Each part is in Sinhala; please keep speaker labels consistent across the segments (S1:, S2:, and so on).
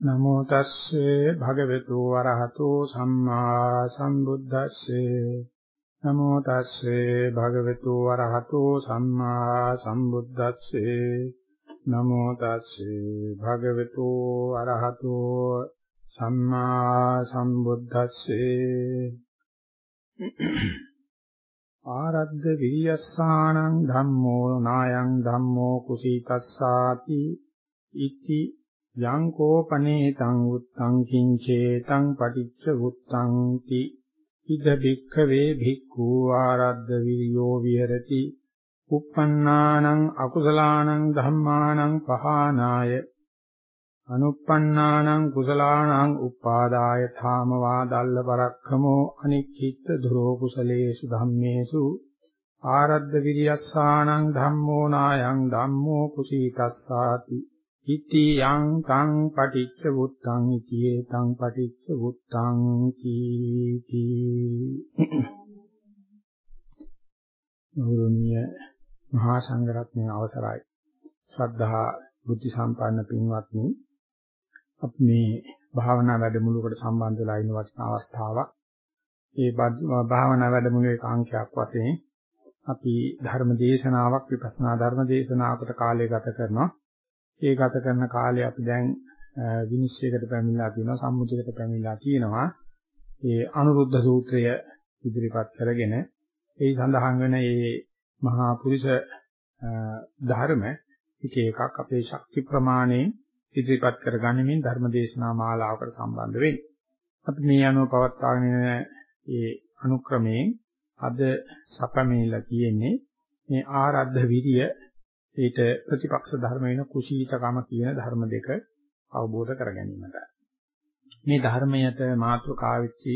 S1: නමෝ තස්සේ භගවතු වරහතෝ සම්මා සම්බුද්දස්සේ. නමෝ තස්සේ භගවතු වරහතෝ සම්මා සම්බුද්දස්සේ. නමෝ තස්සේ භගවතු වරහතෝ සම්මා සම්බුද්දස්සේ. ආරද්ධ විරියස්සානං ධම්මෝ නායං ධම්මෝ කුසීතස්සාති. ඉති යං කෝපනේ තං උත්තං කිංචේතං පටිච්ච උත්තං ති. ඉද භික්ඛවේ භික්ඛු ආරද්ධ විරියෝ විහෙරති. uppannānaṁ akusalaanaṁ dhammānaṁ pahānāය anuppannānaṁ kusalaanaṁ uppādāය thāmavā dalla parakkhamo anikkitta dhuro kusalesu dhammesu ආරද්ධ විරියස්සානං ධම්මෝ නායං ධම්මෝ කුසීතස්සාති. ඉති යං තං පටිච්ච වුත්තං ඉතියේ තං පටිච්ච වුත්තං කීති. ගෞරවනීය මහා සංඝරත්නයේ අවසරයි. ශ්‍රද්ධා බුද්ධ සම්පන්න පින්වත්නි අපි මේ භාවනා වැඩමුළුවකට සම්බන්ධ වෙලා ඉන්න වටින අවස්ථාවක්. ඒ භාවනා වැඩමුළුවේ කාංකයක් වශයෙන් අපි ධර්ම දේශනාවක් විපස්සනා ධර්ම දේශනාවකට කාලය ගත කරනවා. ඒ ගත කරන කාලේ අපි දැන් විනිශ්චයකට පැමිණලා තියෙනවා සම්මුතියකට පැමිණලා තියෙනවා ඒ අනුරුද්ධ සූත්‍රය ඉදිරිපත් කරගෙන ඒ සඳහන් වෙන ඒ මහා පුරුෂ ධර්ම එක එකක් අපේ ශක්ති ප්‍රමාණයෙන් ඉදිරිපත් කරගනිමින් ධර්ම දේශනා මාලාවකට සම්බන්ධ වෙන්නේ. අපි මේ අනුව පවත්වාගෙන යන ඒ අනුක්‍රමයෙන් අද සපමේලා තියෙන්නේ මේ ආරද්ධ විරිය ඊට ප්‍රතිපක්ෂ ධර්ම වෙන කුසීතකම කියන ධර්ම දෙක අවබෝධ කර ගැනීමට. මේ ධර්මයට මාතෘකාවෙච්චි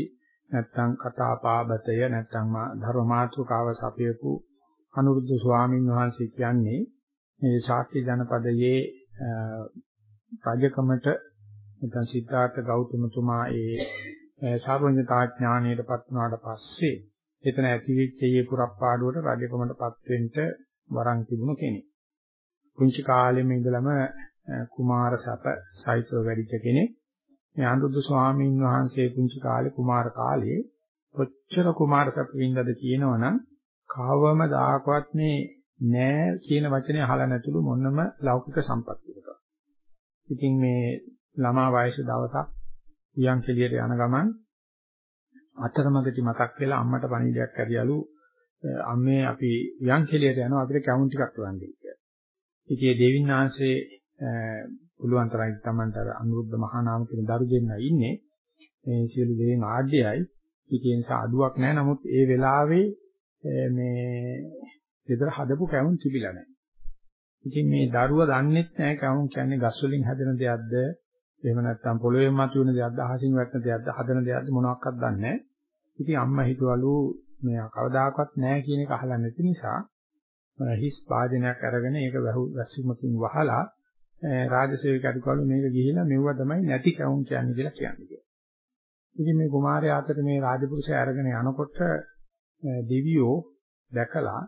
S1: නැත්තම් කතාපාබතය නැත්තම් ධර්ම මාතෘකාව සපයපු අනුරුද්ධ ස්වාමීන් වහන්සේ කියන්නේ මේ ශාක්‍ය ජනපදයේ රජකමට නැත්නම් සිද්ධාර්ථ ගෞතමතුමා ඒ සාර්වඥතා ඥාණයටපත් වුණාට පස්සේ එතන ඇතිවෙච්ච මේ පුරප්පාඩුවට රජකමටපත් වෙන්න වරන් තිබුණු කෙනෙක්. පුංචි කාලෙම ඉඳලම කුමාර සැප සහිතව වැඩිච්ච කෙනෙක්. මේ අනුරුද්ධ ස්වාමීන් වහන්සේ පුංචි කාලේ කුමාර කාලේ කොච්චර කුමාර සැප වින්දද කියනවනම් කවම දායකවත් මේ නෑ කියන වචනේ අහලා නැතුළු මොනම ලෞකික සම්පත්තියක. ඉතින් මේ ළමා වයස දවසක් ඉයන් කෙලියට යන ගමන් අතරමඟදී මතක් වෙලා අම්මට පණිවිඩයක් ඇරියලු අම්මේ අපි ඉයන් කෙලියට යනවා අපිට කැවුම් ටිකක් වන්දේ කියලා. ඉතින් ඒ දෙවියන් වහන්සේ පුළුවන් තරම් තමන්ට අනුරුද්ධ මහා නාම කියන දරු දෙන්න ඉන්නේ. මේ සියලු දෙයින් ආඩ්‍යයි. ඉතින් ඒ නිසා අඩුවක් නැහැ. නමුත් ඒ වෙලාවේ මේ ගෙදර හදපු කැවුම් තිබිලා නැහැ. ඉතින් මේ දරුවා දන්නෙත් නැහැ කැවුම් කියන්නේ ගස් වලින් හැදෙන දෙයක්ද එහෙම නැත්නම් පොළොවෙන් මතුවෙන දෙයක්ද අහසින් වැටෙන දෙයක්ද හදන දෙයක්ද මොනවත්වත් දන්නේ නැහැ. ඉතින් අම්මා හිතවලු මේ කවදාකවත් නැහැ කියන එක අහලා නැති නිසා හිස් වාදනයක් අරගෙන ඒක වැස්සුමකින් වහලා රාජසේවකයන්ට කවලු මේක ගිහිලා මෙව්ව තමයි නැති කවුම් කියන්නේ කියලා කියන්නේ. ඉතින් මේ කුමාරයා අතර මේ රාජපුරුෂයා අරගෙන යනකොට දෙවියෝ දැකලා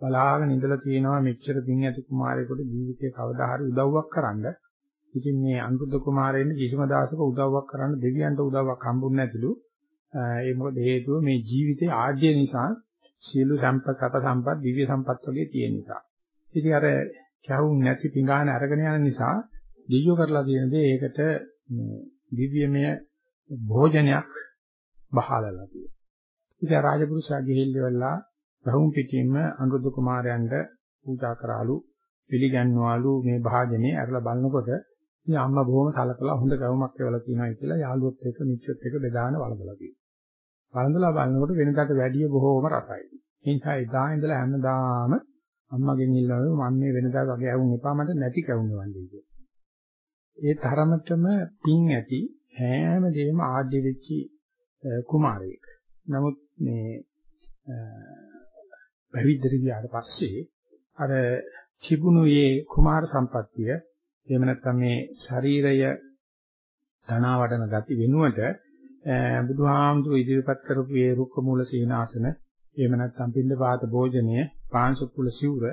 S1: බලාගෙන ඉඳලා තියෙනවා මෙච්චර දින් ඇති කුමාරයෙකුට ජීවිතේ කවදා හරි උදව්වක් කරන්න. ඉතින් මේ අනුරුද්ධ කුමාරයන් කිසිම දාසක උදව්වක් කරන්න දෙවියන්ට උදව්වක් හම්බුන්නේ නැතිලු. ඒ මොකද හේතුව මේ ජීවිතේ ආඩ්‍ය නිසා සියලු සම්පත් සප සම්පත් දිව්‍ය සම්පත් වගේ තියෙන නිසා. ඉතින් අර කැවුම් නැති පිඟාන අරගෙන යන නිසා දියෝ කරලා තියෙන දේ ඒකට දිව්‍යමය භෝජනයක් බහලලා තියෙනවා. ඉතින් රාජපුරුෂයා ගිහිල්ලා බහුම් පිටින්ම අනුරුද්ධ කුමාරයන්ට පූජා කරාලු පිළිගන්වලු මේ භාජනේ අරලා බලනකොට ඉතින් අම්මා බොහොම සලකලා හොඳ ගවුමක් එවලා තියෙනවා කියලා යාළුවොත් එක්ක මිත්‍රොත් එක්ක බෙදාන වළඳලා තියෙනවා. වළඳලා බලනකොට වෙනදාට වැඩිය බොහෝම රසයි. ඒ නිසා එදා ඉඳලා හැමදාම අම්මගෙන් ඉල්ලනවා මම මේ වෙනදා වගේ ඇවුම් එපා මට නැති කැවුම් වන්දේ කියලා. ඒ තරමටම පිං ඇති හැම දෙයක්ම ආඩ්‍ය වෙච්චි කුමාරයෙක්. නමුත් මේ පැවිද්දට ගියාට පස්සේ අර තිබුණු මේ කුමාර සම්පත්තිය එහෙම නැත්නම් මේ ශරීරය ධනාවටන ගති වෙනුවට Eh, බුදුහාමුදුරු ඉදිරිපත් කරපු මේ රුක්ක මූල සීනාසන එහෙම නැත්නම් පින්ඳ පාත භෝජනය පාංශු කුල සිවුර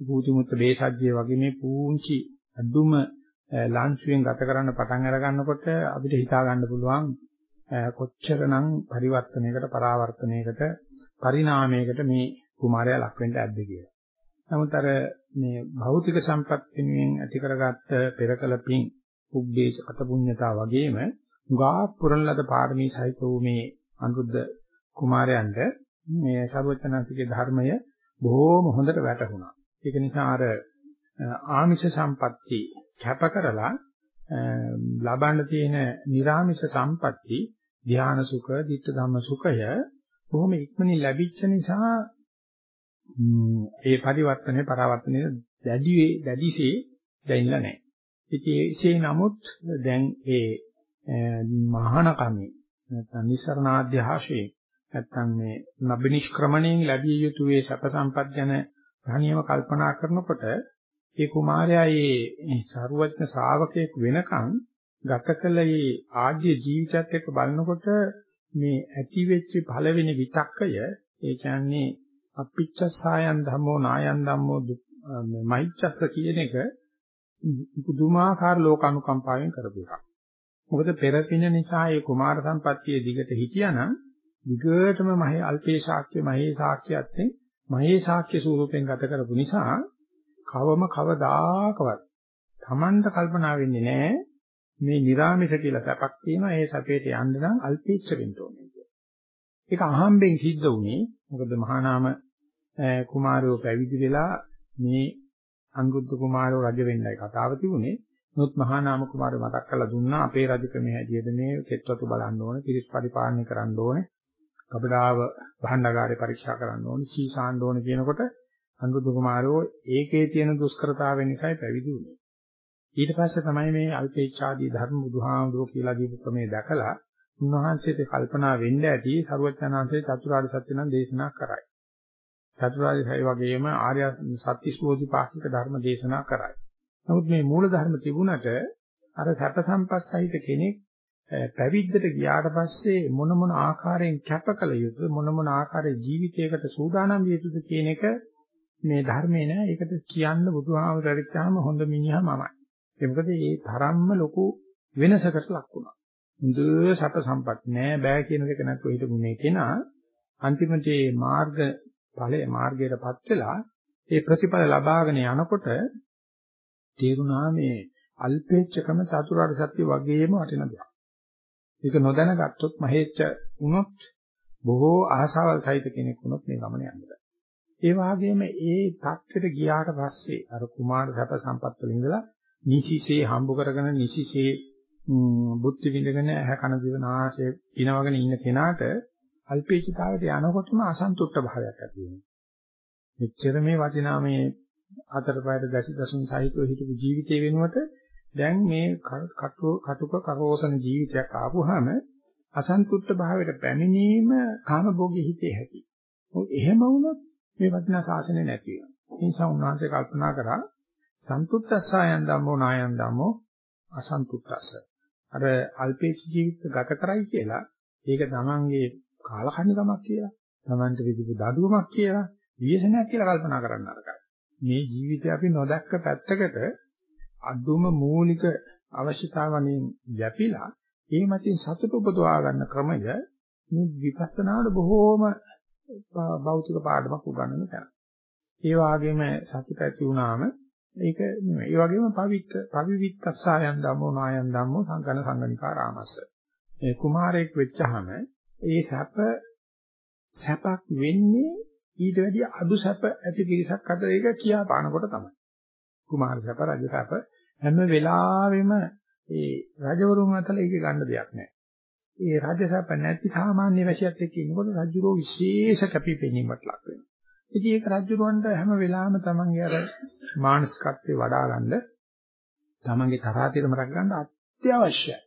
S1: භූති මුත්ත බේසජ්ජය වගේ මේ පූංචි අදුම eh, ලන්ච් වෙන් ගත කරන්න පටන් අර ගන්නකොට අපිට හිතා ගන්න පුළුවන් eh, කොච්චරනම් පරිවර්තනයකට පරාවර්තනයකට පරිණාමයකට මේ කුමාරයා ලක් වෙන්න ඇද්ද කියලා. නමුත් අර මේ භෞතික සම්පත් වෙනුවෙන් ඇති කරගත්ත පෙරකල පිං උබ්බේ අතපුඤ්ඤතා වගේම උගා පුරන ලද පාරමී සහිත වූ මේ අනුරුද්ධ කුමාරයන්ට මේ සර්වචනංශිකේ ධර්මය බොහෝම හොඳට වැටහුණා. ඒක නිසා අර ආමිෂ සම්පatti කැප කරලා ලබන්න තියෙන නිර්ආමිෂ සම්පatti ධ්‍යාන සුඛ, ධිට්ඨ ධම්ම සුඛය බොහොම ඉක්මනින් ලැබිච්ච නිසා ඒ පරිවර්තනයේ පරාවර්තනයේ දැඩි දැඩිසේ දැනෙලා නැහැ. ඉතින් ඒසේ නමුත් දැන් ඒ මහානකමේ නැත්නම් නිසරණාධ්‍යාශයේ නැත්නම් මේ නබිනිෂ්ක්‍රමණයෙන් ලැබිය යුතු ඒ සැප සම්පත් ගැන ධානියම කල්පනා කරනකොට ඒ කුමාරයා ඒ සරුවත්න ශ්‍රාවකයෙක් වෙනකන් ගත කළ ඒ ආර්ය ජීවිතයත් එක්ක බලනකොට මේ ඇති වෙච්ච පළවෙනි විතක්කය ඒ කියන්නේ අපිච්චසායන් ධම්මෝ නායන් ධම්මෝ මෛච්ඡස්ස කියන එක පුදුමාකාර ලෝකානුකම්පාවෙන් කරපු එකක්. මොකද පෙරපින නිසා ඒ කුමාර සම්පත්තියේ දිගට හිටියානම් දිගටම මහේ අල්පේ ශාක්‍ය මහේ ශාක්‍යයත් මහේ ශාක්‍ය ස්වරූපෙන් ගත කරපු නිසා කවම කවදාකවත් Tamanta කල්පනා වෙන්නේ නැහැ මේ නිර්ාමිෂ කියලා සැපක් තියෙනවා ඒ සැපේට යන්න නම් අල්පේච්ඡ වෙන්න ඕනේ කියලා. ඒක අහම්බෙන් සිද්ධ වුණේ මොකද මහා නාම කුමාරයෝ පැවිදි වෙලා මේ අනුරුද්ධ කුමාරයෝ රජ වෙන්නයි කතාව තිබුණේ. නමුත් මහා නාම කුමාරයෝ මතක් කරලා දුන්නා අපේ රජකමේ හැටියට මේ කෙත්වතු බලන්න ඕනේ, පිරිස් පරිපාලනය කරන්න ඕනේ, කබඩාව භාණ්ඩාගාරේ පරීක්ෂා කරන්න ඕනේ, සීසාන්න ඕනේ කියනකොට අනුරුද්ධ කුමාරයෝ ඒකේ තියෙන දුෂ්කරතාවය නිසායි පැවිදි වුණේ. ඊට පස්සේ තමයි මේ අල්පේච්ඡාදී ධර්ම බුදුහාමුදුරුවෝ කියලා දීපු ක්‍රමේ දැකලා උන්වහන්සේට කල්පනා වෙන්න ඇති සරුවචනාංශයේ චතුරාර්ය සත්‍ය නම් දේශනා කරයි. චතුරාර්ය සත්‍ය වගේම ආර්ය සත්‍ය ස්වෝධිපාක්ෂික ධර්ම දේශනා කරයි. නමුත් මේ මූල ධර්ම තිබුණට අර සැප සම්පස්සහිත කෙනෙක් පැවිද්දට ගියාට පස්සේ මොන මොන ආකාරයෙන් කැපකල යුතුද මොන මොන ආකාරයේ ජීවිතයකට සූදානම් විය යුතුද කියන එක මේ ධර්මේ නෑ ඒකට කියන්න බුදුහාමුදුරුවෝ හොඳ මිනිහා මමයි. ඒ මොකද මේ තරම්ම ලොකු වෙනසකට ලක් වුණා. හොඳ සැප සම්පත් නෑ බෑ කියන එක නැත්නම් හිටපු මේ කෙනා අන්තිමට මේ මාර්ග ඵලයේ මාර්ගයටපත් වෙලා ඒ ප්‍රතිඵල ලබාගෙන යනකොට තේරුණා මේ අල්පේච්ඡකම චතුරාර්ය සත්‍ය වගේම වටින දෙයක්. ඒක නොදැනගත්තොත් මහේච්ඡ වුණොත් බොහෝ ආශාවල් සහිත කෙනෙක් වුණොත් මේ ගමන යන්න බෑ. ඒ වගේම ඒ தත්ත්වයට ගියාට පස්සේ අර කුමාර සැප සම්පත් වලින් ඉඳලා නිසිසේ හම්බ කරගෙන නිසිසේ බුද්ධ විඳගෙන ඇහ කන දිව නාසය ඉනවගෙන ඉන්න කෙනාට අල්පේචිතාවට යනකොටම අසන්තුෂ්ට භාවයක් ඇති වෙනවා. මෙච්චර මේ වටිනා මේ අතරපයද දැසි දසුන් සහිතව හිටපු ජීවිතේ වෙනුවට දැන් මේ කටුක කරෝසන ජීවිතයක් ආපුවාම අසන්තුෂ්ට භාවයට පැමිණීම කාමභෝගී හිතේ ඇති. එහෙම වුණොත් මේ වටිනා ශාසනය නැති වෙනවා. ඒ නිසා උන්වහන්සේ කල්පනා කරා සන්තුෂ්ඨස්සයන් ධම්මෝ නායන් ධම්මෝ අසන්තුෂ්ඨස්ස. අර අල්පේච ජීවිත ගත කරයි කියලා ඒක තමන්ගේ කාලකන්නිකමක් කියලා, තමන්ට විදිහට දඩුවමක් කියලා, විශේෂණයක් කියලා කල්පනා කරන්න අරගන්න. මේ ජීවිතය අපි නොදැක්ක පැත්තකට අදුම මූලික අවශ්‍යතාවන්ගෙන් යැපිලා ඒ මතින් සතුට උපදවා ගන්න ක්‍රමය මේ විපස්සනාවට බොහෝම භෞතික පාඩමක් උගන්වන තැන. ඒ වගේම සතුට ඇති වුණාම ඒක ඒ වගේම පවිත්ත පවිවිත්තස්සයන් ධම්මෝ නායන් ධම්මෝ සංගණ සංගණිකාරාමස්ස. ඒ කුමාරයෙක් වෙච්චහම ඒ සැප සැපක් වෙන්නේ ඊට වැඩිය අඩු සැප ඇති පිරිසක් අතර ඒක කියා පානකොට තමයි. කුමාර සැප රජ සැප හැම වෙලාවෙම ඒ රජවරුන් අතර ඒක ගන්න දෙයක් නැහැ. ඒ රජ සැප නැති සාමාන්‍ය වැසියත් එක්ක ඉන්නකොට රජුරෝ විශේෂ කැපිපෙනීමක් ලක් වෙනවා. ඉතින් ඒක රජුරවන්ට හැම වෙලාවෙම තමන්ගේ අර මානසිකත්වේ වඩා ගන්න තමන්ගේ තරහතිරම රැක ගන්න අත්‍යවශ්‍යයි.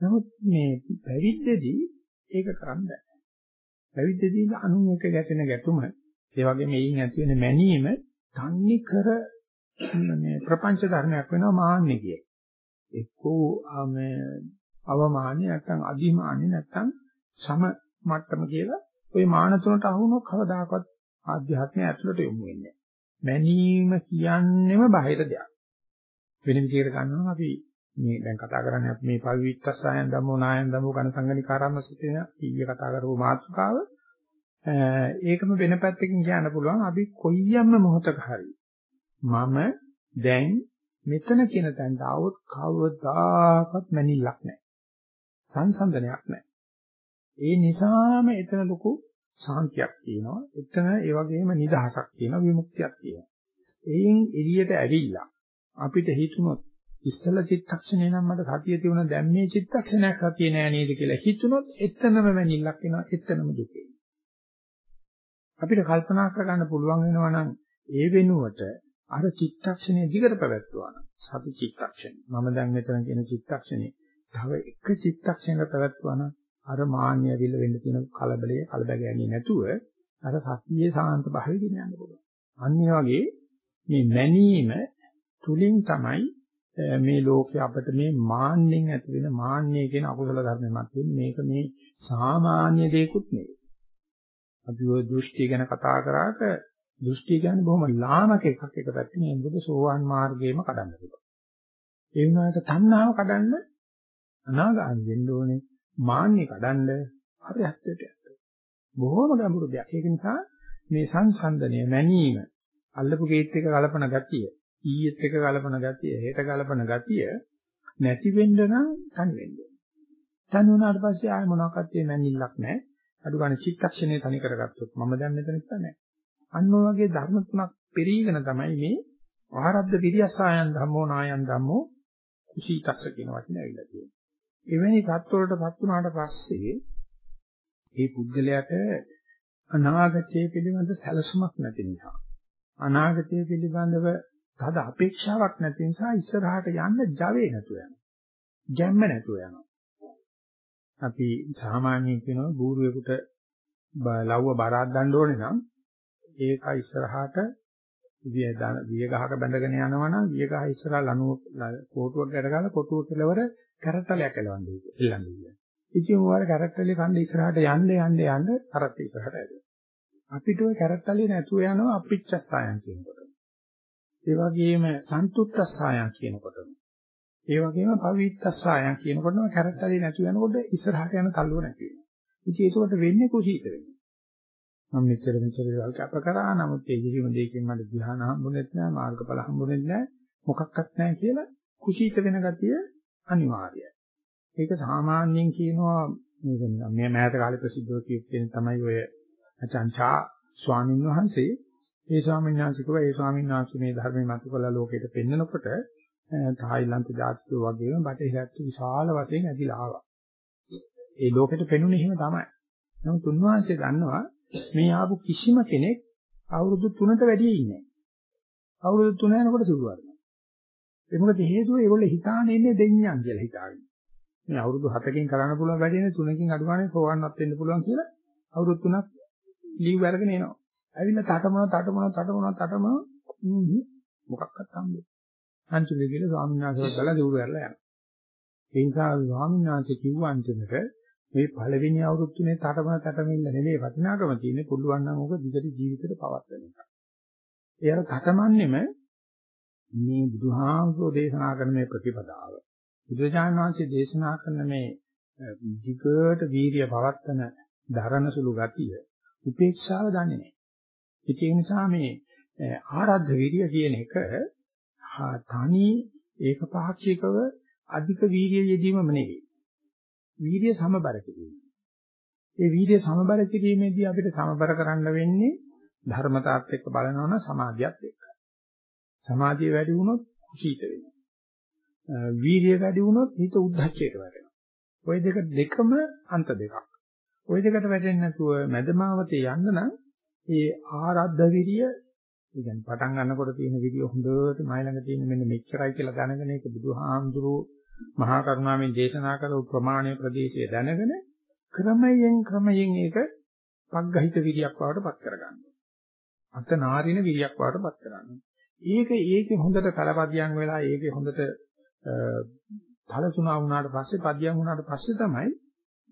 S1: නමුත් මේ පැවිද්දේදී ඒක කරන්න බෑ. පැවිද්දදී අනුන් එක ගැටෙන ගැටුම ඒ වගේම එයින් ඇති වෙන මැනීම තන්නේ කර මේ ප්‍රපංච ධර්මයක් වෙනවා මාන්නේ කිය. එක්කෝ මේ අවමානිය නැත්නම් අදිමානිය නැත්නම් සම මට්ටම කියලා ওই මාන තුනට අහුනොත් කවදාකවත් ආධ්‍යාත්මය ඇතුළට යොමු වෙන්නේ නැහැ. මැනීම කියන්නේම බාහිර දෙයක්. වෙන විදිහකට ගන්නවා අපි මේ දැන් කතා කරන්නේ අපි මේ පවිත්තස්සයන් ධම්මෝ නායන් ධම්මෝ ඝන සංගණිකාරම්ම සිටින ඊයේ කතා කරපු මාතෘකාව. ඒකම වෙන පැත්තකින් කියන්න පුළුවන් අපි කොයියම්ම මොහතක හරි මම දැන් මෙතන කියන තැනට આવොත් කවදාකවත් මැනිල්ලක් නැහැ. සංසන්දනයක් නැහැ. ඒ නිසාම එතන ලොකු සාන්තියක් තියෙනවා. එතන ඒ වගේම නිදහසක් තියෙනවා විමුක්තියක් තියෙනවා. එයින් එළියට ඇවිල්ලා අපිට හිතුනොත් ඉස්සල චිත්තක්ෂණේ නම් මට සතිය තිබුණා. දැන් මේ චිත්තක්ෂණයක් සතිය නෑ නේද කියලා හිතුනොත් එතනම මැනිල්ලක් වෙනවා එතනම දුකේ. අපිට කල්පනා කරගන්න පුළුවන් වෙනවා නම් ඒ වෙනුවට අර චිත්තක්ෂණය දිගට පැවැත්වුවා නම් සති චිත්තක්ෂණය මම දැන් මෙතන කියන චිත්තක්ෂණේ තව එක චිත්තක්ෂණයක පැවැත්වුවා නම් අර මාන්නය විල වෙන්න තියෙන කලබලයේ කලබගෑනිය නැතුව අර සතියේ සාන්ත භාවය ගෙනියන්න පුළුවන්. අන්න වගේ මේ මැනීම තුලින් තමයි මේ ලෝකේ අපිට මේ මාන්නෙන් ඇති වෙන මාන්නය කියන අකුසල ධර්මයක් තියෙන මේක මේ සාමාන්‍ය දෙයක්ුත් නෙවෙයි. අපි ඔය දෘෂ්ටි ගැන කතා කරාට දෘෂ්ටි කියන්නේ බොහොම ලාමක එකක් එක පැත්තකින් ඒ මොකද සෝවාන් මාර්ගයේම කඩන්න පුළුවන්. ඒ වුණාට තණ්හාව කඩන්න අනාගාමී වෙන්න ඕනේ. මාන්නේ කඩන්න හරියටට යන්න. බොහොම ගැඹුරු දෙයක්. ඒක නිසා මේ සංසන්දනය මැනීම අල්ලපු ගේට් එක ගලපන ගතිය, ඊයේත් එක ගලපන ගතිය, හෙට ගලපන ගතිය නැති වෙන්න නම් තනි වෙන්න. තනි වුණාට පස්සේ ආයෙ මොනවාක්වත් මැනිල්ලක් නැහැ. අඩු ගන්න චිත්තක්ෂණය තනි කරගත්තොත් මම දැන් මෙතන ඉන්නේ අන්න ඔය වගේ ධර්ම තුනක් පෙරීගෙන තමයි මේ ආරබ්ධ විරියසායන් ධම්මෝ නායන් ධම්මෝ කුසීතස්ස කියන වචනේ ඇවිල්ලා තියෙන්නේ. එවැනි தත්වලටපත් වුණාට පස්සේ මේ පුද්ගලයාට අනාගතය පිළිබඳ සැලසුමක් නැති නිසා අනාගතය පිළිබඳව තද අපේක්ෂාවක් නැති නිසා ඉස්සරහට යන්න ජවේ නැතුව යනවා. ගැම්ම නැතුව යනවා. අපි සාමාන්‍යයෙන් කියනවා බූරුවෙකුට ලව්ව බරක් ගන්න ඕනේ නම් ඒක ඉස්සරහට විය විය ගහක බැඳගෙන යනවා නම් විය ගහ ඉස්සරහා ලනුව කොටුවක් ගැට ගන්න කොටුව කෙලවර කැරට්ටලයක් එලවන්නේ එල්ලන්නේ කියන්නේ. ඉතින් ඔයාලා කැරට්ටලේ කන්න ඉස්සරහට යන්න යන්න යන්න කරත් ඉස්සරහට ඇදෙනවා. අපිට ওই කැරට්ටලේ නැතුව යනවා අපිච්චස්සායන් කියනකොට. ඒ වගේම සන්තුත්තස්සායන් කියනකොට. ඒ වගේම පවිත්තස්සායන් කියනකොටම කැරට්ටලේ නැතුව යනකොට ඉස්සරහට යන තල්ලුව නැති වෙනවා. ඉතින් ඒකකොට වෙන්නේ කුසීත වෙන්නේ. මම මෙච්චර මෙච්චර දේවල් කැප කරා නමුත් ඒ කිසිම දෙයකින් මට ධ්‍යාන හම්බුනේත් නැහැ මාර්ගඵල හම්බුනේත් නැහැ මොකක්වත් නැහැ කියලා කුසීත වෙන ගතිය අනිවාර්යයි. ඒක සාමාන්‍යයෙන් කියනවා මේ මෑත කාලේ ප්‍රසිද්ධව කියන තමයි ඔය අචංචා ස්වාමීන් වහන්සේ ඒ ස්වාමීන් වහන්සේ කිව්වා ඒ ස්වාමීන් වහන්සේ මේ ධර්මයේ මතකලා ලෝකෙට පෙන්නකොට තායිලන්ත ජාතිකයෝ වගේම බටහිරත් විශාල වශයෙන් ඇදිලා ආවා. ඒ ලෝකෙට පෙනුනේ එහෙම තමයි. නමුත් උන්වහන්සේ දන්නවා මේ ආපු කිසිම කෙනෙක් අවුරුදු 3ට වැඩි ඉන්නේ නැහැ. අවුරුදු 3 යනකොට සිවුරු වරනවා. ඒ මොකද හේතුව ඒගොල්ලෝ හිතානේ ඉන්නේ දෙඤ්ඤම් කියලා හිතාගෙන. මේ අවුරුදු 7කින් කරන්න පුළුවන් වැඩේ 3කින් අඩු ගානේ සෝවන්නත් වෙන්න පුළුවන් කියලා අවුරුදු 3ක් ලීව් අරගෙන එනවා. ඇවිල්ලා තටමන තටමන තටමන තටමන මොකක්වත් හම්බෙන්නේ. අන්තිමේ ගිහලා ස්වාමීන් වහන්සේට ගලා සිවුරු ඇරලා යනවා. ඒ නිසා ස්වාමීන් වහන්සේ කිව්ව අන්තිමට මේ පළවෙනි අවුරුදු තුනේ තටමන තටමින්න නෙමෙයි වටිනාකම තියෙන්නේ පුළුවන් නම් ඕක දිගට ජීවිතේට පවත්වන එක. ඒ අර තටමන්නේම මේ බුදුහාමුදුරෝ දේශනා කරන මේ ප්‍රතිපදාව. බුදුජානක වහන්සේ දේශනා කරන මේ දිගට වීරිය පවත්වන දරණ සුළු ගතිය උපේක්ෂාව දන්නේ නැහැ. ඒ නිසා මේ ආරද්ධ වීරිය කියන එක තනි ඒකපාක්ෂිකව අධික වීරිය යෙදීමම නෙවෙයි. වීර්ය සමබර කිරීම. ඒ වීර්ය සමබර කිරීමේදී අපිට සමබර කරන්න වෙන්නේ ධර්මතාවත් එක්ක බලනවා නම් සමාධියත් එක්ක. සමාධිය වැඩි වුණොත් කුසීත වෙනවා. වීර්ය වැඩි වුණොත් හිත උද්ධච්චයට වැටෙනවා. ওই දෙක දෙකම අන්ත දෙකක්. ওই දෙකට වැටෙන්නේ නැතුව මැදමාවතේ යන්න නම් ඒ ආරද්ධ විරිය කියන්නේ පටන් ගන්නකොට තියෙන විදිය හොඳට මයි ළඟ තියෙන මෙන්න මෙච්චරයි කියලා දැනගෙන ඒක බුදුහාමුදුරුවෝ මහා කරුණාවෙන් දේශනා කළ ප්‍රමාණීය ප්‍රදේශය දැනගෙන ක්‍රමයෙන් ක්‍රමයෙන් ඒක පග්ගහිත විරියක් බවට පත් කරගන්නවා. අත නාරින විරියක් බවට පත් කරගන්නවා. ඒක ඒකේ හොඳට කලපදියම් වෙලා ඒකේ හොඳට ඵලසුණා වුණාට පස්සේ පදියම් වුණාට පස්සේ තමයි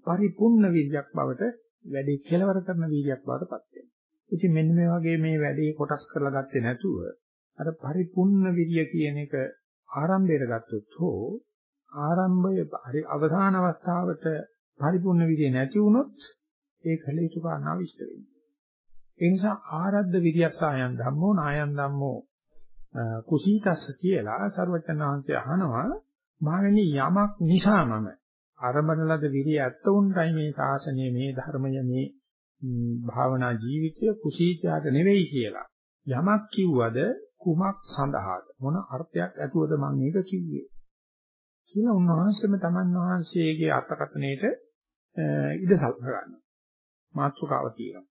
S1: පරිපූර්ණ විරියක් බවට වැඩි කෙලවර කරන විරියක් බවට පත් වෙන්නේ. ඉතින් මෙන්න මේ වගේ මේ වැඩේ කොටස් කරලා ගත්තේ නැතුව අර පරිපූර්ණ විරිය කියන එක ආරම්භයට ගත්තොත් හෝ ආරම්භයේ හරි අවසාන අවස්ථාවට පරිපූර්ණ විදිය නැති වුණොත් ඒ කළ යුතු කාරණා විශ්ත වෙන්නේ. ඒ නිසා ආරද්ධ විරියස්සයන් ධම්මෝ නායන් ධම්මෝ කුසීතස්ස කියලා සර්වචන් වහන්සේ අහනවා මානෙනි යමක් නිසාමම අරඹන ලද විරිය ඇත්ත උන්ටයි මේ ශාසනය මේ ධර්මය මේ භාවනා ජීවිතය කුසීතයට නෙවෙයි කියලා. යමක් කිව්වද කුමක් සඳහාද? මොන අර්ථයක් ඇතුවද මම මේක කිව්වේ? කියලා උන්වහන්සේම තමන් වහන්සේගේ අර්ථකථනයේට ඉඩ සලකනවා මාත්‍රකාව තියෙනවා.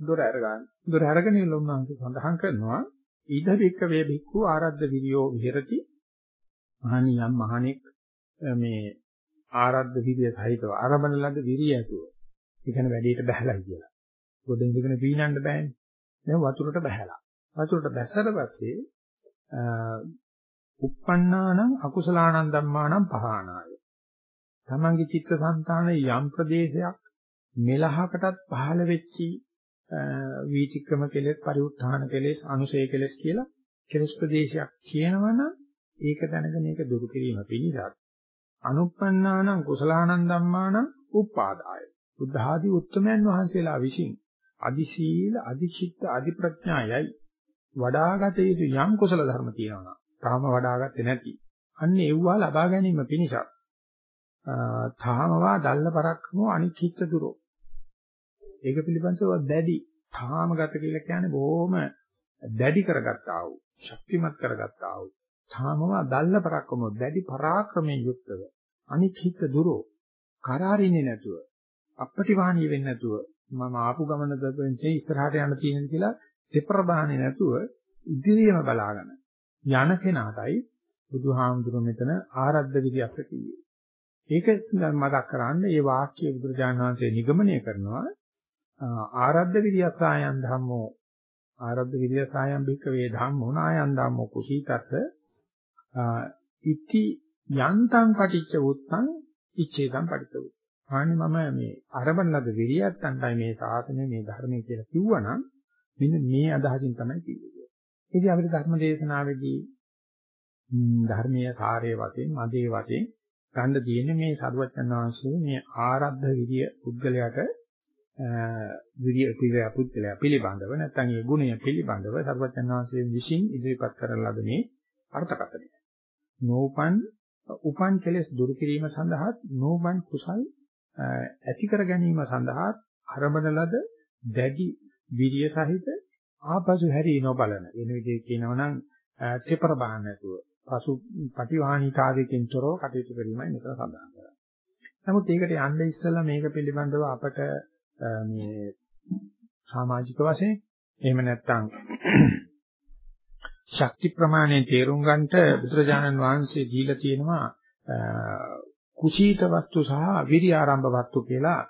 S1: දොර අරගන්න. දොර අරගෙන උන්වහන්සේ සඳහන් කරනවා ඊද වික්ක වේ බික්ඛු ආරද්ධ විරියෝ විහෙරති. මහණියම් මහණෙක් මේ ආරද්ධ විරිය සහිතව ආරම්භන ලද විරිය ඇතුව ඒ කියන්නේ වැඩේට බහැලයි කියලා. ගොඩ ඉඳගෙන පීනන්න බෑනේ. දැන් වතුරට බහැලා. වතුරට බැස්සට පස්සේ uppannānaṁ akusalaanaṁ dhammānaṁ pahānāය. තමන්ගේ චිත්තසංතානයේ යම් ප්‍රදේශයක් මෙලහකටත් පහළ වෙච්චි වීතික්‍රම කෙලෙස් පරිඋත්ථාන කෙලෙස් අනුසය කෙලෙස් කියලා කෙලෙස් ප්‍රදේශයක් කියනවනම් ඒක දැනගෙන ඒක දුරු කිරීම පිණිසත් අනුප්පන්නානං කුසලානං ධම්මානං උපාදාය බුද්ධ ආදී උත්තමයන් වහන්සේලා විසින් අදි සීල අදි චිත්ත අදි ප්‍රඥායයි වඩාගත යුතු යම් කුසල ධර්ම තියෙනවා. තාම වඩාගත්තේ නැති. අන්න ඒවා ලබා ගැනීම පිණිස තාමවා දල්ල පරක්කමෝ අනිච්චිත්ත දුරෝ. ඒක පිළිබඳව දැඩි තාමගත කියලා කියන්නේ බොහොම දැඩි කරගත්තා වූ ශක්තිමත් කරගත්තා වූ තාමවා දල්ල පරක්කමෝ දැඩි පරාක්‍රමයෙන් යුක්තව අනිච්චිත්ත දුරෝ කරාරින්නේ නැතුව අපටිවාණී වෙන්නේ නැතුව මම ආපු ගමන දෙපෙන්සේ ඉස්සරහට යන්න තියෙන කියලා දෙපරබාහනේ නැතුව ඉදිරියම බලාගෙන යන කෙනාටයි බුදුහාමුදුරුවෝ මෙතන ආරද්ධ විදියස්ස කිව්වේ. ඒක මතක් කරන්න මේ වාක්‍ය බුදුරජාණන් වහන්සේ නිගමනය කරනවා ආරද්ධ විදියස්සායන් ධම්මෝ ආරද්ධ විදියස්සායන් බික්කවේ ධම්මෝ නායන් ධම්මෝ කුසීතස්ස ඉති යන්තං පටිච්ච උත්තං ඉච්ඡේදං පටිච්ච උත්තං. ආන්නේ මම මේ අරබන් ලද විරියත්තන්ටයි මේ ශාසනය මේ ධර්මය කියලා කිව්වනම් මෙන්න මේ අදහසින් තමයි කිව්වේ. ඉතින් අපිට ධර්ම දේශනාවේදී ධර්මීය සාරයේ වශයෙන් මදේ වශයෙන් ගන්න තියෙන්නේ මේ සරුවචන් වහන්සේ මේ ආරද්ධ විරිය පුද්ගලයාට විරිය පිළිවෙල පුද්ගලයා පිළිබඳව නැත්නම් ඒ ගුණය පිළිබඳව සරුවචන් වහන්සේ විසින් ඉදිරිපත් කරන ලද මේ අර්ථකථනය. නෝපන් උපන් කෙලෙස් දුරු කිරීම සඳහා නෝපන් කුසල් ඇති කර ගැනීම සඳහා ආරම්භන ලද දැඩි විරිය සහිත ආපසු හැරී නොබලන වෙන විදිහට කියනවනම් ත්‍රිපර බාහන නැතුව පසු පටිවාණිකාවයකින් තොරව කටයුතු කිරීමයි මෙතන සඳහන් කරන්නේ. නමුත් ඒකට යන්න ඉස්සෙල්ලා මේක පිළිබඳව අපට මේ සමාජික වශයෙන් එහෙම නැත්නම් ශක්ති ප්‍රමාණය තේරුම් ගන්නට බුදුරජාණන් වහන්සේ දීලා තියෙනවා කුසීත වස්තු සහ විරි ආරම්භ වස්තු කියලා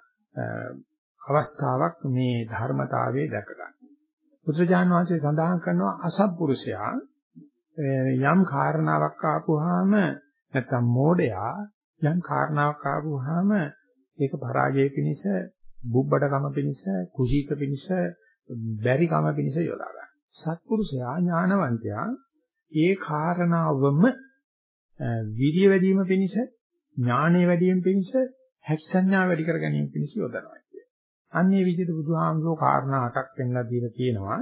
S1: අවස්ථාවක් මේ ධර්මතාවයේ දැක ගන්න. බුදුරජාණන් වහන්සේ සඳහන් කරනවා අසත්පුරුෂයා යම් කාරණාවක් ආපුවාම නැත්තම් මෝඩයා යම් කාරණාවක් ආපුවාම ඒක පරාජය පිණිස බුබ්බඩකම පිණිස කුසීත පිණිස බැරිකම පිණිස යොදා ගන්න. සත්පුරුෂයා ඥානවන්තයා ඒ කාරණාවම විරිය වැඩි වීම පිණිස ඥානෙ වැඩි වීම පිණිස හැක්ෂණ්‍යා වැඩි කර ගැනීම පිණිස යොදනවා. අන්නේ විදිහට බුදුහාමුදුරෝ කාරණා අටක් පෙන්ලා දීලා තියෙනවා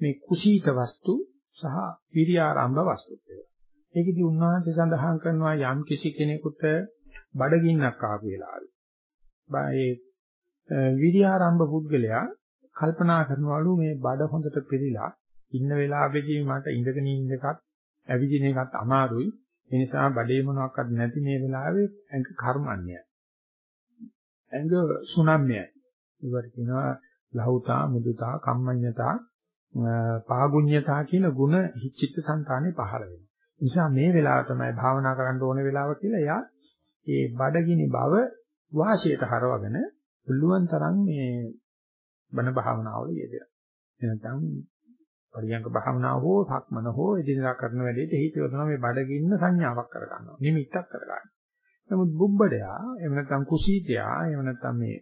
S1: මේ කුසීත වස්තු සහ විරියාරම්භ වස්තු කියලා. ඒකදී උන්වහන්සේ සඳහන් කරනවා යම් කිසි කෙනෙකුට බඩගින්නක් ආපු වෙලාවේ. බායේ විරියාරම්භ පුද්ගලයා කල්පනා කරනවලු මේ බඩ හොඳට පිළිලා ඉන්න වෙලාවෙදී මට ඉඳගෙන ඉන්න එකත් ඇවිදින එකත් අමාරුයි. ඒ නිසා බඩේ මොනවත් නැති මේ වෙලාවේ ඇඟ කර්මන්නේයි. ඇඟ සුනම්යයි. ඒවට කියනවා ලහුතා මුදුතා කම්මඤ්ඤතා පාගුඤ්ඤතා කියන ಗುಣ චිත්ත සංතානේ පහළ වෙනවා. නිසා මේ වෙලාව තමයි භාවනා කරන්න ඕන වෙලාව කියලා එයා ඒ බඩගිනි බව වාසියට හරවගෙන පුළුවන් තරම් මේ බණ භාවනාවල යෙදෙනවා. එනතම් පරියංග භාවනාව හෝ සක්මන හෝ එදිනදා කරන වැඩේට හිත යොදනවා මේ බඩගින්න සංඥාවක් කරගන්නවා. නිමිත්තක් කරගන්නවා. නමුත් බුබ්බඩයා එහෙම නැත්නම් කුසීතයා එහෙම නැත්නම් මේ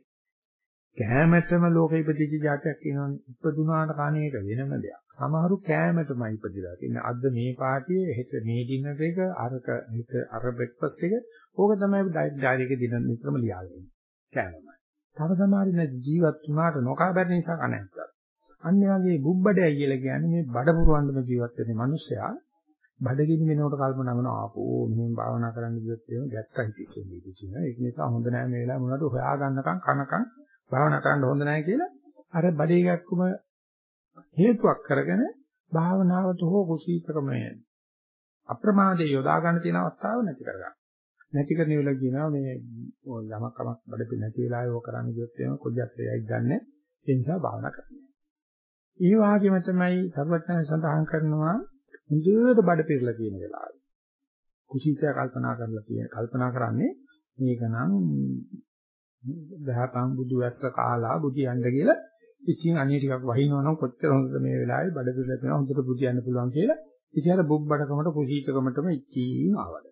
S1: කෑමටම ලෝකෙ ඉපදිච්ච જાතියක් කියනවනේ. ඉපදුනාට කණ එක වෙනම දෙයක්. සමහරු කෑමටමයි ඉපදිලා තියෙන්නේ. අද මේ පාටියේ හෙට මේ ඩිනර් එක අරක හෙට අර බ්‍රෙක්ෆාස්ට් එක ඕක තමයි ඩයරි එකේ දින නිතරම ලියාගෙන කෑමමයි. තව සමහර ඉන්න ජීවත් වුණාට නොකා බැරි නිසා කණ ඇත්තක්. අන්න වගේ බුබ්බඩය කියලා කියන්නේ මේ බඩ පුරවන්නම ජීවත් වෙන මිනිස්සයා බඩගිනි වෙනකොට කල්පනා කරනවා ආපෝ මෙහෙම භාවනා කරන්න ගියොත් එහෙම ගැක්කයි තිස්සෙන්නේ කියනවා. ඒක නිසා හොඳ නෑ මේ වෙලාව මොනවද හොයාගන්නකම් කනකම් භාවනා කරන්න හොඳ නෑ කියලා අර බඩේ ගැක්කුම හේතුවක් කරගෙන භාවනාවට හෝ කුසීතකමය අප්‍රමාදයේ යොදා ගන්න තියෙන අවස්ථාව නැති කරගන්න. නැති කරන වෙලාව කියනවා මේ යමක් කමක් බඩ පිළ නැති වෙලාවේ ඕක කරන්න ගියොත් එහෙම කොජ්ජත් වේයි ගන්න. ඒ නිසා භාවනා කරන්න. ඒ වගේම තමයි සර්වඥයන් සඳහන් කරනවා හොඳට බඩ පිරලා තියෙන වෙලාවේ. කුසීතය කල්පනා කරලා තියෙන කල්පනා කරන්නේ මේක නම් දහපං බුදු වැස්ස කාලා බුදියන්න කියලා ඉතින් අනිය ටිකක් වහිනවනම් කොච්චර හොඳද මේ වෙලාවේ බඩ පිරලා තියෙනවා හොඳට බුදියන්න පුළුවන් කියලා ඉතින් අර බුබ්බඩකමට කුසීතකමටම ඉච්චීම ආවද.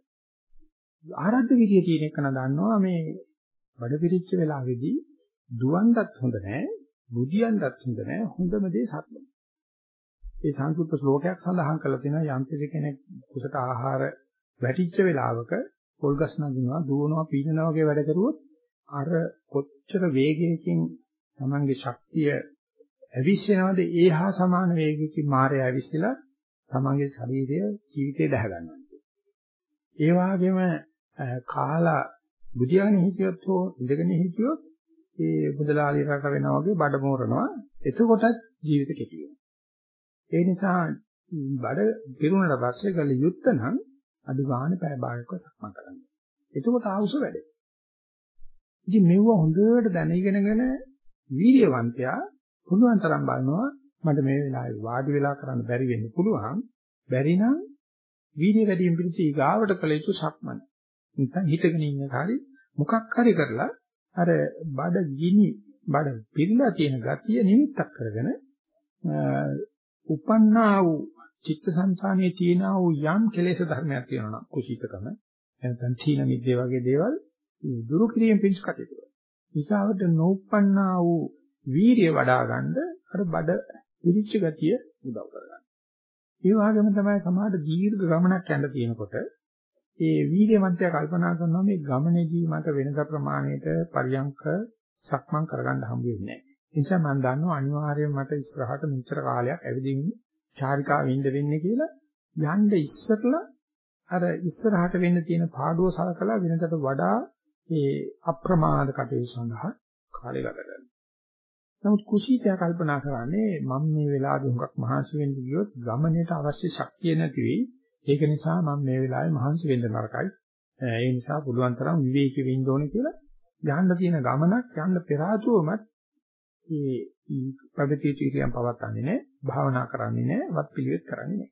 S1: ආරද්ධ විදිය තියෙන එක නදන්නවා මේ බඩ පිරිච්ච වෙලාවේදී දුවන්නත් හොඳ නැහැ බුදියන්නත් හොඳ නැහැ හොඳම දේ සත්‍යය. ඒ සංස්කෘත ශ්ලෝකයක් සඳහන් කරලා තියෙනවා යම් කෙනෙක් කුසට ආහාර වැටිච්ච වෙලාවක පොල්ගස් නගිනවා දුවනවා පීනනවා වගේ වැඩ කරුවොත් අර කොච්චර වේගයකින් Tamange ශක්තිය ඇවිස්සෙනවද ඒ හා සමාන වේගයකින් මායя ඇවිස්සලා Tamange ශරීරය ජීවිතේ දැහ ගන්නවා. ඒ වගේම කාලා බුදියාගෙන හිටියොත් හෝ ඉඳගෙන හිටියොත් ඒ බුදලාලි රක වෙනවා වගේ බඩ මෝරනවා. එතකොටත් ජීවිත කෙටි වෙනවා. ඒ නිසා බඩ පිරුණාට පස්සේ ගල යුත්ත නම් අඩු ගන්න පැය භාගයක සක්මන් කරන්න. එතකොට ආවුස වැඩේ. ඉතින් මෙව හොඳට දැනගෙනගෙන වීර්යවන්තයා පුළුවන් තරම් බලනවා මට මේ වෙලාවේ වාඩි වෙලා කරන්න බැරි වෙන්න පුළුවන්. බැරි නම් වීර්ය වැඩියෙන් පිළිච්ච ඊගාවට කළ යුතු සක්මන. නිකන් හිතගෙන ඉන්න කාලේ මොකක් හරි කරලා අර බඩ ගිනි බඩ පිරලා තියෙන ගතිය නිමිත්තක් කරගෙන උපන්නා වූ චිත්තසංතානයේ තියෙනා වූ යම් කෙලෙස් ධර්මයක් තියෙනවා නම් කුසීතකම නැත්නම් තීන මිද්දේ වගේ දේවල් දුරු කිරීම පිණිස කටයුතු කරනවා. විසාවට නොඋපන්නා වූ වීරිය වඩා ගන්න අර බඩ පිළිච්ච ගතිය උදව් කරගන්න. ඒ වගේම තමයි සමාහට දීර්ඝ ගමනක් යන්න තියෙනකොට ඒ වීර්යවන්තය කල්පනා කරනවා මේ ගමනේදී මට වෙනද ප්‍රමාණයට පරියන්ක සක්මන් කරගන්න හම්බ වෙන්නේ නැහැ. ඒ නිසා මම දන්නවා අනිවාර්යයෙන් මට ඉස්සරහට මෙච්චර කාලයක් ඇවිදින්න චාරිකාවෙ ඉඳ වෙන්නේ කියලා යන්න ඉස්සරලා අර ඉස්සරහට වෙන්න තියෙන පාඩුව සලකලා වෙනකට වඩා ඒ අප්‍රමාද කටයුතු සඳහා කාලය ගත කරනවා. නමුත් කුසීතය කල්පනා කරන්නේ මම මේ වෙලාවේ හුඟක් මහන්සි වෙන්න ගියොත් ගමනේට අවශ්‍ය ශක්තිය නැති වෙයි. ඒක නිසා මම මේ වෙලාවේ මහන්සි වෙන්න නරකයි. ඒ නිසා පුළුවන් තරම් විවේකී වෙන්න ඕනේ කියලා යන්න තියෙන ගමනක් යන්න පෙර ආතුවමත් ඒ ප්‍රගතිය චීතියම් පවත්න්නේ නැහැ, භාවනා කරන්නේ නැහැ, වත් පිළිවෙත් කරන්නේ නැහැ.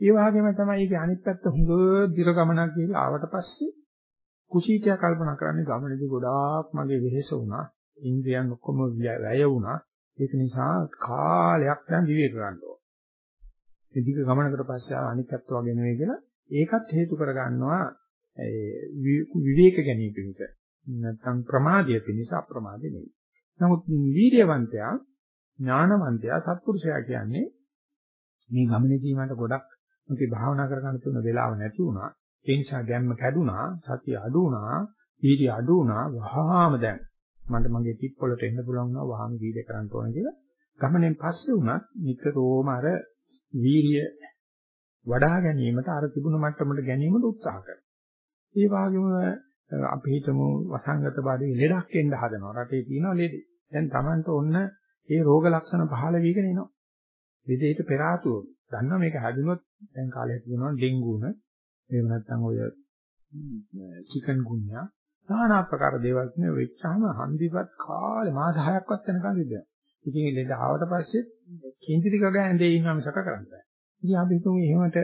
S1: ඒ වගේම තමයි ඒකේ අනිත් පැත්ත හොඳ දිර ගමනක් ගිහලා ආවට පස්සේ කුසීතය කල්පනා කරන්නේ ගමනේදී ගොඩාක් මගේ වෙහෙස වුණා. ඉන්ද්‍රියන් ඔක්කොම වැය වුණා. ඒක නිසා කාලයක් දැන් විවේක ගන්න ඕන. මේ දිග ගමනකට පස්සේ අනිත් පැත්ත වගේ නෙවෙයි කියලා ඒකත් හේතු කරගන්නවා විවේක ගැනීම පිණිස. නැත්නම් ප්‍රමාදය පිණිස අප්‍රමාදේ නෙවෙයි. නමුත් වීර්යවන්තයා ඥානවන්තයා සත්පුරුෂයා කියන්නේ මේ ගමනේදී මට ගොඩක් මොකද භාවනා කරගන්න තුන වෙලාව නැති වුණා. ඒ නිසා ගැම්ම කැඩුනා, සතිය අඩු වුණා, වීර්ය අඩු වුණා. වහාම දැන් මට මගේ ටිප් වලට එන්න පුළුවන් වුණා වහාම වීර්ය කරන්න ඕන කියලා. ගමනෙන් පස්සේ වුණත් නිතරම අර වීර්ය වඩා ගැනීමට අර තිබුණු මට්ටමට ගැනීමට උත්සාහ කරනවා. ඒ වගේම අපි හිතමු වසංගත බාධේ ලෙඩක් එන්න හදනවා. රටේ තියෙනවා ලෙඩ. දැන් Tamanට ඔන්න ඒ රෝග ලක්ෂණ පහළ වීගෙන එනවා. ලෙඩේට පෙර ආතුව. දන්නවා මේක හැදුනොත් දැන් කාලයක් තියෙනවා ඩෙන්ගුන. එහෙම නැත්නම් ඔය චිකන් ගුන්යා নানা ආකාර දේවල් නේ වෙච්චාම හන්දිපත් කාලේ මාස 6ක්වත් යනකම් ඉඳලා. ඉතින් ලෙඩ ආවට පස්සේ කිංචිටි ගග ඇඳේ ඉන්නවා මිසක කරන්න බෑ. ඉතින් අපි හිතමු එහෙමට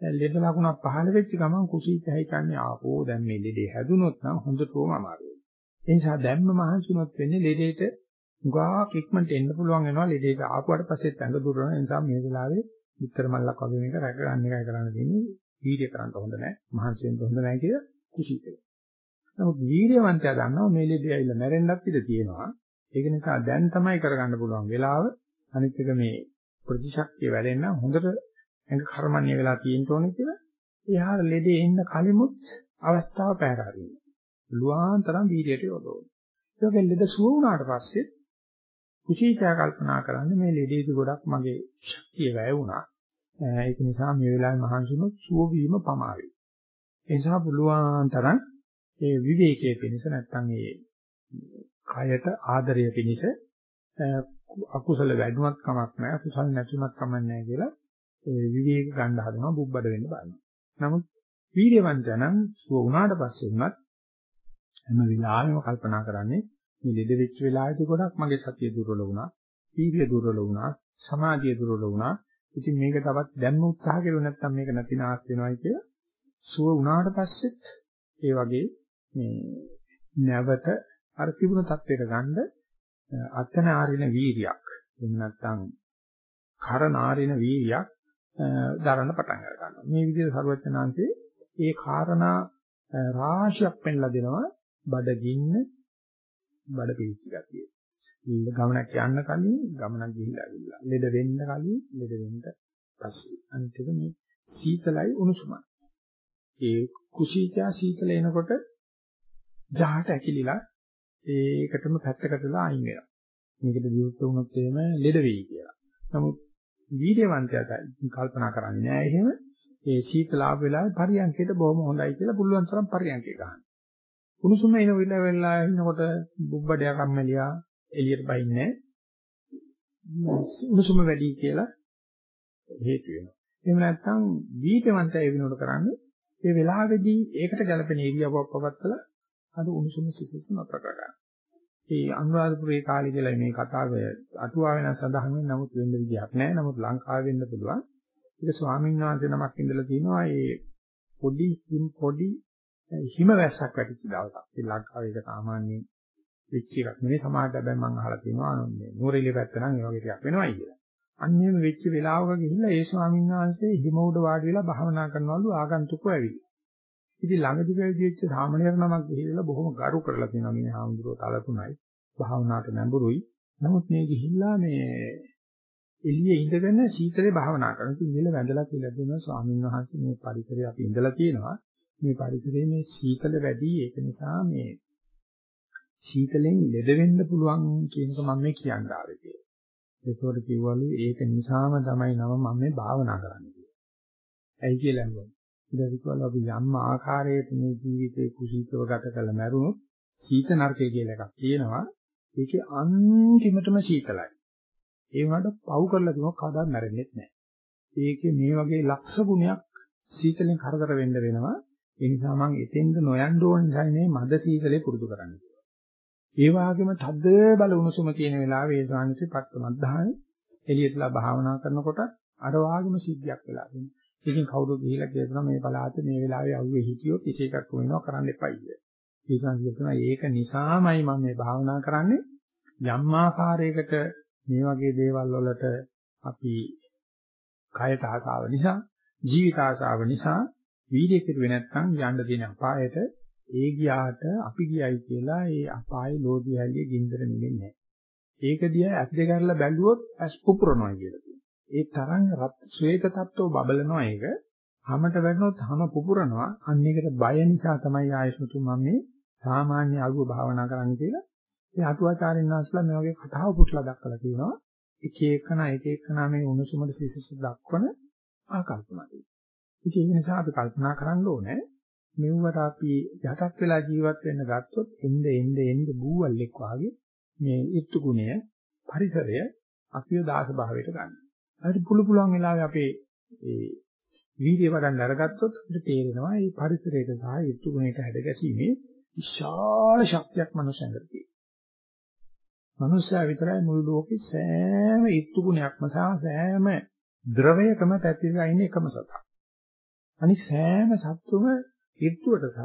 S1: ලෙඩ ලකුණක් පහළ වෙච්ච ගමන් කුසීත හිතන්නේ ආපෝ දැන් මේ ලෙඩේ හැදුනොත් නම් හොඳටම අමාරුයි. ඒ නිසා දැම්ම මහන්සිුනොත් වෙන්නේ ලෙඩේට උගා කික්මන්ට එන්න පුළුවන් වෙනවා ලෙඩේට ආපුවට පස්සේ ඇඟ දුරන නිසා මේ වෙලාවේ විතර මල්ලක් වගේ මේක රැක ගන්න එකයි කරන්න තියෙන්නේ. වීර්ය කරන්න හොඳ නැහැ. මහන්සි වෙන්න හොඳ නැහැ කියලා කුසීතයි. නමුත් වීර්යවන්තයා දන්නවා මේ ලෙඩේ ඇවිල්ලා මැරෙන්නත් ඉඩ තියෙනවා. ඒක නිසා දැන් තමයි කරගන්න පුළුවන් වෙලාව. අනිත් එක මේ ප්‍රතිශක්තිය වැඩෙන්න හොඳට ඇඟ කර්මන්නේ වෙලා තියෙන්න ඕනේ කියලා. එයාට ලෙඩේ එන්න කලිමුත් අවස්ථාව පැහැරගන්න. ලුවාන්තරම් වීර්යයට යොදවන්න. ඒ වගේ ලෙඩ සුව වුණාට පස්සේ කුසීතයා කල්පනා කරන්නේ මේ ලෙඩේදී ගොඩක් මගේ ශක්තිය වැය වුණා. ඒක නිසා මේ වෙලාවේ මහන්සි වුණොත් සුව වීම පමාවි. ඒ නිසා පුළුවන් තරම් ඒ විවේකයේ පිණිස නැත්තම් ඒ කයට ආදරය පිණිස අකුසල වැඩුණත් කමක් නැහැ අකුසල නැතුණත් කමක් නැහැ කියලා ඒ විවේක ගන්න හදනවා බුබ්බඩ වෙන්න බලනවා. නමුත් වීර්යවන්තයන් සුව වුණාට පස්සේ වුණත් හැම වෙලාවෙම කල්පනා කරන්නේ මේ ලෙඩ වෙච්ච වෙලාවේදී ගොඩක් මගේ සතිය දුර්වල වුණා, වීර්ය දුර්වල වුණා, සමාධිය දුර්වල වුණා. ඉතින් මේක තවත් දැම්ම උත්සාහ කරුවේ නැත්නම් මේක නැතිනාස් වෙනවයි කියලා සුව වුණාට පස්සෙත් ඒ වගේ මේ නැවත අර තිබුණ தත්වයට ගන්න අත්න ආරින වීරියක් එහෙම නැත්නම් කරන ආරින වීරියක් දරන්න පටන් ගන්නවා. මේ විදිහට සරුවචනාංශේ ඒ කාරණා රාශියක් පෙන්ලා දෙනවා බඩගින්න බඩ පිච්ච ගැතියි. ගමනක් යන්න කලින් ගමනක් ගිහිල්ලා ආවිල්ලා. ලෙඩ වෙන්න කලින් ලෙඩ වෙන්න පස්සේ. අනිත් එක මේ සීතලයි උණුසුමයි. ඒ කුසීතා සීතල එනකොට ජහට ඇකිලිලා ඒකටම පැත්තකටලා අයින් වෙනවා. මේකට විරුද්ධ වුණොත් එහෙම ලෙඩ වෙයි කියලා. නමුත් වීර්යවන්තයා කල්පනා කරන්නේ නෑ එහෙම. ඒ සීතලාව වෙලාවේ පරියන්කේට බොහොම හොඳයි කියලා පුළුවන් තරම් පරියන්කේ ගන්න. උණුසුම එන වෙලාව ඉන්නකොට බුබ්බඩයක් අම්මලියා එළියට බහින්නේ උණුසුම වැඩි කියලා හේතු වෙනවා. එහෙම නැත්නම් වීර්යවන්තය ඒ වෙනකොට කරන්නේ ඒ වෙලාවේදී ඒකට ගැළපෙන ඉරියව්වක් පවත්වලා අර උණුසුම සිසිල් නතර කරගන්න. ඒ අනුරාධපුරේ කාලේ කියලා මේ කතාව අටුවා වෙන සඳහන් වෙන නමුත් වෙන්න විදියක් නැහැ. නමුත් ලංකාවේ වෙන්න පුළුවන්. ඒක ස්වාමීන් වහන්සේ නමක් ඉඳලා තිනවා ඒ පොඩි පොඩි හිම වැස්සක් වැටිච්ච දවසක්. ඒ ලංකාවේ ඒක සාමාන්‍යයෙන් වෙච්ච එකක් නෙවෙයි සමාජයට හැබැයි මම අහලා තියෙනවා මේ නෝරෙලිය පැත්ත නම් ඒ වගේ ටිකක් වෙනවයි කියලා. අන්න එහෙම වෙච්ච වෙලාවක ගිහිල්ලා ඒ ස්වාමීන් වහන්සේ හිම උඩ වාඩි වෙලා භාවනා කරනවලු ආගන්තුකෝ ඇවිල්ලා. ඉතින් ළඟදි පැවිදි වෙච්ච සාමණේර නමක් ගිහිල්ලා බොහොම ගරු කරලා තියෙනවා මේ හාමුදුරුවෝ තලතුණයි භාවනාවට නැඹුරුයි. නමුත් මේ ගිහිල්ලා මේ එළියේ ඉඳගෙන සීතලේ භාවනා කරන ඉතින් ඉල වැඳලා කියලා දෙනවා ස්වාමීන් වහන්සේ මේ පරිසරයේ අපි ඉඳලා තියෙනවා. මේ පරිසරයේ මේ සීතල වැඩි ඒක නිසා මේ සීතලෙන් ලෙඩ වෙන්න පුළුවන් කියන එක මම මේ කියන්න ආවේ කියලා. ඒකෝට කිව්වලු ඒක නිසාම තමයි නම මම මේ භාවනා කරන්නේ කියලා. ඇයි කියලා නෝ. ඊට පස්සේ අපි යම් ආකාරයකට මේ ජීවිතේ කුසීතව ගත කළ මරුණොත් සීත නරකය කියලා එකක් තියෙනවා. ඒකේ අන්තිමටම සීතලයි. ඒ වුණාට පව් කරලා දුනොත් කවදාවත් මැරෙන්නේ නැහැ. ඒකේ මේ වගේ ලක්ෂ ගුණයක් සීතලෙන් කරදර වෙන්න වෙනවා. ඒ නිසා මම එතෙන්ද නොයන්න ඕන නිසා මේ මද සීතලේ පුරුදු කරන්නේ. ඒ වගේම තද්ද බල උණුසුම තියෙන වෙලාවේ ඒ ස්වාමීන් පත්ත මද්ධානේ එළියටලා භාවනා කරනකොට අර වාගේම සිද්ධියක් වෙලා තියෙනවා. ඉතින් කවුරු ගිහිලා කියනවා මේ පළාතේ මේ වෙලාවේ අවුවේ හිටියොත් කිසි එකක් වෙනවා කරන්න එපා කියලා. ඒ සංකල්පන ඒක නිසාමයි මම මේ භාවනා කරන්නේ යම් ආකාරයකට මේ වගේ දේවල් වලට අපි කයට ආසාව නිසා ජීවිත ආසාව නිසා වීර්ය කෙරුවේ නැත්නම් යන්න දෙන අපායට ඒ ගියාට අපි ගියයි කියලා ඒ අපායේ ලෝභය හැලිය ගින්දර නෙමෙන්නේ නැහැ. ඒක දිහා ඇස් දෙක අරලා බැලුවොත් ඇස් පුපුරනවා කියලා කියනවා. ඒ තරම් ශ්වේත තත්ත්වෝ බබලනවා ඒක. හැමත වැටුනොත් හැම පුපුරනවා. අන්න ඒකට බය නිසා තමයි ආයසුතු මම මේ සාමාන්‍ය අරුව භාවනා කරන්න කියලා. ඒ අටුවාචාරින් වහන්සේලා මේ වගේ කතාව පුටලා දක්වලා තියෙනවා. එක එකන එක එකන මේ උණුසුමට සිසිස දක්වන ආකල්පනයි. ඒක නිසා අපි කල්පනා කරන්න ඕනේ මෙව්වට අපි යටත් වෙලා ජීවත් වෙන්න ගත්තොත් එnde එnde එnde බූවල්ෙක් වාගේ මේ ඊත්තු ගුණය පරිසරය අපිව දාස භාවයට ගන්න. අපිට පුළු පුළුවන් වෙලාවේ අපේ ඒ වීර්ය වඩන්න අරගත්තොත් අපිට තේරෙනවා මේ පරිසරයට සහ ඊත්තු ගුණයට හැදගැසීමේ විශාල ශක්තියක් මනුස්සයන්ට තියෙනවා. මනුස්සයා විතරයි මුළු ලෝකේ සෑම ඊත්තු ගුණයක්ම සහ සෑම ද්‍රවයකම පැතිරලා ඉන්නේ එකම සතා. අනිත් සෑම සත්තුම ඍතුවට සහ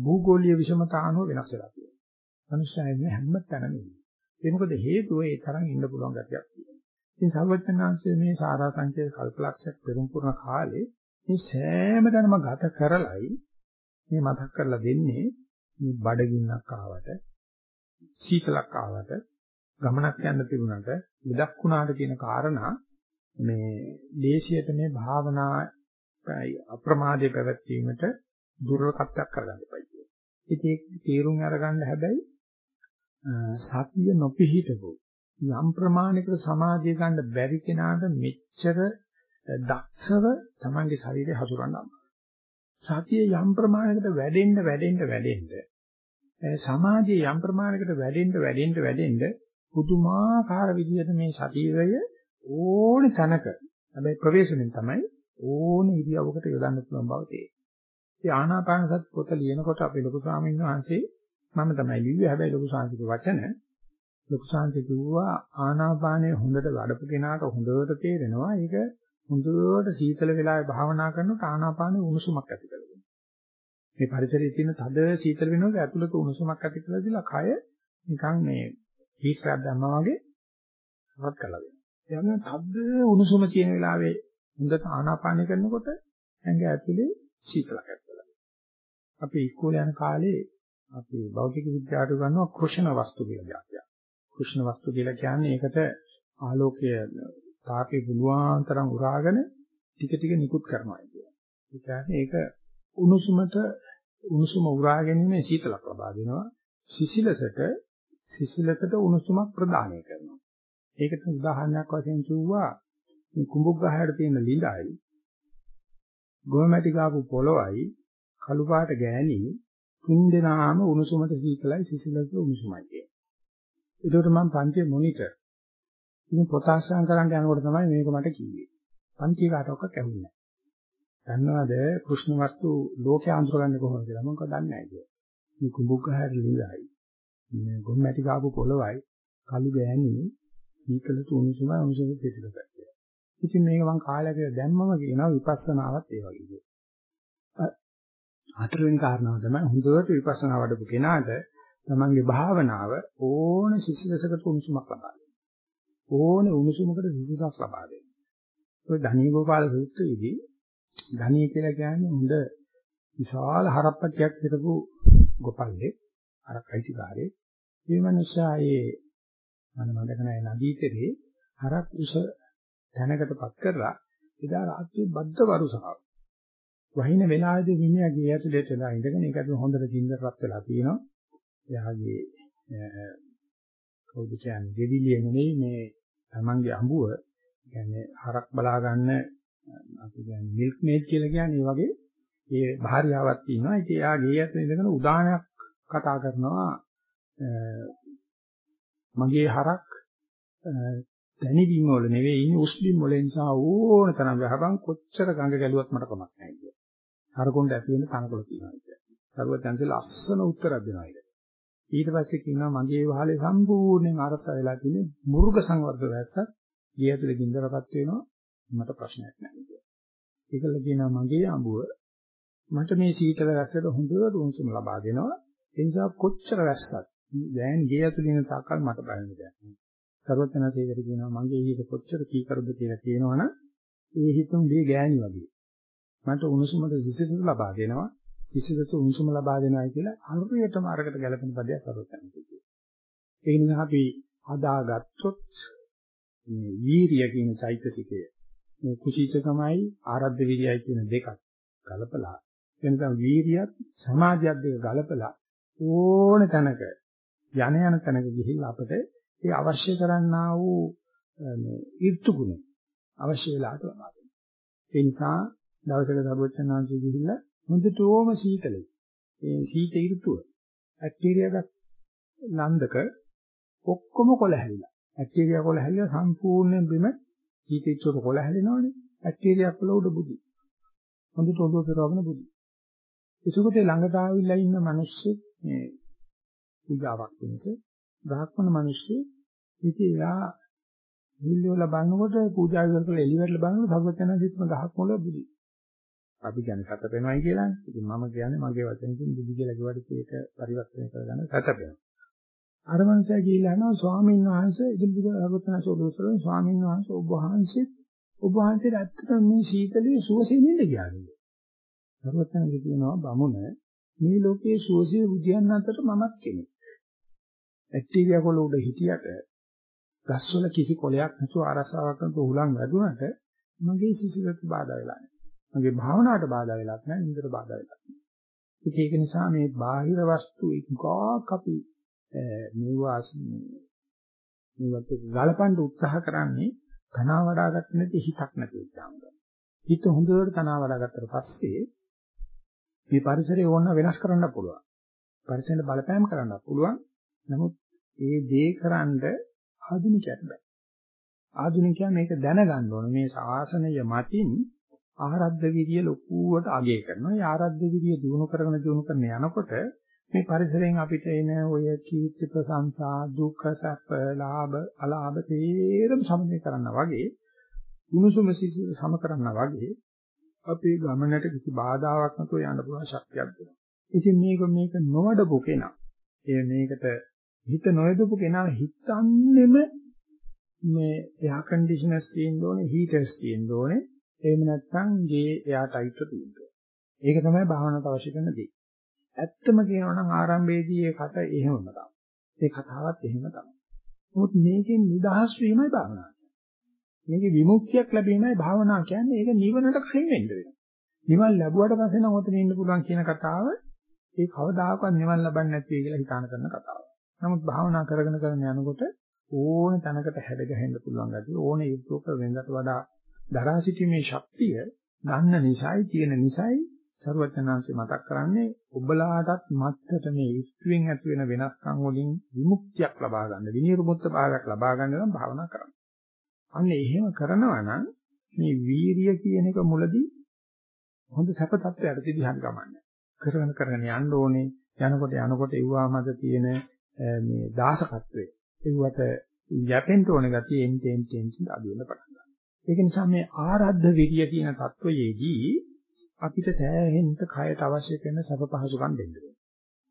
S1: භූගෝලීය විෂමතා අනුව වෙනස් වෙලා තියෙනවා. මනුෂ්‍යයන් හැම තැනම ඉන්නේ. ඒ මොකද හේතුව ඒ තරම් ඉන්න පුළුවන් ගැටියක් තියෙනවා. ඉතින් සර්වඥාන්සේ මේ සාරා සංකේත කල්පලක්ෂයක් පෙරම් පුරන කාලේ මේ සෑම තැනම ගත කරලයි මේ මතක් කරලා දෙන්නේ මේ බඩගින්නක් ආවට සීතලක් ආවට ගමනක් යන්න තිබුණාට ලෙඩක් වුණාට කියන කාරණා මේ දේශියට මේ භාවනා අප්‍රමාදයේ පැවැත්වීමට දුර්වලකත්වයක් කරගන්න එපා කියන්නේ. ඉතින් ඒක තීරුම් අරගන්න හැබැයි සතිය නොපිහිටවෝ යම් ප්‍රමාණයකට සමාධිය ගන්න බැරි කෙනාට මෙච්චර දක්ෂව Tamange ශරීරය හසුරන්න අමාරුයි. සතිය යම් ප්‍රමාණයකට වැඩෙන්න වැඩෙන්න වැඩෙන්න සමාධිය යම් ප්‍රමාණයකට වැඩෙන්න වැඩෙන්න වැඩෙන්න පුදුමාකාර විදිහට මේ ශරීරය ඕනේ තැනක හැබැයි ප්‍රවේශමෙන් තමයි ඕනේ ඉරියව්වකට යොදන්න පුළුවන් බව තේරෙන්නේ. ඒ ආනාපාන සති පොත ලියනකොට අපේ ලොකු ස්වාමීන් වහන්සේ මම තමයි ලිව්වේ හැබැයි ලොකු සාංශික වචන ලොකු සාංශික කිව්වා ආනාපානය හොඳට වඩපු කෙනාට හොඳට තේරෙනවා ඒක හොඳට සීතල වෙලාවේ භාවනා කරනකොට ආනාපානෙ උණුසුමක් ඇති කරගන්නවා. මේ පරිසරයේ තියෙන තද සීතල වෙනකොට ඇතුළත උණුසුමක් ඇති කරලා දිලා කය නිකන් මේ හීට් එකක් දැම්මා වගේ රත් කළා වෙනවා. ඒ වගේම තද උණුසුම තියෙන වෙලාවේ හොඳට ආනාපානය කරනකොට ඇඟ ඇතුලේ සීතලක් ඇති වෙනවා. අපි ඉස්කෝලේ යන කාලේ අපි භෞතික විද්‍යාවට ගන්නවා කෘෂණ වස්තු කියලා જાතියක්. කෘෂණ වස්තු කියලා කියන්නේ ඒකට ආලෝකය තාපේ බුලුවාන් තරම් උරාගෙන ටික ටික නිකුත් කරනවා කියන්නේ. ඒ කියන්නේ ඒක උණුසුමට උණුසුම උරා ගැනීම සීතලක් ලබා දෙනවා. සිසිලසට සිසිලසට උණුසුමක් ප්‍රදානය කරනවා. ඒකට උදාහරණයක් වශයෙන් කිව්වා මේ කුඹුක් ගහයට තියෙන ලිඳයි ගොමැටි ගාපු පොළොවයි කළු පාට ගෑණි තුන් දෙනාම උණුසුමට සීතලයි සිසිලට උණුසුමයි කියන්නේ. ඒකට මම පංචේ මොනිටර්. ඉතින් පොතාසියම් කරන්න යනකොට තමයි මේක මට කිව්වේ. පංචේ කාටවත් ඇහුන්නේ නැහැ. දන්නවද කෘෂ්ණ වස්තු ලෝකේ අඳුරගන්නේ කොහොමද කියලා මම දන්නේ නැහැ කියලා. මේ කුඹුක් ගහට ලිඳයි. මේ ගොම්මැටි ගාපු පොළොවයි කළු ගෑණි සීතලට උණුසුමයි උණුසුම සිසිලට කියලා. ඉතින් මේක මම කාලයකට දැම්මම කියනවා විපස්සනාවත් ඒ වගේ කියලා. හතරවෙනි කාරණාව තමයි හොඳට විපස්සනා වඩපු කෙනාට තමන්ගේ භාවනාව ඕන සිසිලසකට උණුසුමක් ලබා දෙනවා. ඕන උණුසුමකට සිසිලසක් ලබා දෙනවා. ඔය ධනී ගෝපාල සූත්‍රයේදී ධනී කියලා කියන්නේ හොඳ විශාල හරප්පටියක් හිටපු ගෝපල්ලේ අර කයිතිකාරේ මේ මනුස්සයා ඒ මම මතක නැහැ නදීතරේ හරක් උස තැනකටපත් කරලා එදා රාත්‍රියේ බද්ද වරුසාව වහින වෙලාවේදී මිනිහා ගේ ඇතුලේ වෙලා ඉඳගෙන ඒක අතන හොඳට කින්දරපත් වෙලා තියෙනවා. එයාගේ කවුද කියන්නේ දෙවිලිය නෙවෙයි මේ තමන්ගේ අඹුව කියන්නේ හරක් බලා ගන්න අපි කියන්නේ මිල්ක් මේඩ් කියලා කියන්නේ ඒ වගේ ඒ භාර්යාවක් තියෙනවා. ඉතින් එයා ගේ ඇතුලේ ඉඳගෙන උදාහරණයක් කතා කරනවා මගේ හරක් දැනි බිම් වල නෙවෙයි ඉන්නේ උස් බිම් වල නිසා ඕන තරම් වහපන් කොච්චර ගඟ ගැලුවත් මට කමක් නැහැ කියලා. හරකොණ්ඩ ඇති වෙන තනකොළ තියෙනවා කියන්නේ. සරුවත් යන්සේ ලස්සන උත්තරයක් දෙනවා ඒක. ඊට පස්සේ කියනවා මගේ වහලේ සම්පූර්ණයෙන් අරස වෙලා තියෙන මුර්ග සංවර්ධ වැස්සක් ගිය ඇතුලේ ගින්දරපත් වෙනවා මට ප්‍රශ්නයක් නැහැ කියලා. ඒකල කියනවා මගේ අඹුව මට මේ සීතල වැස්සට හොඳට උණුසුම ලබා දෙනවා. ඒ නිසා කොච්චර වැස්සක් දැන් ගිය ඇතුලේ ඉන්න තාක්කල් මට බලන්න දෙයක් නැහැ. සරුවත් යනසේකට කියනවා මගේ හිත කොච්චර කීකරුද කියලා කියනවනම් ඒ හිතුම් මේ ගෑණි වගේ. මට උණුසුමට සිසිලස ලබා දෙනවා සිසිලස උණුසුම ලබා දෙනවායි කියලා අනුරියටම අරකට ගැලපෙන පදයක් සරෝතන කියනවා. ඒ නිසා අපි හදාගත්තොත් මේ වීරිය කියන චෛතසිකය මේ කුසීතකමයි ආරද්ධ විරියයි කියන දෙකක් ගලපලා එනකම් වීරියත් සමාධියත් දෙක ගලපලා ඕන තැනක යන යන තැනක ගිහිල්ලා අපිට ඒ අවශ්‍ය කරන්නා වූ මේ ඍතු ගුණ අවශ්‍ය වෙලාවට ලබා දෙනවා. ඒ නිසා දවසක සර්වචනාංශي ගිහිල්ලා හොඳටම සීතලයි. ඒ සීත ඍතුව. බැක්ටීරියාවක් නන්දක ඔක්කොම කොළ හැලිලා. බැක්ටීරියා කොළ හැලිලා සම්පූර්ණයෙන් බිම සීත ඍතුවක කොළ හැලෙනවනේ. බැක්ටීරියා කොළ උඩ බුදි. හොඳට ඔළුව පෙරවගෙන බුදි. ඒසුකට ළඟට ආවිල්ලා ඉන්න මිනිස්සු මේ පූජාවක් වෙනස බ්‍රාහ්මණ මිනිස්සු ඉතින් එයා නිල්ල වල බලනකොට පූජා ඉවර කරලා එළියට බලනකොට භගවතයන් සිත්ම ගහක් මොළ බුදි. අපි කියන්නේ සැතපෙනවයි කියලානේ. ඉතින් මම කියන්නේ මගේ වචනකින් බුදු කියලා කිව්වට ඒක පරිවර්තනය කරගන්න සැතපෙනවා. අර මනුස්සයා ගිහිල්ලා අහනවා ස්වාමීන් වහන්සේ ඉතින් බුදු ආගතන සෝදෝසරෙන් ස්වාමීන් වහන්සේ ඔබ වහන්සේ ඔබ වහන්සේට ඇත්තටම මේ සීතලේ සුවසේ නිඳ කියන්නේ. සර්වඥාන්ගේ කියනවා බමුණ මේ ලෝකයේ සුවසේ බුදියන් අතර මමත් කෙනෙක්. බැක්ටීරියා කොළ උඩ හිටියට ගස්වල කිසි කොලයක් නැතුව ආරසාවක් නැතුව උලන් වැදුනට මගේ සිසිලට බාධා වෙලා නැහැ. මගේ භාවනාවට බාධා වෙලත් නැහැ, නින්දට බාධා වෙලත් නැහැ. ඒක නිසා මේ බාහිර වස්තු එකක් අපි මේවාස් මේවත් ගලපන්න උත්සාහ කරන්නේ තනවා වඩා ගන්න නැති හිතක් නැති වෙච්චාම. හිත හොඳට තනවා වඩා ගත්තට පස්සේ මේ පරිසරය ඕන වෙනස් කරන්න පුළුවන්. පරිසරයට බලපෑම් කරන්න පුළුවන්. නමුත් ඒ දේ කරන්න ආධුනිකයට බෑ. ආධුනිකයා මේක දැනගන්න ඕනේ. මේ ශාසනය මතින් ආරද්ධ විදිය ලොකුවට අගය කරනවා. ඒ ආරද්ධ විදිය දිනු කරගෙන දිනු කරන යනකොට මේ පරිසරයෙන් අපිට එන ඔය කීර්ති ප්‍රශංසා දුක්ඛ සැප ලාභ අලාභ තේරම සමනය කරනවා වගේ උණුසුම සිසිල සම කරනවා වගේ අපේ ගමනට කිසි බාධාවක් නැතුව යන්න පුළුවන් ශක්තියක් දෙනවා. ඉතින් මේක මේක නොවඩපු කෙනා එය මේකට හිත නොයදපු කෙනා හිතන්නේම මේ එයා කන්ඩිෂනර්ස් තියෙන්න ඕනේ හීටර්ස් තියෙන්න ඕනේ එහෙම නැත්නම් ගේ එයා ටයිට් තියෙන්න ඕනේ. ඒක තමයි භාවනාවට අවශ්‍ය කරන දේ. ඇත්තම කියනවා නම් ආරම්භයේදී ඒ කට එහෙමම තමයි. ඒ කතාවත් එහෙම තමයි. මොකද මේකෙන් නිදහස් වීමයි භාවනාව. මේකේ විමුක්තියක් ලැබීමයි භාවනාව කියන්නේ. ඒක නිවනට කලින් වෙන්න වෙනවා. නිවන් ලැබුවට පස්සේ නම් ඔතන ඉන්න පුළුවන් කියන කතාව ඒ කවදාකවත් නිවන් ලබන්නේ නැති වෙයි කියලා හිතාන කරන කතාවක්. නමුත් භාවනා කරගෙන කරගෙන යනකොට ඕන තැනකට හැඩ ගැහෙන්න පුළුවන් ගැතිය ඕන යුක්තක වෙනකට වඩා දරා සිටීමේ ශක්තිය ගන්න නිසයි තියෙන නිසයි සරුවචනාංශය මතක් කරන්නේ ඔබලාටත් මත්තට මේ ඉස්තුවෙන් ඇති වෙන වෙනස්කම් වලින් විමුක්තියක් ලබා ගන්න විනිර්මුක්ත භාවයක් ලබා ගන්න නම් භාවනා කරන්න. අන්න එහෙම කරනවා නම් මේ වීරිය කියන එක මුලදී හොඳ සැප තත්ත්වයට දිහාට ගමන්නේ. කරගෙන කරගෙන යන්න ඕනේ. යනකොට යනකොට ඒවා මත තියෙන මේ දාසකත්වය. ඒවට යැපෙන්න ඕන ගතිය එන් ටෙන් ටෙන් අඩු වෙන පටන් ගන්නවා. ඒක නිසා මේ ආරද්ධ විරිය කියන தত্ত্বයේදී අපිට සෑහෙන්න කයට අවශ්‍ය කරන සබ පහසුකම් දෙන්න වෙනවා.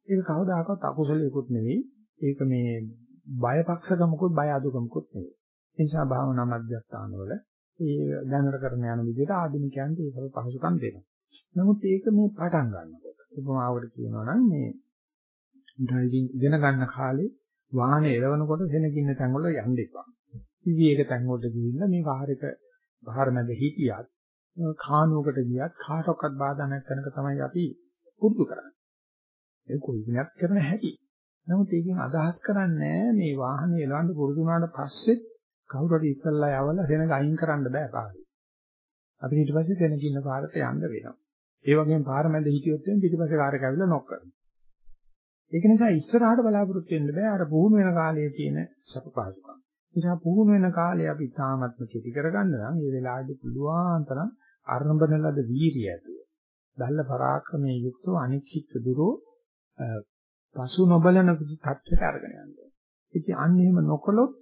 S1: ඒක කවදාකවත් අකුසලයකුත් නෙවෙයි. ඒක මේ බයපක්ෂකමකුත් බය අදුකමකුත් නෙවෙයි. ඒ නිසා භාවනා මධ්‍යස්ථානවල ඒ දැනට කරන යන විදිහට ආධුනිකයන්ට ඒක පහසුකම් දෙනවා. නමුත් ඒක මේ පටන් ගන්නකොට උපමාවකට කියනවා නම් මේ ඩ්‍රයිවිං ඉගෙන ගන්න කාලේ වාහනේ එලවනකොට සෙනගින්න තැන්වල යන්න එපා. ඉවි එක තැන් වලට ගිහිල්ලා මේ කාර් එක බාහිර මැද හිටියත් කානුවකට ගියත් කාටවත් බාධා නැත්නම්ක තමයි අපි පුරුදු කරන්නේ. ඒ කොයි දිනක් කරන හැටි. නමුත් ඒකෙන් අදහස් කරන්නේ මේ වාහනේ එලවන්න පුරුදු වුණාට පස්සෙත් කවුරු හරි ඉස්සල්ලා යවලා සෙනග අයින් කරන්න බෑ පාරේ. අපි ඊට පස්සේ සෙනගින්න පාරට යන්න වෙනවා. ඒ වගේම පාර මැද හිටියොත් එම් පිටිපස්සේ කාර් එක ඇවිල්ලා නොක් කරනවා. ඒක නිසා ඉස්සරහට බලාපොරොත්තු වෙන්න බෑ අර පුහුණු වෙන කාලයේ තියෙන සප පහසුකම්. නිසා පුහුණු වෙන කාලේ අපි තාමත්ම කෙටි කරගන්න නම් මේ වෙලාවේදී පුළුවන් තරම් ආරම්භන ලද වීරිය ඇතුව. දල්ල පරාක්‍රමයේ යුක්තව අනික්ෂිත දුරෝ පසු නොබලන තත්ත්වයට අරගෙන යනවා. ඉතින් අන්න එහෙම නොකළොත්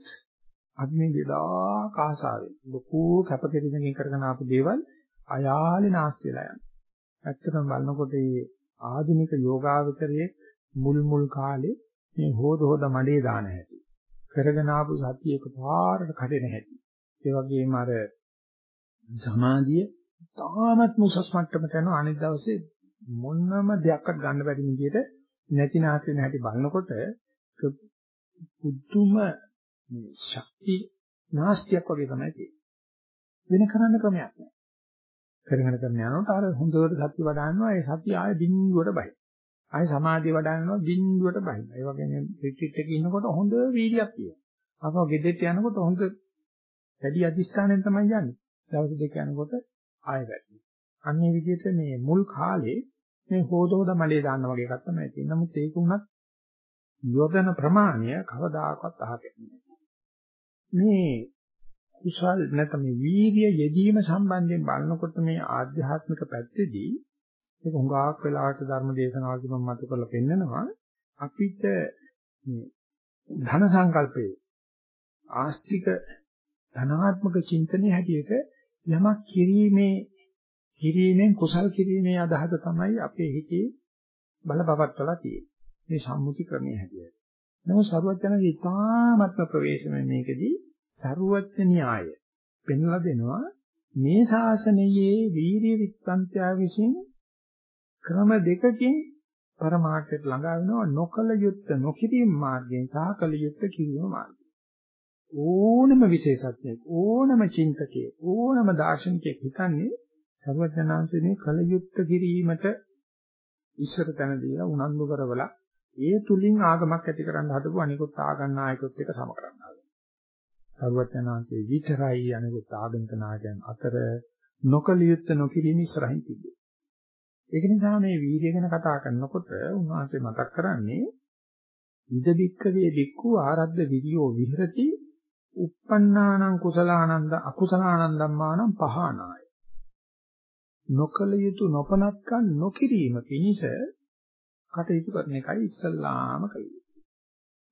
S1: අපි මේ විලා කාසාවෙන් ලොකු කැපකිරීමකින් කරගෙන ආපු දේවල් අයාලේ නාස්ති වෙලා යනවා. ඇත්තටම බලනකොට මේ ආධුනික යෝගාවචරයේ මුල් මුල් කාලේ මේ හොද හොද මඩේ දාන හැටි. කරගෙන ආපු සතිය එකපාරට කඩෙන හැටි. ඒ වගේම අර සමාධිය තාමත් මුසස් මට්ටමට යන අනිත් දවසේ මොනම දෙයක්වත් ගන්න බැරි විදිහට නැති නාස් වෙන හැටි බලනකොට පුදුම ශක්ති නාස්තියක් වගේ තමයි තියෙන්නේ. වෙන කරන්න ක්‍රමයක් නැහැ. කරගෙන කරන යනකොට අර හොඳට සතිය වඩනවා ඒ සතිය ආය බිඳුවට බයි. ආය සමාධිය වඩනවා බිඳුවට බයි. ඒ වගේම රිට්‍රීට් එකේ ඉන්නකොට හොඳ වීර්යයක් තියෙනවා. අපව ගෙදෙට්ට යනකොට හොඳ වැඩි අධිෂ්ඨානයෙන් තමයි යන්නේ. දවස් දෙක යනකොට ආය වැඩි. අන්නේ විදිහට මේ මුල් කාලේ මේ හොදෝද මලේ දාන්න වගේ එකක් තමයි තියෙන්නේ. නමුත් ඒක උනත් යොදන ප්‍රමාණය කවදාකවත් අහකෙන්නේ මේ කුසල් නැත්නම් මේ වීර්ය යෙදීම සම්බන්ධයෙන් බලනකොට මේ ආධ්‍යාත්මික පැත්තේදී ඒක හුඟක් වෙලාවට ධර්ම දේශනාවකදී මම මතු කරලා පෙන්නනවා අපිට මේ ධන සංකල්පයේ ආස්තික ධනාත්මක චින්තනයේ හැටියට යමක් කිරීමේ කිරීමෙන් කුසල් කිරීමේ අදහස තමයි අපේ හිතේ බලපවත්වලා තියෙන්නේ. මේ සම්මුති ක්‍රමයේ හැටියට. නමුත් සරුවචනගේ ඉතාමත්ම ප්‍රවේශමෙන් මේකදී සරුවචන න්‍යාය පෙන්ලා දෙනවා මේ ශාසනයේ වීර්ය විත්පන්තයා විසින් ක්‍රම දෙකකින් පරමාර්ථයට ළඟා වෙනවා නොකල යුත්ත නොකිරීම මාර්ගයෙන් සහ කල යුත්ත කිරීම මාර්ගයෙන්. ඕනම විශේෂඥයෙක් ඕනම චින්තකයෙක් ඕනම දාර්ශනිකයෙක් හිතන්නේ සර්වඥාන්සේ කලයුත්ත කිරීමට ඉස්සර තැන දීලා උනන්දු කරවලා ඒ තුලින් ආගමක් ඇති කරන්න හදපු අනිකුත් ආගම් නායකයොත් එක සම කරනවා. සර්වඥාන්සේ විතරයි අනිකුත් ආගමික නායකයන් අතර නොකලියුත්ත නොකිරීම ඉස්සරහින් තිබේ. ඒක නිසා මේ වීර්ය ගැන කතා කරනකොට උන්වහන්සේ මතක් කරන්නේ ඉද බික්කවේ බික්කු ආරද්ධ විරියෝ විහෙරති uppannānaṁ කුසලානන්ද අකුසලානන්දම්මානම් පහනාය නොකල යුතු නොපනත්කම් නොකිරීම පිණිස කටයුතු කරන එකයි ඉස්සල්ලාම කලේ.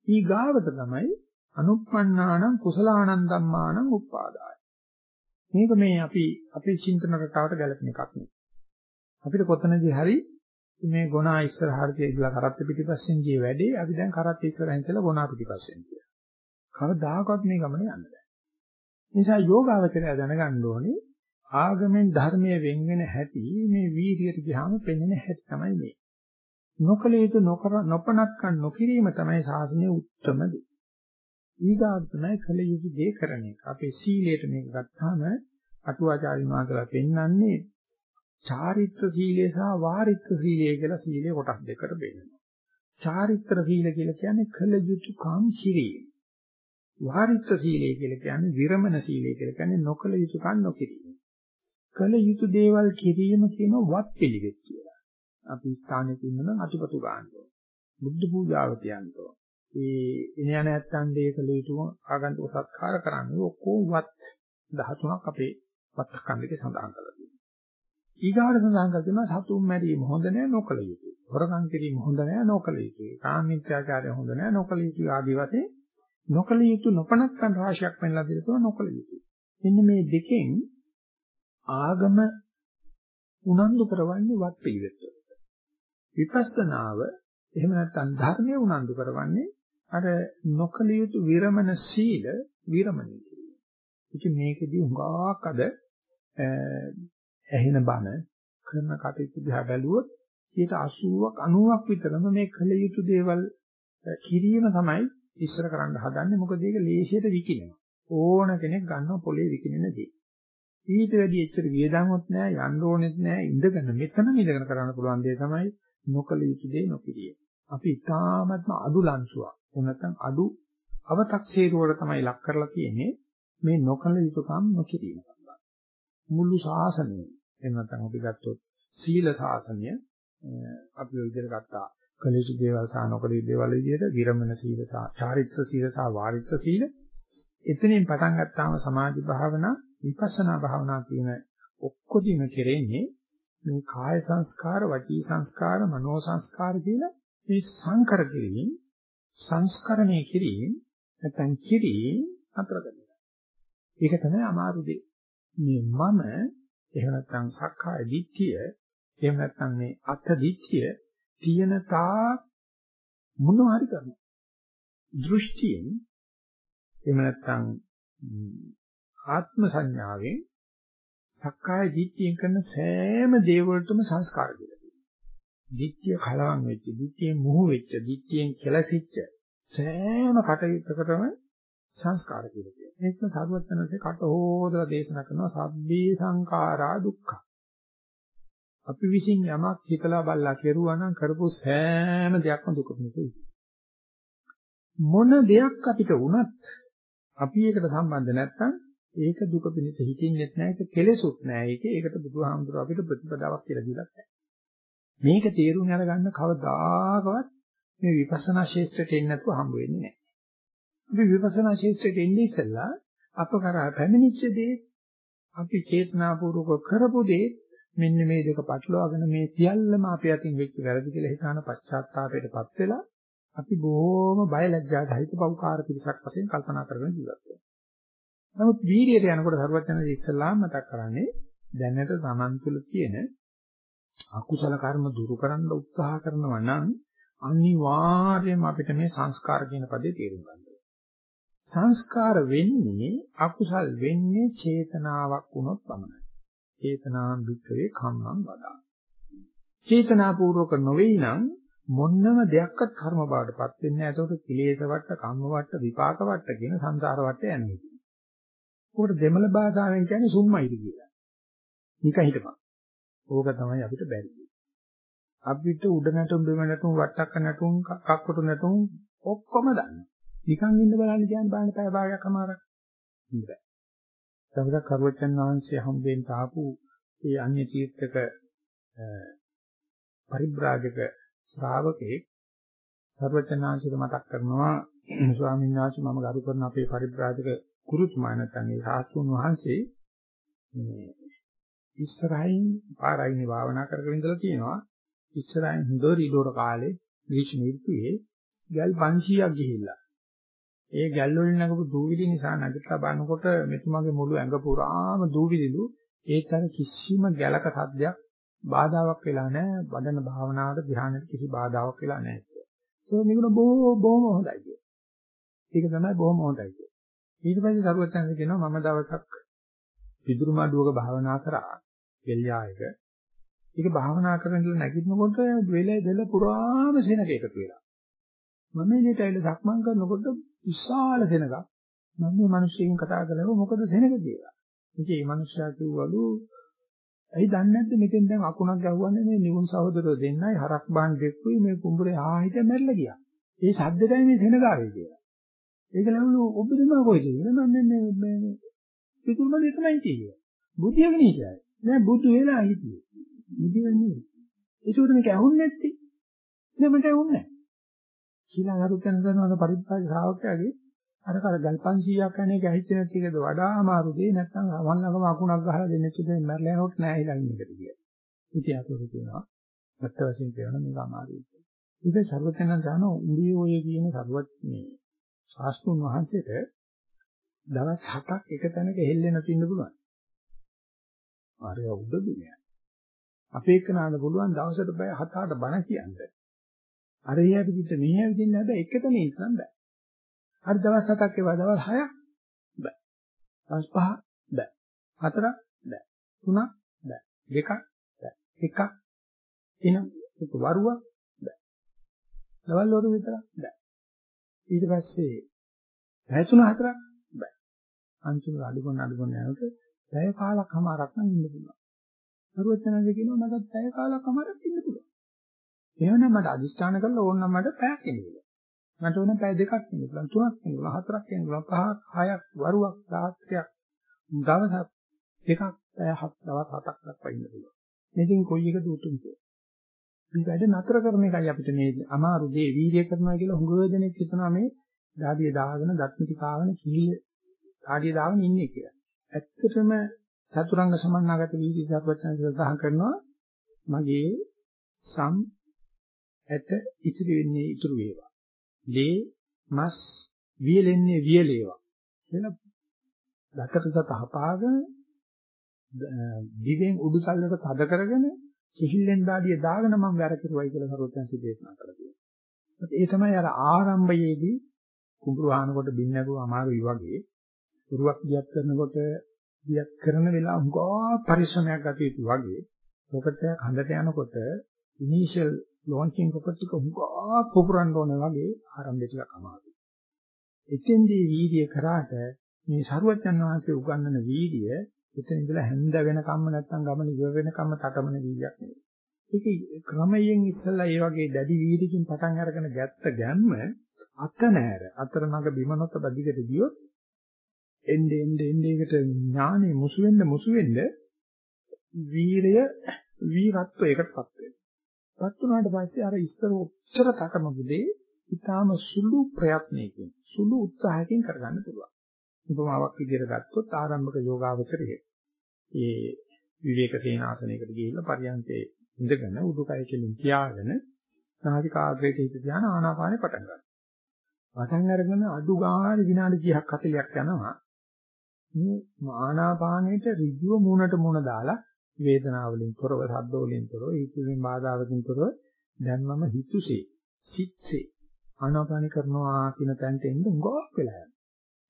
S1: ඊගාවට තමයි අනුප්පන්නානම් කුසලානන්දම්මානම් උපාදාය. මේක මේ අපි අපේ චින්තන රටාවට ගැලපෙන එකක් නෙවෙයි. අපිට කොතනදී හරි මේ ගුණා ඉස්සරහට කියලා කරත් පිටිපස්සෙන් ගියේ වැඩේ අපි දැන් කරත් ඉස්සරහින් කියලා ගුණා පිටිපස්සෙන් කියලා. කවදාකවත් මේ ගමන යන්න බෑ. නිසා යෝගාවචරය දැනගන්න ඕනේ ආගමෙන් ධර්මයේ වෙන් වෙන හැටි මේ වීර්යයට ගියාම පෙන්වෙන හැටි තමයි මේ. නොකල යුතු නොකර නොපනත්කම් නොකිරීම තමයි ශාසනයේ උත්තරම දේ. ඊගාව තමයි කල යුතු දේ කරන එක. අපේ සීලයට මේක ගත්තාම අටුවාචාරින් වහන්සේලා පෙන්වන්නේ චාරිත්‍ර සීලය සහ වාරිත්‍ර සීලය කියලා සීලේ කොටස් දෙකට බෙදෙනවා. චාරිත්‍ර සීල කියලා කියන්නේ කල යුතු කම් කිරීම. වාරිත්‍ර සීලය කියලා කියන්නේ විරමණ සීලය කියලා කියන්නේ නොකල යුතු කම් නොකිරීම. කල යුතු දේවල් කිරීම කියන වත් පිළිවෙත් කියලා. අපි ස්ථානයේ ඉන්නනම් අතුපතු ගන්නවා. බුද්ධ පූජාව තියන්නවා. ඒ එන යන නැත්තන් දෙය කල යුතු ආගන්තුක සත්කාර කරන්නේ ඔක්කොම වත් 13ක් අපේ වත් කන්දේ සඳහන් කරලා තියෙනවා. ඊගාට සඳහන් කර තියෙනවා සතුම් මැරීම හොඳ නැහැ නොකල යුතුයි. හොරකම් කිරීම හොඳ නැහැ නොකල යුතුයි. කාමීත්‍යාචාරය හොඳ නැහැ නොකල යුතුයි ආදී වශයෙන් නොකල යුතු නොපනත්කම් රාශියක් වෙනලා දෙනවා නොකල යුතුයි. මෙන්න මේ දෙකෙන් ආගම උනන්දු කරවන්නේ වත් පිළිවෙත් විපස්සනාව එහෙම නැත්නම් ධර්මය උනන්දු කරවන්නේ අර නොකල යුතු විරමණ සීල විරමණය කිරීම. ඉතින් මේකෙදී හුඟක් අද ඇහෙන බණ කරන කටයුතු දිහා බැලුවොත් 80ක් 90ක් විතරම මේ කල යුතු දේවල් කිරීම තමයි ඉස්සර කරන්න හදන්නේ මොකද ඒක ලේසියට විකිනවා. ඕන කෙනෙක් ගන්නවා පොලේ විකිනෙන දේ. ඊට වැඩි එච්චර වියදම්වත් නැහැ යන්න ඕනෙත් නැහැ ඉඳගෙන මෙතනම ඉඳගෙන කරන්න පුළුවන් දේ තමයි නොකල යුතු දේ නොකිරිය. අපි ඊටාත්ම අඩු ලංසුවක්. නැත්නම් අඩු අව탁සීරුවට තමයි ලක් කරලා තියෙන්නේ මේ නොකල යුතුකම් නොකිරීම. මුළු ශාසනය එහෙම නැත්නම් අපි ගත්තොත් සීල ශාසනය අපි විදිහට ගත්තා කලේශ දේවල් සහ නොකලී දේවල් විදිහට විරමණ සීල සහ චාරිත්‍ර සීල සහ වාරිත්‍ර සීල එතනින් පටන් ගත්තාම සමාධි භාවනා විපස්සනා භාවනා කියන ඔක්කොදීම කෙරෙන්නේ මේ කාය සංස්කාර, වචී සංස්කාර, මනෝ සංස්කාර කියලා මේ සංකර කිරීම, සංස්කරණය කිරීම නැත්නම් කිරීම අතර ඒක තමයි අමාරු දේ. මේ මම එහෙම නැත්නම් සක්කාය දිට්ඨිය එහෙම නැත්නම් මේ අත්ථ දිට්ඨිය තියෙන තා මොනවා හරි කරනවා. දෘෂ්ටියෙන් එහෙම නැත්නම් ආත්ම සංඥාවෙන් සක්කාය දිට්ඨියෙන් කරන සෑම දේවලටම සංස්කාර කියලා කියනවා. දිට්ඨිය කලවම් වෙච්ච, දිට්ඨියෙන් මුහු වෙච්ච, දිට්ඨියෙන් කෙලසිච්ච සෑම කටයුත්තකටම සංස්කාර කියලා කියනවා. ඒකම සාරවත්නසේ කට හොදලා දේශනා කරනවා සබ්බේ සංඛාරා දුක්ඛ. අපි විසින් යමක් හිතලා බලලා කෙරුවා නම් කරපු සෑම දෙයක්ම දුක නෙවෙයි. මොන දෙයක් අපිට වුණත් අපි ඒකට සම්බන්ධ නැත්නම් ඒක දුක පිණිස හිතින්නෙත් නැහැ ඒක කෙලෙසුත් නැහැ ඒක ඒකට බුදුහාමුදුරුවෝ අපිට ප්‍රතිපදාවක් කියලා දීලා නැහැ මේක තේරුම් අරගන්න කවදාකවත් මේ විපස්සනා ශාස්ත්‍රයට එන්නේ නැතුව හම්බ වෙන්නේ නැහැ අපි විපස්සනා ශාස්ත්‍රයට එන්නේ ඉස්සෙල්ලා අප කරා පැමිණිච්ච දේ අපි චේතනාපූර්වක කරපු දේ මෙන්න මේ දෙක පටලවාගෙන මේ සියල්ලම අපේ අතින් වෙච්ච වැරදි කියලා හිතාන පශ්චාත්තාපයටපත් වෙලා අපි බොහොම බය ලැජ්ජා සහිත බෞකාර පිරිසක් වශයෙන් කල්පනා කරගෙන ජීවත් වෙනවා. නමුත් වීර්යයට යනකොට සරුවචනදී ඉස්සල්ලාම මතක් කරන්නේ දැනට Taman තුල තියෙන අකුසල කර්ම දුරු කරන්න උත්සාහ කරනවා නම් අනිවාර්යයෙන්ම අපිට මේ සංස්කාර කියන පදේ තේරුම් ගන්න. සංස්කාර වෙන්නේ අකුසල් වෙන්නේ චේතනාවක් වුණොත් පමණයි. චේතනාම් වික්‍රේ කම්මං වදා. චේතනාපූර්වක නොවේ නම් මොන්නම දෙයක්වත් කර්ම බවටපත් වෙන්නේ නැහැ. ඒකට කිලේශ වට, කම්ම වට, විපාක වට කියන සංසාර වට යන්නේ. උකට දෙමළ භාෂාවෙන් කියන්නේ සුම්මයිද කියලා. නිකන් හිටපන්. ඕක තමයි අපිට බැරි. අපිට උඩ නැටුම් බිම නැටුම් වට්ටක්ක නැටුම් කක්කොටු නැටුම් ඔක්කොම දන්නවා. නිකන් ඉන්න බලන්න කියන්නේ බාහන පැය භාගයක් අමාරක්. ඉඳලා. දවසක් කරුවචන් වහන්සේ හම්බෙන් තාපු ඒ අන්‍ය තීර්ථක පරිබ්‍රාජක ශ්‍රාවකේ සර්වචනාංශික මතක් කරනවා ස්වාමීන් වහන්සේ මම ගරු කරන අපේ පරිබ්‍රාජක ගුරුතුමා නැත්නම් ඒ සාස්තුන් වහන්සේ මේ ඉස්සරහින් පාරයිනේ භාවනා කරගෙන ඉඳලා තියෙනවා ඉස්සරහින් හොඳ කාලේ ග්‍රීෂ්ම ඍතුවේ ගල් 500ක් ගිහිල්ලා ඒ ගැල් වලින් නැගපු දූවිලි නිසා නැගිටලා බලනකොට මෙතුමාගේ මුළු ඇඟ පුරාම දූවිලිලු ඒතර කිසිම ගැලක සද්දයක් බාධාවක් වෙලා නැහැ වඩන භාවනාවට ධ්‍යානෙට කිසි බාධාවක් වෙලා නැහැ ඒක නිකුණ බොහෝ බොහොම හොඳයි කිය. ඒක තමයි බොහොම හොඳයි කිය. ඊට පස්සේ සරුවත්යන්ද කියනවා මම දවසක් පිදුරු මඩුවක භාවනා කරා ගෙල්යායක. ඒක භාවනා කරන ඉඳලා නැගිටිනකොට වෙලේ දෙල පුරාම සෙනග එකතු වෙලා. මම එළියට ඇවිල්ලා සක්මන් කරනකොට විශාල සෙනගක්. මම මේ මිනිස්සුන් කතා කරලා මොකද සෙනග කියලා. ඉතින් මේ මිනිස්සයා කිව්වලු ඇයි දන්නේ නැද්ද මෙතෙන් දැන් අකුණක් ගැහුවන්නේ මේ නිවුන් සහෝදරයෝ දෙන්නයි හරක් බාන් දෙක්කුයි මේ කුඹුරේ ආහිත මැරිලා ගියා. ඒ සද්දෙටයි මේ සෙනගාවේ කියලා. ඒක ලැබුණු ඔබතුම කොයිද කියලා මම මේ මේ පිටුම දෙතමයි කියේ. බුද්ධියගෙන හිටියයි. නෑ බුදු වෙලා හිටියේ. බුදු වෙන්නේ. ඒකට මේක ඇහුන්නේ නැත්තේ. නෑ මට ඇහුන්නේ නෑ. කියලා අරුතන කරනවා පරිත්‍යාග ශ්‍රාවකයාගේ අර කර ගල් 500ක් යන එක ඇහිච්ච නැති එකද වඩා අමාරු දෙයක් නැත්නම් වන් ළඟම අකුණක් ගහලා දෙන්න කිව්වෙ මැරලා යනකොට නෑ ඊළඟ එකට කියලා. ඉතින් අතෝර කියනවා මත්ත වශයෙන් කියනවා මේක අමාරුයි. ඒක සර්වඥයන් ගන්න උඹේ ඔය කියන සර්වත් මේ ශාස්ත්‍රුන් වහන්සේට දවස් 7ක් එක තැනක හෙල්ලෙන්න තින්න පුළුවන්. ආරය උඩදිනේ. අපේ එක්කනන්න පුළුවන් දවසට බය 7-8 බණ කියන්නේ. අර එයා පිටිට මෙහෙ ඇවිදින්න හැබැයි එක තැන ඉන්න බෑ. හරි දවස් 7ක් ඒවා දවස් 6ක් බෑ. දවස් 5 බෑ. 4ක් බෑ. 3ක් බෑ. 2ක් බෑ. 1ක් එනම් ඒක වරුවක් බෑ. දවල් වරු විතරක් බෑ. ඊට පස්සේ පැය 3-4ක් බෑ. අන්තිම අඩුගොන්න අඩුගොන්න යනකොට පැය කාලක් හමාරක් නම් ඉන්න පුළුවන්. සරුවචනන්ද කියනවා මට පැය කාලක් හමාරක් ඉන්න පුළුවන්. එහෙනම් මට අදිස්ථාන කරලා ඕනනම් මට පැයක් ඉන්න පුළුවන්. මට ඕන පැය දෙකක් ඉන්න පුළුවන් තුනක් ඉන්න පුළුවන් හතරක් ඉන්න පුළුවන් පහක් හයක් වරුවක් රාත්‍රියක් දවසක් එකක් පැය හත් දවස් හතක් දක්වා ඉන්න පුළුවන්. මේකෙන් කොයි එකද උතුම් කියලා? මේ වැඩ නතර කරන එකයි අපිට මේ අමාරු දේ. වීර්ය කරනවා කියලා හුඟ දෙනෙක් හිතනවා මේ ධාඩිය දාගෙන දත්මිති කාගෙන කීල ධාඩිය දාගෙන ඉන්නේ කියලා. ඇත්තටම චතුරංග සමන්නාගත වීර්ය සර්වඥයන් සඳහන් කරනවා මගේ සම් ඇට ඉතිරි වෙන්නේ ඉතුරු වේවා. ලේ මස් වියලෙන්නේ වියලේවා. කියලා දකට දත හපාගෙන දිවෙන් උඩුසල්ලට තද කරගෙන කිහිල්ලෙන් දාඩිය දාගෙන මම වැර කෙරුවයි කියලා සරුවත්යන් සිදේශනා කරලා තියෙනවා. ඒ තමයි අර ආරම්භයේදී කුඹුරු ආනකොට බින්නරුව අමාරුයි වගේ. උරුවක් දියත් කරනකොට දියත් කරන වෙලාව හුඟා පරිශ්‍රමයක් ගත යුතු වගේ. ඔකට හඳට යනකොට ඉනිෂියල් ලොන්චින් රොකට් එක හුඟා පුපුරන්න ඕනේ වගේ ආරම්භය ටිකක් අමාරුයි. එතෙන්දී වීර්ය කරාට මේ සරුවච්චන් වහන්සේ උගන්වන වීර්ය එතන ඉඳලා හැන්ද වෙනකම්ම නැත්තම් ගමන ඉව වෙනකම්ම තටමන වීර්යයක් නෙවෙයි. ඒක ක්‍රමයෙන් ඉස්සලා ඒ වගේ දැඩි වීර්යකින් පටන් අරගෙන ගැත්ත ගැම්ම අත නෑර අතරමඟ බිම නොත බදිකට ගියොත් එnde ende ende එකට ඥානෙ මුසු වෙන්න මුසු වෙන්න වීරය වීරත්වයකටපත් වෙනවා. පත් වුණාට පස්සේ අර ඉස්සර උච්චර තකමගුදේ ඊටාම සුළු ප්‍රයත්නයකින් සුළු උත්සාහයකින් කරගන්න පුළුවන්. උපමාවක් විදිහට ගත්තොත් ආරම්භක යෝගාවචරයේ ඒ විවේක සේනාසනයකට ගිහිල්ලා පරියන්තේ ඉඳගෙන උඩුකය කෙලින් තියාගෙන නාසික ආග්‍රේට හිත ධාන ආනාපානෙ පටන් ගන්නවා. පටන් අරගෙන අඩු ගානේ විනාඩි 30ක් 40ක් යනවා. මේ ආනාපානෙට ඍජුව මූණට මූණ දාලා වේදනාවලින් තොරව, ශබ්ද වලින් තොරව, ඊතුලින් බාධාවකින් තොරව දැන් මම හිතුසේ, සිත්සේ ආනාපාන කරනවා කියන තැනට එන්න උගාවක් වෙලා යනවා.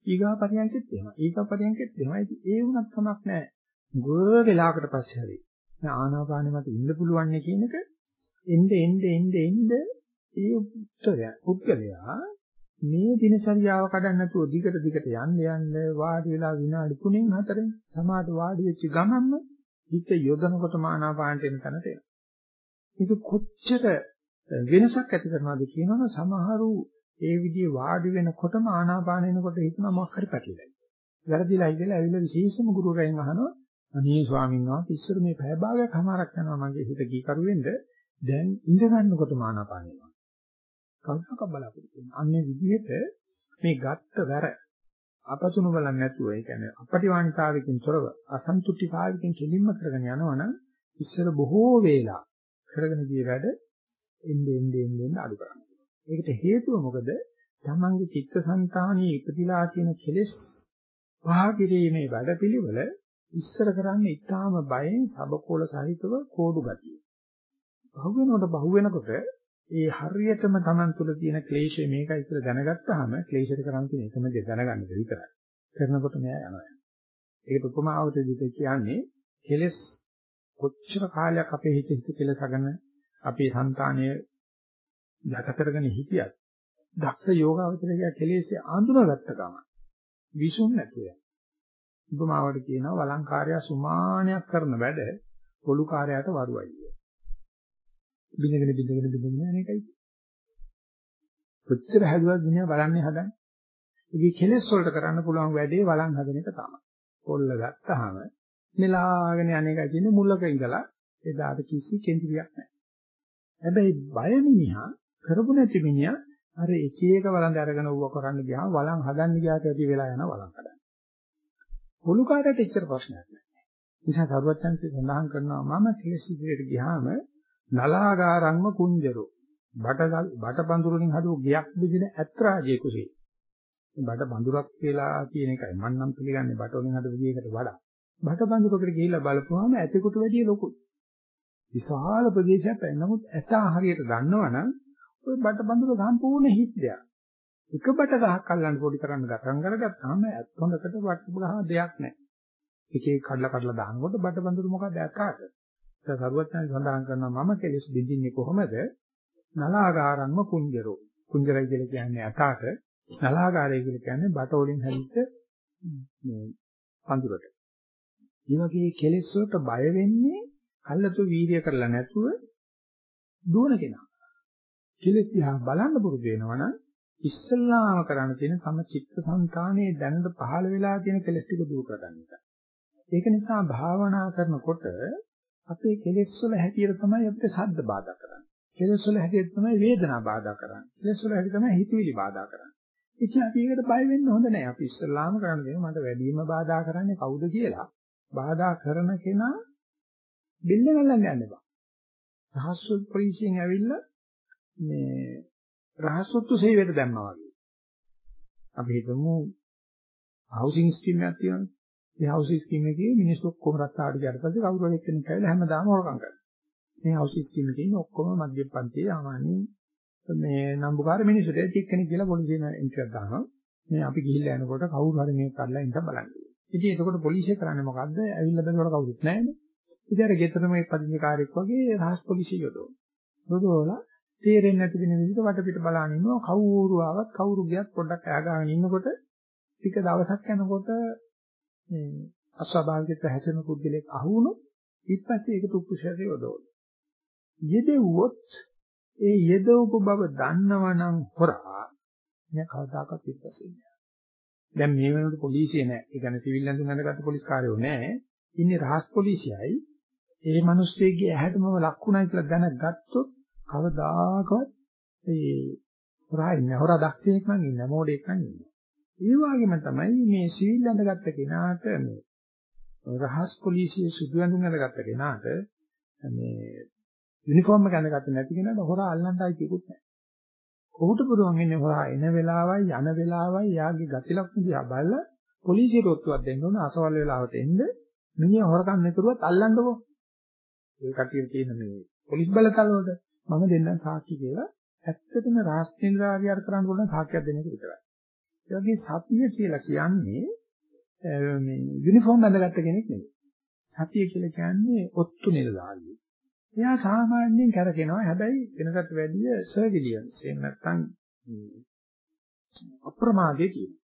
S1: ඊගා පරියන්කෙත් එහෙම. ඊගා පරියන්කෙත් එහෙමයි. ඒ වුණත් කමක් නැහැ. ගොඩ වෙලාවකට පස්සේ හරි. මේ ආනාපානෙ මත ඉන්න පුළුවන් නේ කියන එක එnde එnde එnde එnde ඒ උත්තරය පුද්ගලයා මේ දිනචරියාව කඩන්න නැතුව දිගට දිගට යන්න යන්න වාඩි වෙලා විනාඩි 3න් 4න් සමාධි වාඩි වෙච්ච ගමන්ම හිත යොදනකොට ආනාපානට එන තැනට එනවා. ඒක කොච්චර වෙනසක් ඇති කරනවද කියනවනම් සමහරු ඒ විදිහේ වාඩි වෙනකොටම ආනාපාන එනකොට හිතන මොකක් හරි පැටලෙයි. වැරදිලා ඉඳලා ඇවිල්ලා විශේෂම ගුරුවරයන් අහනවා අනේ ස්වාමීන් වහන්සේ ඉස්සර මේ පැය භාගයක් හමාරක් යනවා මගේ හිත කීකරු වෙන්න දැන් ඉඳ ගන්නකොට ආනාපාන එනවා. කවදාක බලාපොරොත්තු වෙනවා. අන්නේ විදිහට මේ ගත්ත වැර අපතුණු බලන්නේ නැතුව ඒ කියන්නේ අපටිවාණිතාවකින් තොරව අසන්තුට්ඨිතාවකින් කෙලින්ම කරගෙන යනවනම් ඉස්සර බොහෝ වේලා කරගෙන ගිය වැඩ එන්නේ එන්නේ එන්නේ අඩු කරනවා. ඒකට හේතුව මොකද? තමන්ගේ චිත්තසංතානයේ ඉපදිලා තියෙන කෙලෙස් පහකිරීමේ වැඩපිළිවෙල ඉස්සර කරන්නේ ඊටාම බයෙන් සබකෝල සහිතව කෝඩු ගතිය. බහුව වෙනකොට බහුව වෙනකොට ඒ හරියටම Taman තුල තියෙන ක්ලේශය මේකයි කියලා දැනගත්තාම ක්ලේශයට කරන් තියෙන එකම දේ දැනගන්න විතරයි. කරනකොට මෙයා යනවා. ඒකට උපමාවට විදිහට කියන්නේ කෙලස් කොච්චර කාලයක් අපේ හිත හිත කෙලසගෙන අපේ సంతානය යට කරගෙන හිටියත් දක්ෂ යෝගාවචරය කෙලෙස්ේ ආඳුනගත්ත ගමන් විසුම් නැතුව උපමාවට කියනවා වළංකාරය සුමානයක් කරන වැඩ පොළු කාර්යයට වරුවයි කිය. බින්දගෙන බින්දගෙන බින්දගෙන අනේකයි. කොච්චර හැදුවත් දුනිය බලන්නේ හදන්නේ. ඒකේ කෙලෙස් වලට කරන්න පුළුවන් වැඩේ වළං හදන එක තමයි. පොල්ල ගත්තාම නෙලාගෙන අනේකයි කියන්නේ මුලක ඉඳලා එදාට කිසි කෙන්දිරියක් නැහැ. හැබැයි බය මිනිහා කරපු නැති මිනිහා අර එක එක වළඳ අරගෙන ඌව කරන්න ගියාම වළං හදන්න ගියාට වැඩි වෙලා යනවා වළං හදන්න. පොළු කාර්යයට එච්චර ප්‍රශ්නයක් නැහැ. නිසා සරුවත්යන්සේ සඳහන් කරනවා මම කෙලෙස් ඉදිරියට ගියාම නලාගාරම්ම කුංජරෝ බට බට බඳුරකින් හදුව ගියක් බෙදින ඇත්‍රාජයේ කුසේ. බට බඳුරක් කියලා කියන එකයි මම නම් පිළිගන්නේ බට වලින් හදපු ගියකට වඩා. බට බඳුරකට ගිහිල්ලා බලපුවාම ඇතෙකුට වැඩිය ලොකුයි. විශාල ප්‍රදේශයක් නමුත් ඇත හරියට දන්නවනම් ওই බට බඳුර සම්පූර්ණ හිත් දෙයක්. එක බට ගහක් අල්ලන්න පොඩි කරන්න ගතන් කරගත්තාම ඇත් හොඳකට වට ගහ දෙයක් නැහැ. එක එක කඩලා කඩලා දානකොට බට බඳුර මොකක්ද ඇකාට? ඒක සරුවත්යන් සඳහන් කරනවා මම කෙලෙස් බින්දින්නේ කොහොමද? නලාගාරම්ම කුංජරෝ. කුංජරයි කියලා කියන්නේ ඇතාට නලාගාරය කියලා කියන්නේ බට වලින් හැදිච්ච මේ පඳුරට. මේ වගේ කෙලෙස් වලට බය වෙන්නේ කල්ලාතු වීර්ය කරලා නැතුව දුවන කෙනා. කෙලෙස් දිහා බලන්න පුරුදු වෙනවනම් ඉස්සල්ලාම කරන්න තියෙන තම චිත්තසංතානයේ දැනට පහළ වෙලා තියෙන කෙලෙස් ටික දුරු කරගන්න එක. ඒක නිසා භාවනා කරනකොට අපේ කෙලෙස් වල හැටියට තමයි අපිට ශබ්ද බාධා කරන්නේ. කෙලෙස් වල හැටියට තමයි වේදනා බාධා කරන්නේ. කෙලෙස් වල හැටියට තමයි හිතවිලි බාධා කරන්නේ. ඉතින් අපි ඒකට බය වෙන්න හොඳ නැහැ. අපි ඉස්සල්ලාම කරන්නේ මට වැඩිම බාධා කරන්නේ කවුද කියලා. බාධා කරන කෙනා බිල්ල ගලන්න යන්න එපා. රහස්සොත් පොලිසියෙන් ඇවිල්ලා මේ රහස්සොත්තු සේවයට දැම්මා වගේ. අපි හිතමු හවුසින් ස්කීම් එකක් තියෙනවා. මේ හවුසින් ස්කීම් එකේ මිනිස්සු ඔක්කොම රත්තාට ගියට පස්සේ කවුරු හරි එක්කෙනෙක් ඇවිල්ලා හැමදාම හොරකම් කරනවා. මේ හවුසින් ස්කීම් එකේ ඉන්න ඔක්කොම මධ්‍යම පන්තියේ ආවන්නේ මේ නම්බුකාර මිනිස්සුට එක්කෙනෙක් කියලා පොලිසියෙන් එන්ට්‍රියක් දානවා. මේ අපි ගිහිල්ලා යනකොට කවුරු හරි මේක කරලා ඉන්න බලන්න. ඉතින් එතකොට පොලිසිය කරන්නේ මොකද්ද? ඇවිල්ලා බලනකොට කවුරුත් නැහැනේ. ඉතින් අර ගෙදරම මේ පදිංචිකාරයෙක් වගේ රහස් පොලිසිය යොදවනවා. යොදවලා තේරෙන්නේ නැති වෙන විදිහට වටපිට බලන ඉන්නවා කවුරු ආවත් කවුරු ගියත් පොඩ්ඩක් ඈගාගෙන ඉන්නකොට ටික දවසක් යනකොට මේ අස්වාභාවික හැසෙන පුද්ගලෙක් අහු වුණොත් ඊට පස්සේ ඒක තුප්පුෂයට යොදවන. යෙදෙව්වොත් ඒ යෙදවපු බව දන්නවනම් හොරා නෑ කවදාකවත් ඊපස්සේ නෑ. දැන් මේ වෙනකොට පොලිසිය නෑ. ඒ කියන්නේ සිවිල් ඇඳුම් අඳගත්තු පොලිස් කාර්යෝ නෑ. ඉන්නේ රහස් පොලිසියයි. ඒ මිනිස්සෙගේ ඇහැටම ලක්ුණයි කියලා දැනගත්තොත් කවදාකවත් ඒ හොරා ඉන්නේ හොරා දක්ෂයෙක් නම් ඉන්නේ මොඩෙක් නම් ඉන්නේ. ඒ වගේම තමයි මේ සීල් අඳගත්ත කෙනාට මේ රහස් පොලිසිය සුදු ඇඳුම් අඳගත්ත කෙනාට මේ යුනිෆෝම් එක අඳගත්ත නැති කෙනාට හොරා අල්ලන්නයි තිබුත් නැහැ. ඔහුට පුළුවන් ඉන්නේ හොරා එන වෙලාවයි යන වෙලාවයි යාගේ ගති ලක්ෂණ දිහා බලලා පොලිසියට ඔත්තුවක් දෙන්න ඕන අසවල් වෙලාවට එන්න මිනිහ හොරකම් නැතුවත් අල්ලන්නකෝ. ඒ කටියේ තියෙන මේ පොලිස් බලතල වලට මම දෙන්නම් සාක්ෂි කියලා ඇත්තටම රාජ්‍ය නිලධාරියාට කරන්න පුළුවන් සාක්ෂියක් දෙන එක විතරයි. ඒ වගේ සතිය කියලා කියන්නේ මේ යුනිෆෝම් බඳගත්ත කෙනෙක් නෙවෙයි. සතිය කියලා කියන්නේ ඔත්තු නිලධාරියෙක්. එයා සාමාන්‍යයෙන් කරකිනවා. හැබැයි වෙනකට වැඩිය සර්විලියන්ස් එහෙම නැත්නම් අප්‍රමාදයේ තියෙනවා.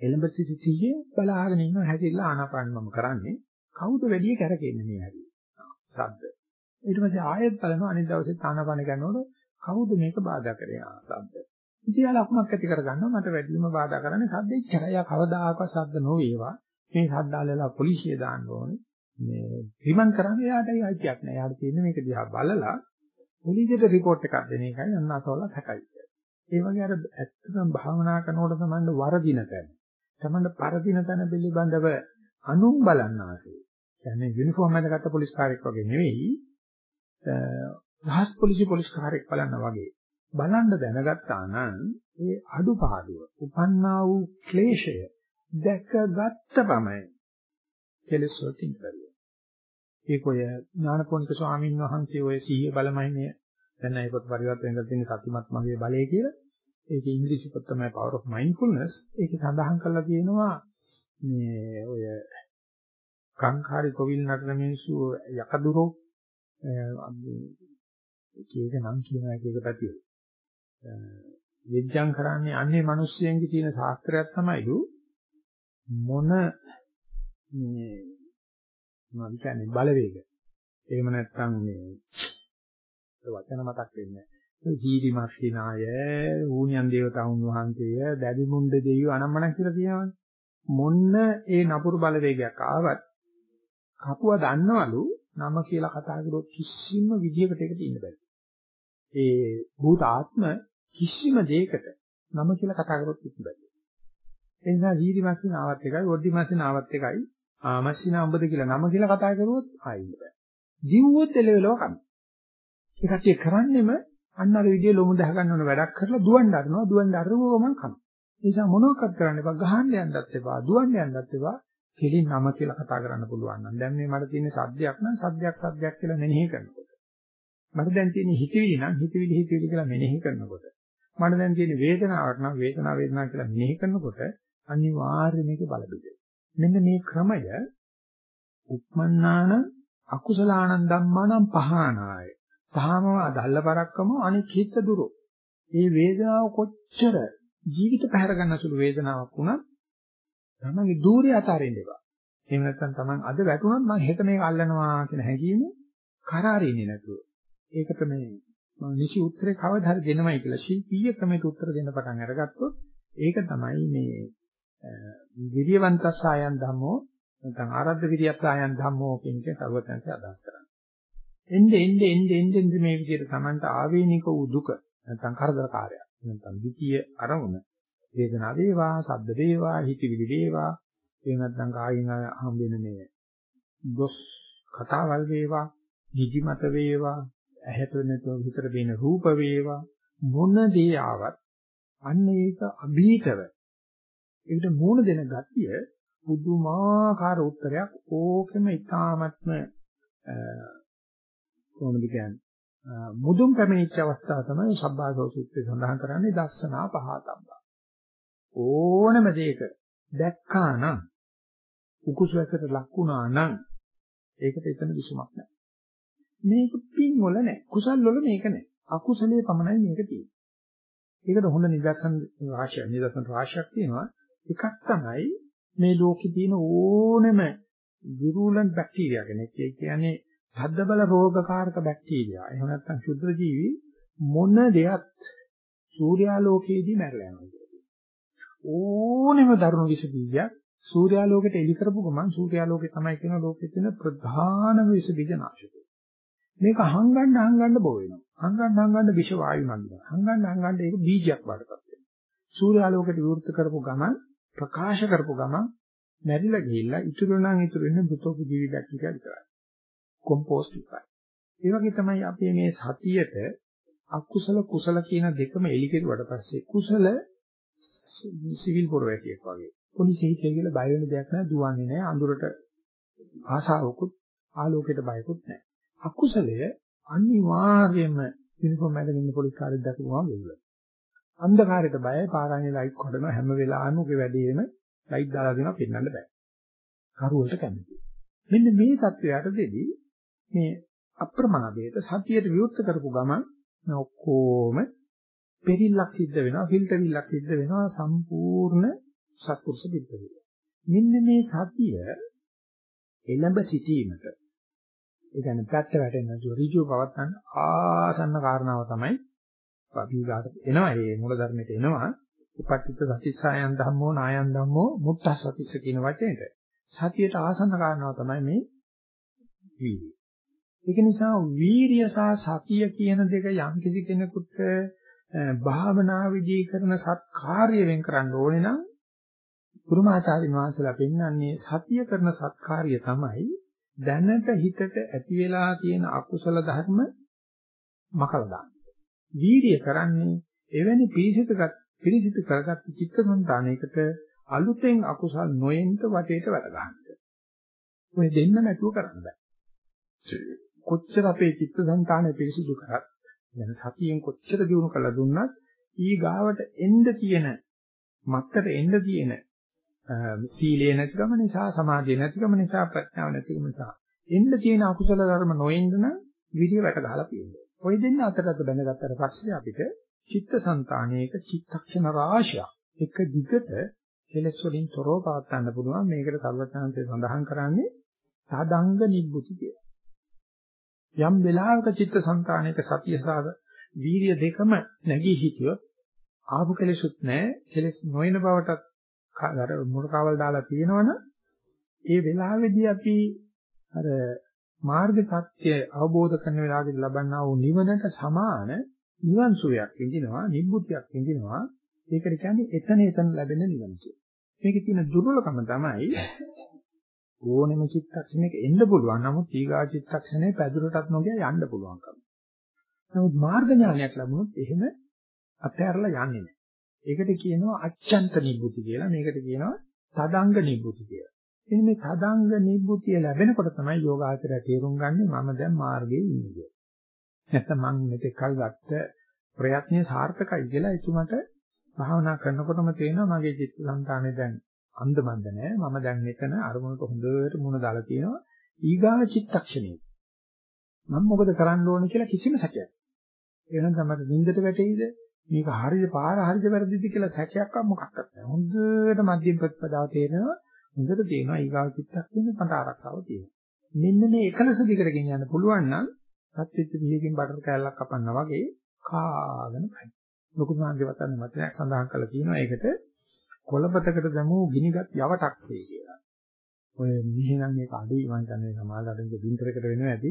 S1: එළඹ සිටි සිහිය බලාගෙන ඉන්න හැටිලා ආනාපාන මම කරන්නේ. කවුද වැඩි කරකෙන්නේ මේ හැටි? ශබ්ද. ඊට පස්සේ ආයෙත් බලනවා අනිත් දවසේ ආනාපාන කරනකොට කවුද මේක බාධා කරේ ආ ශබ්ද. ඉතින් යා ලකුණක් ඇති කරගන්නවා මට වැඩිම බාධා කරන්නේ ශබ්ද ඉච්චරයි. යා කවදාකවත් ශබ්ද නොවේවා. මේ ශබ්දාලලා පොලිසිය දාන්න ඕනේ. මේ රිමන් කරන්නේ යාටයි අයිතියක් නෑ. යාට තියෙන්නේ මේක දිහා බලලා පොලිසියට රිපෝට් එකක් දෙන එකයි අන්නසවල සැකයි. ඒ වගේ අර ඇත්තටම භාවනා කරනකොට තමයි වරදින තැන. තමයි පරදින තැන පිළිබඳව අනුන් බලන්න ආසේ. කියන්නේ යුනිෆෝම් එකකට පොලිස් කාර්යයක් වගේ නෙවෙයි. රහස් පොලිසිය පොලිස් කාර්යයක් බලන්න වගේ. බලන්න දැනගත්තා නම් ඒ අඩුපාඩුව උපන්නා වූ ක්ලේශය දැකගත්ත පමණයි කෙලෙස් වලින් කරුවා. ඒක ඔය ඥානපෝනික ස්වාමීන් වහන්සේ ඔය සීය බලමයිනේ දැන් ඒකත් පරිවර්තන කරලා තියෙන සතිමත් මගේ බලය කියලා. ඒක ඉංග්‍රීසි පොත තමයි Power of Mindfulness. ඒකේ සඳහන් කරලා තියෙනවා මේ ඔය කාංකාරි කොවිල් නටන මිනිස්සු යකදුරෝ එක එක නම් කියන එක එක පැතිය. විද්‍යම් කරන්නේ අන්නේ මිනිස්සුන්ගේ තියෙන ශාස්ත්‍රයක් තමයිලු මොන මේ මොනවද කියන්නේ බලවේග. එහෙම නැත්නම් මේ වචන මතක් වෙන්නේ නැහැ. ජීවිමස්සිනාය, ඌණියන් දේවතාවුන් වහන්සේය, දැඩි මුණ්ඩ දෙවියෝ අනම්මන කියලා කියනවනේ. මොන්න ඒ නපුරු බලවේගයක් ආවත් කපුවා දන්නවලු නම කියලා කතා කරොත් කිසිම විදියකට ඒකට ඉන්න බෑ. ඒ භූත ආත්ම කිසිම දෙයකට නම කියලා කතා කරොත් ඉන්න බෑ. ඒ නිසා ජීවිමස්සින ආවත් එකයි, වොඩ්ඩිමස්සින ආවත් එකයි, ආමස්සින අඹද කියලා නම කියලා කතා කරුවොත් ආයින්න බෑ. ජීවුවොත් එලෙවලව කන. ඒ කට්ටිය කරන්නේම අන්න අර විදිය ලොමු දහ ගන්න ඕන වැඩක් කරලා දුවන්න අරනවා, දුවන්න අරවම කන. ඒ නිසා මොනවක්වත් කරන්න එපා, ගහන්න යන්නත් එපා, දුවන්න යන්නත් එපා. කෙලින් නම කියලා කතා කරන්න පුළුවන් නම් දැන් මේ මට තියෙන සද්දයක් නම් සද්දයක් සද්දයක් කියලා මෙනෙහි කරනකොට මට දැන් තියෙන හිතවිලි නම් හිතවිලි හිතවිලි කියලා මෙනෙහි කරනකොට මට දැන් තියෙන වේදනාවක් නම් වේදනාව වේදනාව කියලා මෙනෙහි කරනකොට අනිවාර්යයෙන් මේක බලපිට මෙන්න මේ ක්‍රමය උප්මන්නාන අකුසලානං ධම්මානං පහානාය තාම අදල්ල පරක්කම අනික් හිත දුරෝ මේ වේදනාව කොච්චර ජීවිත පැහැර ගන්න සුළු වේදනාවක් වුණත් තමන්ගේ দূරය අතාරින්න එපා. එහෙම නැත්නම් තමන් අද වැටුණොත් මම හෙට මේක අල්ලනවා කියන හැඟීම කරාරින්නේ නැතුව. ඒකට මේ මම නිසි උත්තරේ කවදා හරි දෙනවයි කියලා ශිල්පීය ක්‍රමයට උත්තර දෙන්න පටන් අරගත්තොත් ඒක තමයි මේ විරියවන්ත සායන් ධම්මෝ නැත්නම් ආරද්ධ විරියත් සායන් ධම්මෝ කියන එක සර්වඥයන්ට අදහස් කරන්නේ. එnde ende ende ende මේ විදිහට Tamanට ආවේනික වූ දුක නැත්නම් කරදරකාරය නැත්නම් ද්විතීය අරමුණ වේදනා වේවා සද්ද වේවා හිතවිලි වේවා එහෙම නැත්නම් කායින් හම්බෙන මේ දොස් කතාවල් වේවා නිදිමත වේවා ඇහැට නැතුව හිතට පේන රූප වේවා, මොන දේ ආවත් අන්න ඒක අභීතව ඒකට මූණ දෙන ගතිය පුදුමාකාර උත්තරයක් ඕකෙම ඊ타මත්ම කොහොමද කියන්නේ මුදුන් පැමිණිච්ච අවස්ථාව තමයි සබ්බාසෝ සූත්‍රයේ සඳහන් කරන්නේ දස්සනා පහතබ්බා ඕනම දෙයක දැක්කා නම් උකුසුවැසට ලක් වුණා නම් ඒකට එතන විසුමක් නැහැ. මේක පින් වල නැහැ. කුසල් වල මේක නැහැ. අකුසලයේ පමණයි මේක තියෙන්නේ. ඒකට හොඳ නිදර්ශන රාශියක් නිදර්ශන රාශියක් තියෙනවා. එකක් තමයි මේ ලෝකේ තියෙන ඕනම විරුලන්ට් බැක්ටීරියා කෙනෙක්. ඒ කියන්නේ හද්ද බල රෝගකාරක බැක්ටීරියා. එහෙම නැත්නම් ශුද්ධ ජීවි මොන දෙයක් සූර්යාලෝකයේදී මැරලා යනවා. ඕනෙම දරුණු විස බීජයක් සූර්යාලෝකයට එලි කරපු ගමන් සූර්යාලෝකේ තමයි කියන ලෝකෙ තියෙන ප්‍රධානම විස බීජ නාශකය. මේක හංගන්න හංගන්න බෝ වෙනවා. හංගන්න හංගන්න විෂ වායු නන්දිනවා. හංගන්න හංගන්න ඒක බීජයක් වඩපත් වෙනවා. සූර්යාලෝකයට විවෘත කරපු ගමන් ප්‍රකාශ කරපු ගමන් මැරිලා ගිහිල්ලා ඉතුරු නම් ඉතුරු වෙන්නේ බුතෝප ජීවිතයක් විතරයි. කොම්පෝස්ට් එකයි. ඒ වගේ තමයි අපි මේ සතියට අකුසල කුසල කියන දෙකම එලි කෙරුවට පස්සේ කුසල සිවිල් පොරවැසියෙක් වගේ. පොලිසිය හිතේ කියලා බය වෙන දෙයක් නැහැ, දුවන්නේ නැහැ, අඳුරට ආශාවකුත් ආලෝකයට බයකුත් නැහැ. අකුසලය අනිවාර්යයෙන්ම යුනිෆෝම් එකකින් ඉන්න පොලිස් කාර්යයක් දැකපුවම වෙන්නේ. අන්ධකාරයට බයයි පාරානේ ලයිට් කොටන හැම වෙලාවෙම ඔගේ වැඩේම ලයිට් දාලා දෙනවා පෙන්වන්න බෑ. කරුවලට කැමති. මෙන්න මේ தත්වයට දෙදී මේ අප්‍රමාදයට සතියට විවුර්ත කරපු ගමන් මේ ඔක්කොම පෙරිල්ලක් සිද්ධ වෙනවා ෆිල්ටරිල්ලක් සිද්ධ වෙනවා සම්පූර්ණ සත්පුරුෂ පිළිපදින. මෙන්න මේ සතිය එළඹ සිටීමට ඒ කියන්නේ පැත්ත වැටෙන්නේ නැතුව ඍජුව පවත්තන්න ආසන්න කාරණාව තමයි අපි එනවා. මේ මූල ධර්මයට එනවා. උපට්ඨිත සතිසායන් ධම්මෝ නායන් ධම්මෝ මුත්තසතිස කියන වචනෙට. සතියට ආසන්න කාරණාව තමයි මේ වීර්යය. ඒක නිසා වීර්ය සහ සතිය කියන දෙක යම් කිසි කෙනෙකුට භාවනා විදී කරන සත්කාර්ය වෙන් කරන්න ඕනේ නම් ගුරුමාචාර්ය වහන්සේලා පෙන්වන්නේ සතිය කරන සත්කාර්ය තමයි දැනට හිතට ඇති වෙලා තියෙන අකුසල ධර්ම මකලා දාන්න. වීර්ය කරන්නේ එවැනි පිළිසිතකට පිළිසිත කරගත්ත චිත්තසංතානයකට අලුතෙන් අකුසල් නොයෙන්ට වටේට වැඩ ගන්න. ඔය දෙන්න නැතුව කරන්න බෑ. කොච්චර අපේ චිත්තසංතානය පිරිසිදු කරත් යන සතියෙන් කොච්චර දිනු කළා දුන්නත් ඊ ගාවට එන්න තියෙන මත්තර එන්න තියෙන සීලය නැතිකම නිසා සමාධිය නැතිකම නිසා ප්‍රඥාව නැතිකම නිසා එන්න තියෙන අකුසල ධර්ම නොඑන්න නම් විදිය වැට ගහලා තියෙනවා. ওই දෙන්න අතරට බැඳගත්තට පස්සේ අපිට චිත්තසංතානයක චිත්තක්ෂණ රාශියක් එක දිගට කෙලස් වලින් තොරව පවත් ගන්න පුළුවන් මේකට සර්වඥාන්සේ සඳහන් කරන්නේ සාදංග නිබ්බුති කියලා. යම් වෙලාවක චිත්තසංතානයක සතිය සාද වීර්ය දෙකම නැගී හිටියොත් ආපු කෙලෙසුත් නැහැ කෙලෙස් නොයන බවටත් අර මුරකාවල් දාලා තියෙනවනම් ඒ වෙලාවේදී අපි අර මාර්ග සත්‍ය අවබෝධ කරන වෙලාවේදී ලබන්නා වූ නිවනට සමාන නිවන් සුවයක් විඳිනවා නිබ්බුතියක් විඳිනවා ඒකට කියන්නේ එතන එතන ලැබෙන නිවන කියලා. මේකේ තියෙන දුර්වලකම තමයි ඕනෙම චිත්තක්ෂණයක එන්න පුළුවන්. නමුත් ඊගා චිත්තක්ෂණේ පැදුරටත් නොගිය යන්න පුළුවන්කම. නමුත් මාර්ග ඥානයක් ලැබුණොත් එහෙම අත්හැරලා යන්නේ නැහැ. ඒකට කියනවා අච්ඡන්ත නිබ්බුති කියලා. මේකට කියනවා තදංග නිබ්බුති කියලා. ඉතින් මේ තදංග නිබ්බුතිය ලැබෙනකොට තමයි යෝගාචරය තේරුම් ගන්නේ මම දැන් මාර්ගයේ ඉන්නේ. නැත්නම් මම මෙතෙක් කල් ගත්ත ප්‍රයත්නය සාර්ථකයි කියලා එතුමට භාවනා කරනකොටම තේරෙනවා මගේ චිත්ත සංතානය දැන් අන්දමන්ද නැහැ. මම දැන් මෙතන අරමුණට හොඳට මුණ දාලා තියෙනවා. ඊගාව චිත්තක්ෂණේ. මම මොකද කරන්න ඕනේ කියලා කිසිම සැකයක්. එහෙනම් තමයි නින්දට වැටෙයිද? මේක හරියට පාර හරියට වැරදිද කියලා සැකයක් මොකක්වත් නැහැ. හොඳට මධ්‍යම ප්‍රතිපදාව තේරෙනවා. හොඳට තේරෙනවා ඊගාව චිත්තක්ෂණේ මට ආරක්ෂාව තියෙනවා. මෙන්න මේ එකලස දිගට ගෙනියන්න පුළුවන් නම් සත්‍විත පිළිකින් බටර් කෑල්ලක් කපන්නා වගේ කාගෙන බයි. ලොකු සාන්ති වතන මතයක් සඳහන් කරලා තියෙනවා ඒකට කොළපතකට දැමූ ගිනිගත් යවටක්සේ කියලා. ඔය මිහිනම් මේක අඩුයි මම හිතන්නේ සමාජයට බින්තරයකට වෙනවා ඇති.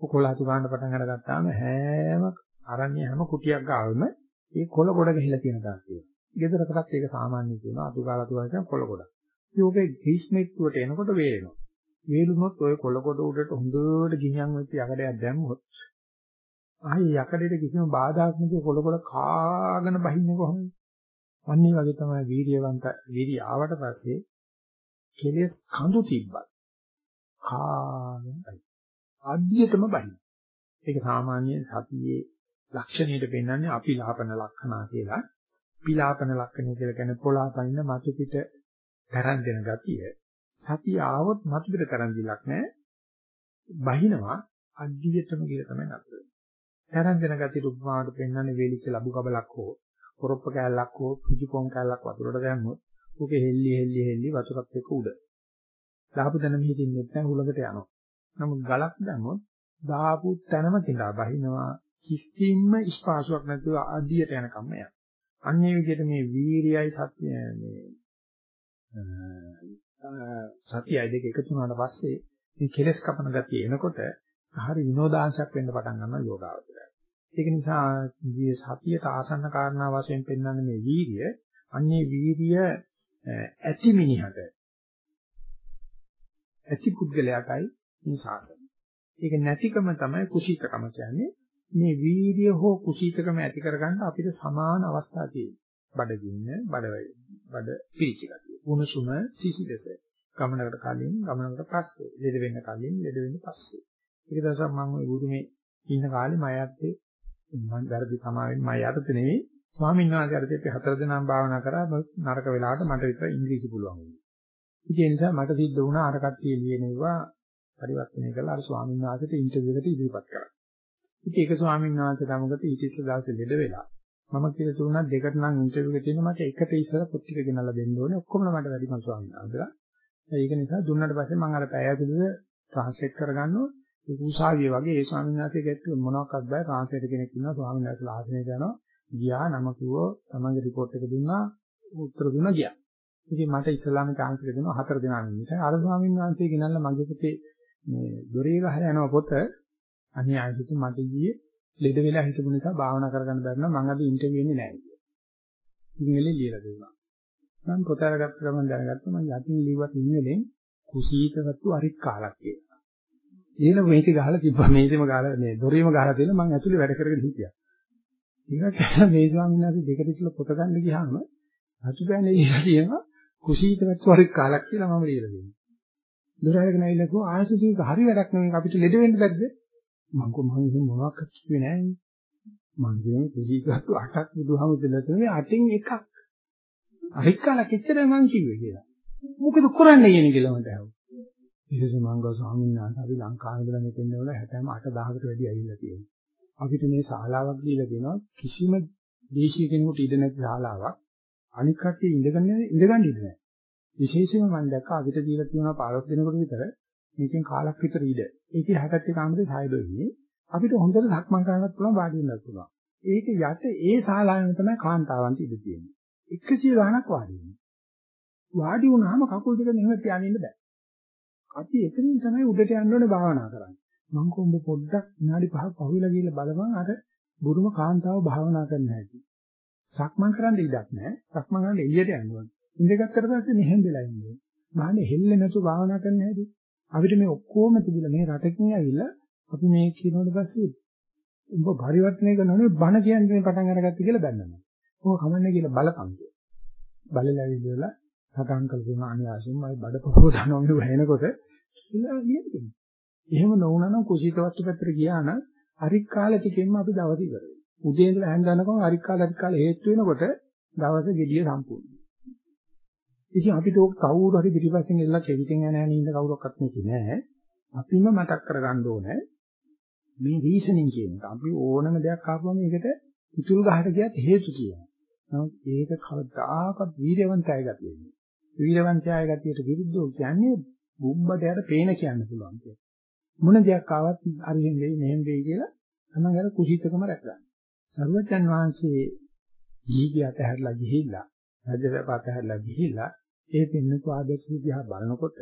S1: කොළ අතු ගන්න පටන් අරගත්තාම හැම අරන්නේ හැම කුටියක් ගාවම ඒ කොළ ගොඩ ගහලා තියෙන දාස් තියෙනවා. ගෙදරකටත් ඒක සාමාන්‍ය කියනවා අතු ගාලා අතු ගාලා කොළ ගොඩ. ඒකේ ග්‍රීස්මෙට්ටුවට එනකොට වේලෙනවා. වේලුනොත් ඔය කොළ ගොඩ උඩට හොඳට ගිනියම් වෙච්ච යකඩයක් දැම්මොත් ආයේ යකඩේට කිසිම බාධාක් නැතුව කොළ ගොඩ කාගෙන බහින්නේ කොහොමද? අන්නේ වගේ තමයි වීර්යවන්ත වීර්ය ආවට පස්සේ කෙලෙස් කඳු තිබ්බත් කාගෙන බයි. අධ්‍යයතම බයි. ඒක සාමාන්‍ය සතියේ ලක්ෂණයට පෙන්වන්නේ අපිලාපන ලක්ෂණා කියලා. පිලාපන ලක්ෂණය කියලා කියන්නේ පොළාපනින්න මතු පිට තරන් දෙන ගතිය. සතිය ආවොත් මතු පිට තරන් දිලක් නැහැ. බහිනවා අධ්‍යයතම කියලා තමයි නතර වෙන්නේ. තරන් දෙන ගතිය උපමාවට පෙන්වන්නේ වේලිච්ච ලබු කබලක් හෝ පොරොප්ප කෑල්ලක් හෝ පුජු පොන් කෑල්ලක් වතුරට දැම්මොත් ඌකේ හෙල්ලි හෙල්ලි හෙල්ලි වතුරත් එක්ක උඩ. දාපු තැන මිහිටින්නෙත් නැහැ උලකට යනවා. නමුත් ගලක් දැම්මොත් දාපු තැනම තිලා බහිනවා කිසිම ස්පාසුවක් නැතුව අඩියට යනකම් යනවා. අන්නේ විදිහට මේ වීරියයි සත්‍ය මේ සතියයි දෙක එකතු වුණාට පස්සේ මේ කෙලස් කපන ගතිය එනකොට හරි විනෝදාංශයක් වෙන්න පටන් ගන්නවා යෝගාවචරය. ඒක නිසා මේ සතියට ආසන්න කාරණා වශයෙන් පෙන්වන්නේ මේ වීර්ය. අන්නේ වීර්ය ඇති මිනිහට ඇති පුද්ගලයාටයි මේ ශාසනය. ඒක නැතිකම තමයි කුසීතකම කියන්නේ. මේ වීර්ය හෝ කුසීතකම ඇති කරගන්න අපිට සමාන අවස්ථා තියෙනවා. බඩගින්න, බඩ බඩ පිරිච ගතිය. උණුසුම සිසිලස. ගමනකට කලින්, ගමනකට පස්සේ, ලෙඩ වෙන්න කලින්, ලෙඩ වෙන්න පස්සේ. ඒක තමයි මම ওই බුදුමේ ඉන්න කාලේ මම යත්තේ මම වැරදි සමාවෙන් මම යටතේ නෙවෙයි ස්වාමීන් වහන්සේ අර දෙපේ හතර දෙනාම භාවනා කරා නරක වෙලාවට මට විතර ඉංග්‍රීසි පුළුවන් වුණා. ඒ නිසා මට සිද්ධ වුණා අර කට්ටිය ලියනෙවුවා පරිවර්තනය කරලා අර ස්වාමීන් වහන්සේට ඉන්ටර්විව් එකට ඉදිරිපත් කරා. ඉතින් ඒක ස්වාමීන් වහන්සේ තමකට ඊට ඉස්සර දවසේ ලෙඩ වෙලා. මම කියලා තුනක් දෙකට නම් ඉන්ටර්විව් එක තියෙනවා මට එකට ඉස්සර පොත් ටික ගෙනල්ලා දෙන්න ඕනේ. ඔක්කොම මට වැඩි මං ස්වාමීන් වහන්සේලා. ඒක නිසා දුන්නාට පස්සේ මම අර පැය ඇතුළත ට්‍රාන්ස්ලේට් කරගන්නවා ඒක උසාවිය වගේ ඒ ස්වාමීන් වහන්සේ ගැත්තු මොනවාක්වත් බෑ. ට්‍රාන්ස්ලේටර් කෙනෙක් ඉන්නවා ස්වාමීන් වහන්සේලා ආසනයට යනවා. ගියා නම කිව්වෝ තමන්ගේ report එක දුන්නා උත්තර දුන්නා ගියා. ඉතින් මට ඉස්ලාම chance එක දෙනවා හතර දෙනා නිසා අර ස්වාමීන් වහන්සේ ගෙනල්ලා මගේ පුතේ මේ දොරේ ගහලා යනවා පොත. අනේ ආයෙත් මට ගියේ ලෙඩ වෙලා හිටපු නිසා භාවනා කරගන්න බැරි නම් මම අද ඉන්ටර්විව් එන්නේ නැහැ කියලා. සිංහලෙන් ලියලා දුන්නා. මම පොත අරගත්ත ගමන් දැනගත්තා මම යටින් ලිව්වා සිංහලෙන් කුසීතවත්තු අරික් කාලක් කියලා. ඊළ මේක ගහලා තිබ්බා මේකෙම ගහලා මේ දොරේම ගහලා තියෙන මම ඇතුලේ වැඩ කරගෙන හිටියා. ඊට පස්සේ මේ ස්වාමීන් වහන්සේ දෙකට ඉස්සලා පොත ගන්න ගියාම අතුපෑනේ ඉලා තියෙනවා කුසීතවත්තු අරික් කාලක් කියලා මම ලියලා දෙනවා. දොර අරගෙන ඇවිල්ලා කිව්වා ආයසුදීක හරි වැඩක් නෙවෙයි අපිට ලෙඩ වෙන්න බැද්ද? මං කො මං ඉතින් මොනවක් කිව්වේ නෑනේ. මං කියන්නේ කුසීතවත්තු අටක් බුදුහාමුදුරුවෝ තුනේ අටින් එකක්. අරික් කාලක් එච්චරයි මං කිව්වේ කියලා. මොකද කරන්නේ කියන කියලා මට ඇහුවා. ඊටසේ මං ගා ස්වාමීන් වහන්සේ අපි ලංකාවේ ඉඳලා මෙතෙන් වල 68 8000කට වැඩි ඇවිල්ලා තියෙනවා. අපිට මේ ශාලාවක් දීලා දෙනවා කිසිම දේශීය කෙනෙකුට ඉඩ නැති ශාලාවක්. අනික් කට්ටිය ඉඳගන්න ඉඳගන්න ඉඩ නැහැ. විශේෂයෙන්ම මම දැක්කා අපිට දීලා තියෙනවා 15 දිනකට විතර මේකෙන් කාලක් විතර ඉඩ. ඒකේ 60ට කාමරේ 6 දෙන්නේ. අපිට හොඳට සක්මන් කරන්නත් පුළුවන් වාඩි වෙන්නත් පුළුවන්. ඒක යට ඒ ශාලාවෙම තමයි කාන්තාවන්ට ඉඩ තියෙන්නේ. 100 ගණක් වාඩි වෙනවා. වාඩි වුණාම කකුල් දෙක මෙහෙම තියාගෙන ඉන්න බෑ. අපි එතනින් තමයි උඩට යන්න ඕනේ භාවනා කරන්නේ. මං කොම්බ පොඩ්ඩක් විනාඩි 5ක් පහුවිලා ගිහලා බලපන් අර බුරුම කාන්තාව භාවනා කරන්න හැටි. සක්මන් කරන්න ඉඩක් නැහැ. සක්මන් කරන්න එළියට යන්න ඕනේ. ඉඳගත්තට පස්සේ මෙහෙම වෙලා ඉන්නේ. බාහනේ හෙල්ලෙ නැතුව භාවනා කරන්න හැටි. අපිට මේ ඔක්කොම තිබිලා මේ රටකින් ඇවිල්ලා අපි මේ කියනකොට පස්සේ උඹ පරිවර්තනය කරනෝනේ බණ කියන්නේ පටන් අරගත්ත කියලා දන්නවා. ඔක කමන්නේ කියලා බලපං කියලා. බලලා ඉඳලා සටහන් කරගෙන අනිවාර්යයෙන්ම අය බඩපොකෝ දනවා මේ වැහෙනකොට ඉලා නියමිතයි. එහෙම නොවුනා නම් කුසීතවත්තු පැත්තට ගියා නම් අරික් කාලෙ ටිකෙන්ම අපි දවස් ඉවර වෙනවා. උදේ ඉඳලා හැන්ද යනකම් අරික් කාලෙ අරික් කාලෙ හේතු වෙනකොට දවස ගෙඩිය සම්පූර්ණයි. ඉතින් අපිට ඕක කවුරු හරි පිටිපස්සෙන් එල්ල කෙවිතෙන් යන යන ඉන්න කවුරක්වත් මේකේ නෑ. අපිම මතක් කරගන්න ඕනේ මේ රීසනින් කියන එක. අපි ඕනම දෙයක් ආපුවම ඒකට ඉතුරු ගහට ගියත් හේතු කියනවා. නමුත් ඒක කවදාකවත් වීර්යවන්තය ගතිය නෙවෙයි. වීර්යවන්තය ගතියට විරුද්ධව කියන්නේ බුබ්බඩයට පේන කියන්න පුළුවන් කියලා. මොන දෙයක් ආවත් අරින් වෙයි මෙහෙම වෙයි කියලා තමයි අර කුසීතකම රැකගන්න. සර්වජන් වහන්සේ ජීවිතය අතහැරලා ගිහිල්ලා රජසපත අතහැරලා ගිහිල්ලා ඒ පින්නතු ආදර්ශය දිහා බලනකොට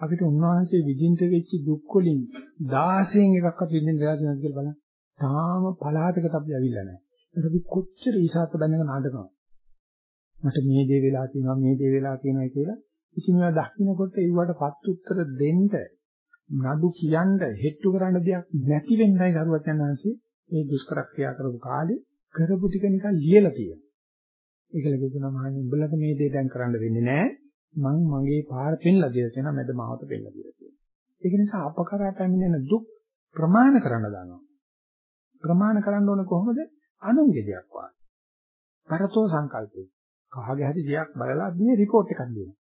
S1: අපිට උන්වහන්සේ විඳින්න වෙච්ච දුක් වලින් 16න් එකක්වත් විඳින්න දෙයක් නේද කියලා බලන්න. තාම පළාතකට අපි ඇවිල්ලා නැහැ. ඒක අපි කොච්චර ඊසాత බඳගෙන අඬනවා. මට මේ දේ වෙලා තියෙනවා මේ දේ වෙලා තියෙනවා කියලා ඉතින් මේවා දකින්නකොට ඒවට පත් උත්තර දෙන්න නඩු කියන්න හෙට්ටු කරන්න දෙයක් නැති වෙන්නයි දරුවත් යනවාන්සේ මේ දුෂ්කර ක්‍රියා කරපු කාලේ කරපු ටික නිකන් ලියලා තියෙනවා. ඒකල කියනවා මහණනි උඹලට මේ දේ දැන් කරන්න වෙන්නේ නැහැ. මං මගේ පාර පෙන්ලා දෙලා තියෙනවා මැද මාවත පෙන්ලා දෙලා තියෙනවා. ඒක නිසා අපකරා පැමිණෙන දුක් ප්‍රමාණ කරන්න දානවා. ප්‍රමාණ කරන්න ඕන කොහොමද? අනුන්ගේ දෙයක් වාගේ. පරතෝ සංකල්පේ. කහගේ හරි දෙයක් බලලා මේ report එකක් දෙනවා.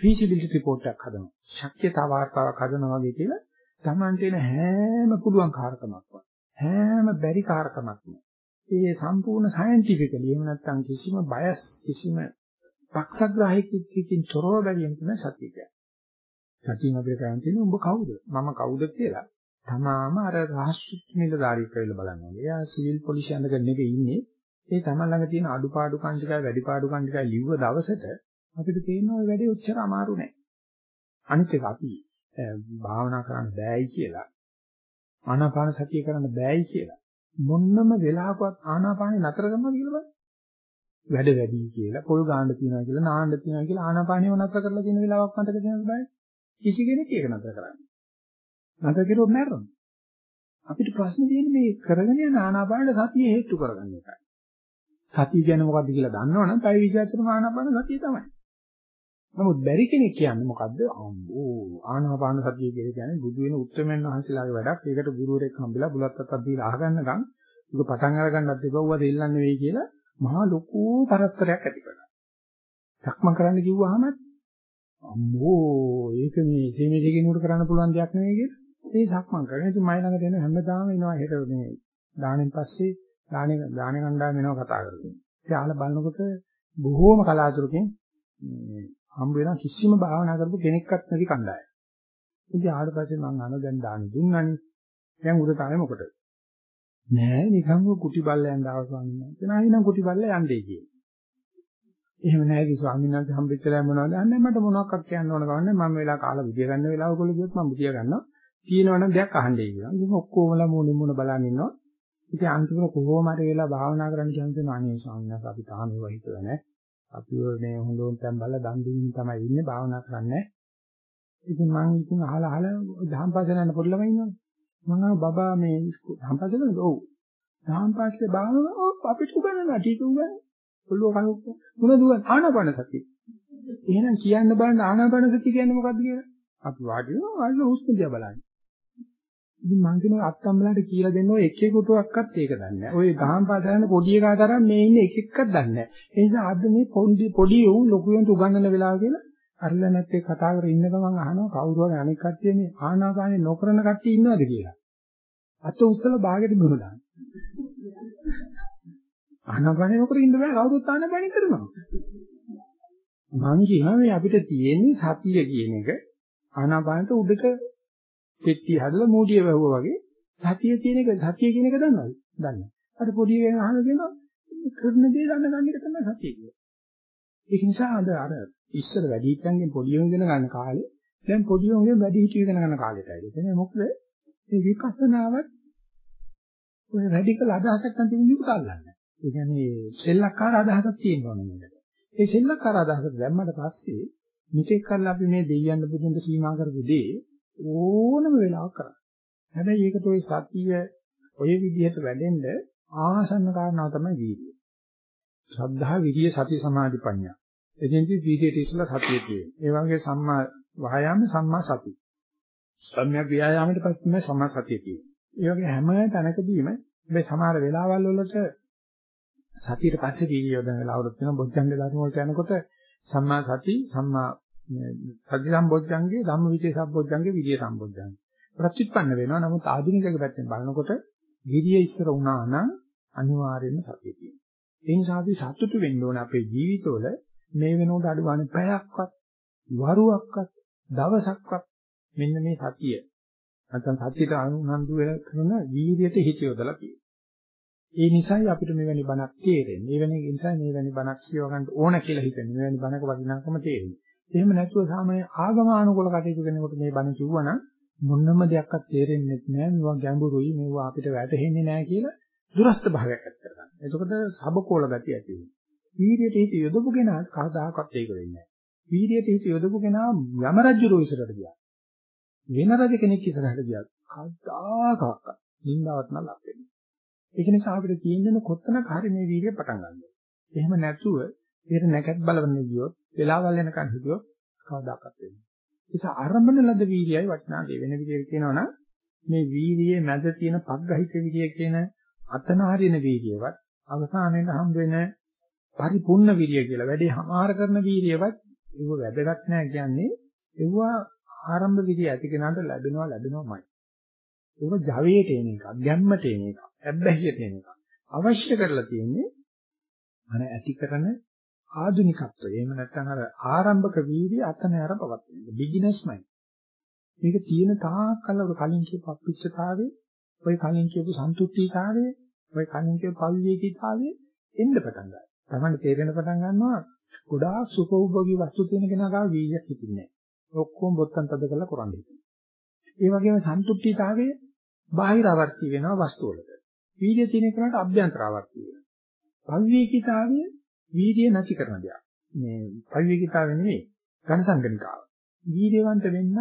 S1: feasibility report එකක් හදනවා. ශක්්‍යතා වාර්තාවක් හදනවා වගේ කියලා Taman තියෙන හැම පුළුවන් කාර්කමක්ම හැම බැරි කාර්කමක්ම ඒ සම්පූර්ණ සයන්ටිෆිකලි එහෙම නැත්නම් කිසිම බයස් කිසිම පක්ෂග්‍රාහීකකින් තොරව බැලීම තමයි සතිය කියන්නේ. සතියම අපේ කරන් තියෙන්නේ ඔබ කවුද? මම කවුද කියලා. තමාම අර රාජ්‍ය නිලධාරියෙක් කියලා බලනවා. එයා සිවිල් පොලිසිය අඳගෙන නෙවෙයි ඉන්නේ. ඒ තමන් ළඟ තියෙන අඩුපාඩු කන්තිකයි වැඩිපාඩු කන්තිකයි ලිව්ව දවසට අපිට තේරෙනවා ওই වැඩේ ඔච්චර අමාරු නෑ. අනිත් එක අපි භාවනා කරන්න බෑයි කියලා ආනාපාන සතිය කරන්න බෑයි කියලා මොන්නම වෙලාවකවත් ආනාපානේ නතර කරනවා කියලා බලන්න. වැඩ වැඩි කියලා පොල් ගාන්න තියනවා කියලා නාන්න තියනවා කියලා ආනාපානේව නතර කරලා තියෙන වෙලාවක් මතක තියෙනවද බෑ? කිසි කෙනෙක් ඒක නතර කරන්නේ. නතර කරුවොත් මැරෙනවා. අපිට ප්‍රශ්නේ තියෙන්නේ මේ කරගෙන යන ආනාපානෙ සතිය හේතු කරගන්න එකයි. සතිය කියන්නේ මොකද්ද කියලා දන්නවනම් පැය 24 ආනාපාන සතිය තමයි. නමුත් බැරි කෙනෙක් කියන්නේ මොකද්ද? අම්බෝ ආනාපාන සතිය කියලා කියන්නේ බුදු වෙන උත්තරමයන් වහන්සේලාගේ වැඩක්. ඒකට ගුරුවරයෙක් හම්බෙලා බුලත් අත්තක් දීලා අහගන්නකම් ඒක පටන් අරගන්නත් එපවුවා දෙල්ලන්නේ වෙයි කියලා මහා ලොකු පරස්පරයක් ඇති කරනවා. සක්මන් කරන්න කිව්වහම අම්මෝ ඒක මේ සීමේ දෙකිනුට කරන්න පුළුවන් දෙයක් නෙවෙයි කියලා. ඒ සක්මන් කරගෙන ඉතින් මයි ළඟට එන හැමදාම එනවා හෙට මේ දාණයෙන් පස්සේ දාණේ දාණේ කණ්ඩායම එනවා කතා කරගෙන. ඉතින් ආලා බලනකොට බොහෝම කලාතුරකින් මේ හම්බ වෙන කිසිම භාවනා කරපු කෙනෙක්වත් නැති කණ්ඩායම. ඉතින් ආවට පස්සේ මං අන දැන් දානි දුන්නානේ. දැන් උඩ තාලේ මොකටද? නෑ නිකන් කුටි බල්ලයන් දාව ස්වාමීන් වහන්සේ. නෑ කුටි බල්ල යන්නේ කියලා. එහෙම නෑ කි ස්වාමීන් වහන්සේ හම්බෙච්චලා මොනවද? අනේ මට මොනවක්වත් කියන්න ඕන ගමන් මම වෙලා කාලා බුදිය ගන්න වෙලාව කොල්ල ගියොත් මම බුදිය ගන්නවා. කියනවනම් දෙයක් අහන්නයි කියලා. ඉතින් ඔක්කොමලා මොනේ මොන බලන් ඉන්නවා. ඉතින් අන්තිමට කොහොම හරි වෙලා භාවනා කරන්න කියන අනේ ස්වාමීන් වහන්සේ අපි තාම ඒව හිතුව නෑ. අපිව මේ හොඳෝන් තැන් බලලා දන් දීමින් තමයි ඉන්නේ භාවනා කරන්නේ. ඉතින් මම ඉතින් අහලා අහලා දහම් පාසල යන පොඩි ළමයි ඉන්නවා. මම බබා මේ දහම් පාසලද? ඔව්. දහම් පාසලේ භාවනාව අපිට උගන්වනවා ටික උගන්වනවා. ඔළුව කනුක් මොන දුව ආනාපාන සතිය. එහෙනම් කියන්න බලන්න ආනාපාන සතිය කියන්නේ මොකක්ද කියලා? අපි වාඩි වෙනවා වාඩි හුස්ම දිහා බලන්නේ. ඉතින් මං කියනවා අත්තම්බලට කියලා දෙන්න ඔය එක එකටවත් ඒක දන්නේ නැහැ. ඔය ගහම් පාදයන් පොඩි එකා තරම් මේ ඉන්නේ එක එකක් දන්නේ නැහැ. ඒ නිසා අද මේ පොඩි පොඩි උන් ලොකුයන්ට උගන්වන වෙලාව කියලා අරලා නැත්තේ කතා කර ඉන්න ගමන් අහනවා කවුරු හරි අනෙක් කට්ටිය මේ ආනාපානේ නොකරන කට්ටිය ඉන්නවද කියලා. අත උස්සලා බාගෙට බිම දාන්න. ආනාපානේ නොකර ඉන්න බෑ කවුරුත් ආනාපානේ කරනවා. මං කියනවා මේ අපිට තියෙන්නේ සතිය කියන එක ආනාපානට උඩට පෙට්ටිය හදලා මූඩිය වැහුවා වගේ සතිය කියන එක සතිය කියන එක දන්නවද? දන්නේ. අර පොඩි එකෙන් අහන කියනවා කරන දේ දන්න ගන්න එක තමයි සතිය කියන්නේ. ඒක නිසා අද අර ඉස්සර වැඩි හිටියන්ගෙන් පොඩි උන් ඉගෙන ගන්න කාලේ දැන් පොඩි උන්ගෙන් වැඩි හිටිය ඉගෙන ගන්න කාලෙටයි. එතන මොකද මේ විපස්සනාවත් ඔය රැඩිකල් අදහසක් නැති විදිහට අල්ලන්නේ. ඒ කියන්නේ සෙල්ලක්කාර අදහසක් තියෙනවා නේද? ඒ සෙල්ලක්කාර අදහස දැම්මට පස්සේ මෙතෙක් කල් අපි මේ දෙයයන් බුදුන්ට සීමා කරපු දේ ඕනම වෙලාවක කරා. හැබැයි ඒකට ওই සතිය ඔය විදිහට වැඩෙන්න ආසන්න කාරණාව තමයි වීර්යය. ශ්‍රද්ධා, විරිය, සති, සමාධි, ප්‍රඥා. එදින්දි වීර්යයට ඉස්සලා සතිය තියෙනවා. ඒ වගේ සම්මා වායාම සම්මා සති. සම්‍යක් ව්‍යායාමයට පස්සේ තමයි සම්මා සතිය තියෙන්නේ. ඒ වගේ හැම තැනකදීම මේ සමහර වෙලාවල් වලට සතියට පස්සේ වීර්ය යොදන වෙලාවලුත් වෙනවා බොද්ධංග ධර්ම වලට යනකොට සම්මා සති සම්මා සති සම්බොද්ධංගේ ධම්මවිචේ සම්බොද්ධංගේ විරිය සම්බොද්ධංගේ ප්‍රතිඋත්පන්න වෙනවා නමුත් ආධුනිකයෙක් පැත්තෙන් බලනකොට විරිය ඉස්සර වුණා නම් අනිවාර්යයෙන්ම සතිය තියෙනවා ඒ නිසා අපි සතුටු වෙන්න ඕනේ අපේ ජීවිතවල මේ වෙනකොට අඩුවන්නේ පැයක්වත් වරුවක්වත් දවසක්වත් මෙන්න මේ සතිය නැත්නම් සතියට අනුනන්දු වෙන කරන වීර්යයට හිත යොදලා තියෙනවා ඒ නිසායි අපිට මෙවැනි බණක් තේරෙන්නේ. මේ වෙන නිසා මේ වැනි බණක් කියව ගන්න ඕන කියලා හිතෙන්නේ. මේ වැනි බණක වටිනාකම තේරෙන්නේ. එහෙම නැතුව සාමාන්‍ය ආගමානුකූල කටයුතු කරනකොට මේ බණ කිව්වනම් මොනම දෙයක්වත් තේරෙන්නේ නැහැ. මේවා ගැඹුරුයි, මේවා අපිට වැටහෙන්නේ නැහැ කියලා දුරස්ත භාවයක් ඇති කරගන්න. එතකොට සබකෝල ගතිය ඇති වෙනවා. වීර්යයට හිත යොදපු කෙනා කවදාකවත් ඒක වෙන්නේ නැහැ. වීර්යයට හිත යොදපු කෙනා යම රජු ඉස්සරහට ගියා. වෙන රජ කෙනෙක් ඉස්සරහට ගියා. කවදාකවත් නින්දාවත් නම් ලක් වෙන්නේ. ඒක නිසා අපිට තියෙන කොතනක හරි මේ වීර්යය පටන් ගන්න. එහෙම නැතුව ඒකට නැකත් බලවන්න ගියොත් වෙලාවල් යනකන් හිටියොත් කවදාකවත් වෙන්නේ. ඒ නිසා ආරම්භන ලද වීර්යයයි වටිනා දේ වෙන විදිහට කියනවනම් මේ වීර්යයේ මැද තියෙන පග්ගහිත විදිය කියන අතන හරින වීර්යයවත් අවසානයේ හම් වෙන පරිපූර්ණ වීර්යය කියලා වැඩි හමාර කරන වීර්යයවත් ඒව වැදගත් නෑ කියන්නේ ඒව ආරම්භ විදිය ඇති කෙනාට ලැබෙනවා ලැබෙනවාමයි. ඒක ජවයට එන එකක්, ගැම්මට එන එකක්, ඇබ්බැහියට එන එකක්. අවශ්‍ය කරලා තියෙන්නේ අර ඇති කරන ආධුනිකත්වය. එහෙම නැත්නම් අර ආරම්භක වීර්ය අතන අර පවත්වන. Beginner's mind. මේක තියෙන තාක් කල කලින් කියපු අපිච්චතාවයේ, ඔය කලින් කියපු සන්තුෂ්ටිතාවයේ, ඔය කලින් කියපු පවිවේකීතාවයේ එන්න පටන් ගන්නවා. තමයි තේරෙන පටන් ගන්නවා ගොඩාක් සුඛෝභෝගී වස්තු තියෙන කෙනා ගාව වීර්යයක් හිටින්නේ නැහැ. ඔක්කොම බොත්තම් තද කරලා කරන්නේ. ඒ වගේම සන්තුෂ්ටිතාවයේ බාහිර ආවර්ති වෙනවා වස්තු වලට. වීර්ය තියෙන කෙනාට අභ්‍යන්තර ආවර්ති වෙනවා. පවිවේකීතාවයේ වීර්ය නැති කරන දෙයක්. මේ පරිවිකිතාව නෙවෙයි ඝන සංගණිකාව. වීර්යවන්ත වෙන්න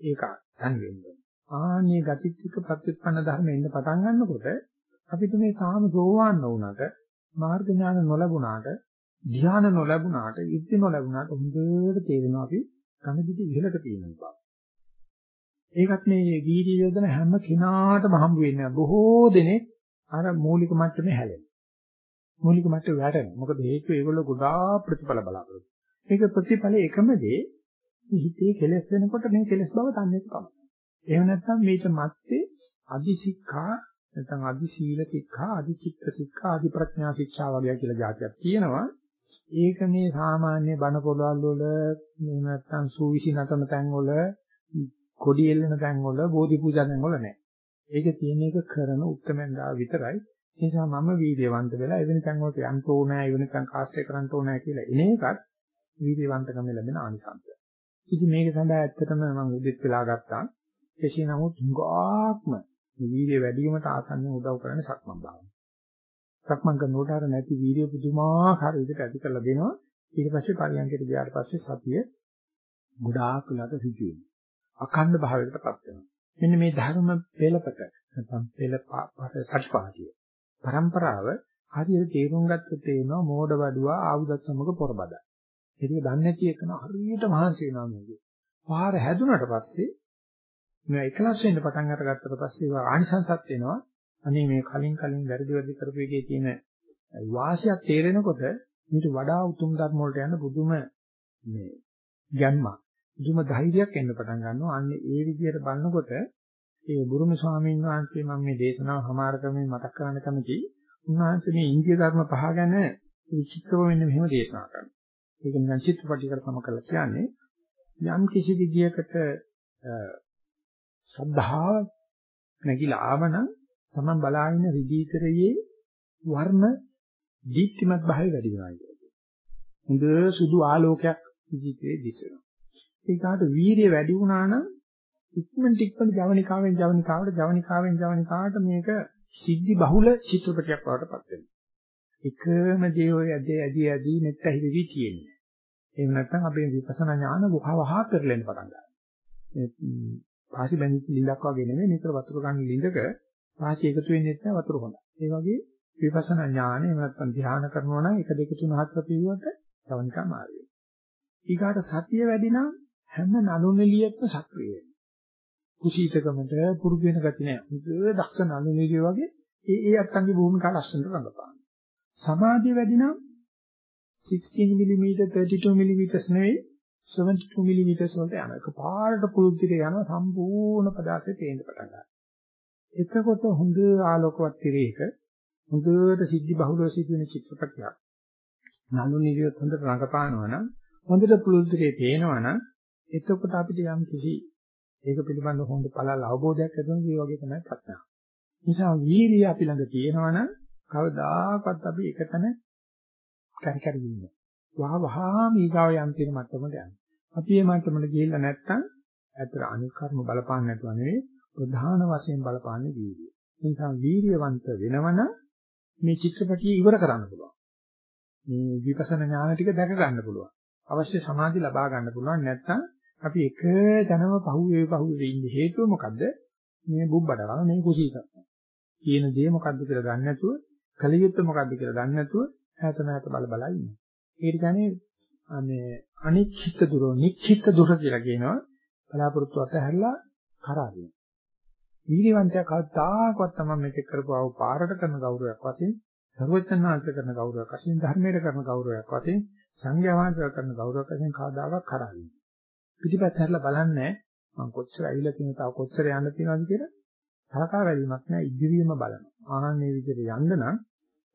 S1: ඒක දැන් වෙන්න. ආන්නේ ගතිත්‍තික ප්‍රතිඋත්පන්න ධර්ම එන්න පටන් ගන්නකොට අපිට මේ කාම සෝවාන් වුණාට මාර්ග ඥාන නොලැබුණාට ධ්‍යාන නොලැබුණාට ඉද්ධි නොලැබුණාට හොඳට තේරෙනවා අපි කනදිදි ඉහළට තියෙන බව. ඒකත් මේ වීර්ය යොදන හැම කෙනාටම හම්බ වෙන්නේ බොහෝ දෙනෙක් අර මූලික මට්ටමේ හැලෙන. මූලික මට්ටමේ වැටෙනවා. මොකද හේතුව ඒගොල්ලෝ ගොඩාක් ප්‍රතිඵල බලාපොරොත්තු. මේක ප්‍රතිඵල එකම දේ මේ හිතේ කෙලෙස් වෙනකොට මේ කෙලෙස් බව තන්නේ තමයි. එහෙම නැත්නම් මේක මැත්තේ අදි සික්ඛා නැත්නම් අදි සීල සික්ඛා අදි චිත්ත සික්ඛා අදි ප්‍රඥා ශික්ෂා වගේ කියලා જાතියක් තියෙනවා. ඒක මේ සාමාන්‍ය බණ පොළවල් වල මේ නැත්නම් සූවිසි නටන තැන් වල කොඩි එල්ලන තැන් වල බෝධි පූජා තැන් වල නැහැ. ඒක තියෙන එක කරන උත්තරමෙන්දා විතරයි. ඒ නිසා මම වීර්යවන්ත වෙලා එවැනි තැන් වලට යන්න ඕනෑ, එවැනි තැන් කාස්ට් කරන්න ඕනෑ කියලා එන එකත් වීර්යවන්තකම ලැබෙන ආනිසංසය. ඉතින් මේක සඳහා ඇත්තටම මම උදෙත් වෙලා ගත්තා. කෙසේ නමුත් හුඟාක්ම වීර්ය වැඩි වීමට ආසන්න උදව් කරන්නේ සක්මන් භාවනාව. සක්මන් කරනකොට අර නැති වීර්ය පුදුමාකාර විදිහට ඇති කරලා දෙනවා. ඊට පස්සේ පරියන්කයට ගියාට පස්සේ සතිය ගොඩාක් වෙලාට සිදු වෙනවා. අඛණ්ඩ භාවයකටපත් වෙනවා. මෙන්න මේ ධර්ම පෙළපත නැත්නම් පෙළ පටිපාටිය. પરම්පරාව හරියට තේරුම් ගත්තොත් තේනවා මෝඩ වඩුවා ආයුධත් සමග පොරබදා. ඒක දන්නේ නැති එකන හරියට මහන්සි වෙනවා මේකේ. පාර හැදුනට පස්සේ මේ එකලස් වෙන්න පටන් අරගත්තට පස්සේ ඒවා ආනිසංසත් වෙනවා. අනේ මේ කලින් කලින් වැරදි වැරදි කරපු එකේ තියෙන වාසියක් තේරෙනකොට ඊට වඩා උතුම් ධර්ම වලට යන බුදුම මේ ගැම්මක් පුදුම ධෛර්යයක් එන්න පටන් ගන්නවා. අන්න ඒ විදිහට බලනකොට ඒ බුරුම ස්වාමීන් වහන්සේ මම මේ දේශනාව හමාර කරමින් මතක් කරන්න කැමතියි. උන්වහන්සේ මේ ඉන්දිය ධර්ම පහ ගැන විචිත්‍රව මෙන්න මෙහෙම දේශනා කරනවා. ඒක නිකන් චිත්‍රපටයකට සම කරලා කියන්නේ යම් කිසි විදියකට ශ්‍රද්ධාව නැగిලා ආවනම් තමන් බලාගෙන රිදීතරයේ වර්ණ දීප්තිමත් භාවය වැඩි වෙනවා කියන්නේ. හොඳ සුදු ආලෝකයක් විදිහේ දිසෙනවා. ඒකට වීරිය වැඩි වුණා නම් ඉක්මනට ඉක්මනට ජවනිකාවෙන් ජවනිකාවට ජවනිකාවෙන් ජවනිකාවට මේක සිද්ධි බහුල චිත්‍රපටයක් වඩටපත් වෙනවා. එකම දේ ඔය ඇදී ඇදී ඇදී මෙත්ත හිවිවි තියෙන්නේ. එහෙම නැත්නම් අපේ විපස්සනා ඥාන වහවහ පෙරලෙන්න පටන් ගන්නවා. මේ පාසි බැඳි ලිඳක් වගේ නෙමෙයි නිතර වතුර ගන්න ලිඳක පාසි එකතු වෙන්නේ නැහැ වතුර හොඳයි. ඒ වගේ විපස්සනා ඥාන එහෙම නැත්නම් ධ්‍යාන කරනවා නම් 1 2 3 4 පිළිවෙලට ජවනිකා මාර්ගය. ඊගාට සතිය වැඩි නම් හැම නළුනෙලියක්ම සක්‍රිය වෙනවා. කුසීතකමට පුරුදු වෙන ගති නෑ. මුද දක්ෂ නළුනෙලිය වගේ ඒ ඒ අත්තන්ගේ භූමිකා ලස්සනට රඟපානවා. සමාධිය වැඩි නම් 16 mm 32 mm නෙවෙයි 72 mm වලට යන එක පාරට පුරුදු දිගේ යන සම්පූර්ණ පදාසේ තේින්න පටන් ගන්නවා. එතකොට හොඳ ආලෝකවත් තිරයක හොඳට සිද්ධි බහුලව සිදුවෙන චිත්‍රපටයක් නළුනිලියත් හොඳට රඟපානවා නම් හොඳට පුරුදු දිගේ පේනවා නම් එතකොට අපිට යම් කිසි ඒක පිළිබඳ හොඳ පළල් අවබෝධයක් ලැබෙනවා ඒ වගේ තමයි ප්‍රඥාව. නිසා වීර්යය අපි ළඟ තියෙනවා නම් කවදාකවත් අපි එකතන කර ඉන්නේ. වහ වහාම ඊගාව යම් තියෙන මට්ටමකට යනවා. අපි මේ මට්ටමට ගිහිල්ලා නැත්තම් ඇත්තට අනික් කර්ම බලපාන්නේ නැතුව නෙවෙයි ප්‍රධාන වශයෙන් බලපාන්නේ වීර්යය. ඒ නිසා වීර්යවන්ත වෙනවනම් මේ චිත්‍රපටිය ඉවර කරන්න පුළුවන්. මේ විපස්සනා ඥාන ටික දැක ගන්න පුළුවන්. අවශ්‍ය සමාධි ලබා ගන්න පුළුවන් නැත්නම් අපි එක තැනම පහුවේ පහුවේ ඉන්න හේතුව මොකද්ද? මේ බුබ්බඩවල මේ කුසීතක්. කියන දේ මොකද්ද කියලා දන්නේ නැතුව, කලියුත්ත මොකද්ද කියලා දන්නේ නැතුව ඈත නැත බල බල ඉන්නේ. ඒක කියන්නේ මේ අනිච්චිත දුර, නිච්චිත දුර කියලා කියනවා. බලාපොරොත්තු අතහැරලා කරාරින. වීර්යවන්තයා කවදාකවත් තමයි මේක කරපුවා පාරට කරන ගෞරවයක් වශයෙන්, සර්වඥාන්සේ කරන ගෞරවයක් වශයෙන්, ධර්මයට කරන ගෞරවයක් වශයෙන්, සංඝයා වහන්සේලා කරන ගෞරවයක් වශයෙන් කවදාකවත් කරාරින. පිටිපස්ස හැරලා බලන්නේ මම කොච්චර ඇවිල්ලා තියෙනවද තව කොච්චර යන්න තියෙනවද කියලා සලකා බැලීමක් නෑ ඉදිරියම බලනවා. ආන්නේ විදිහට යන්න නම්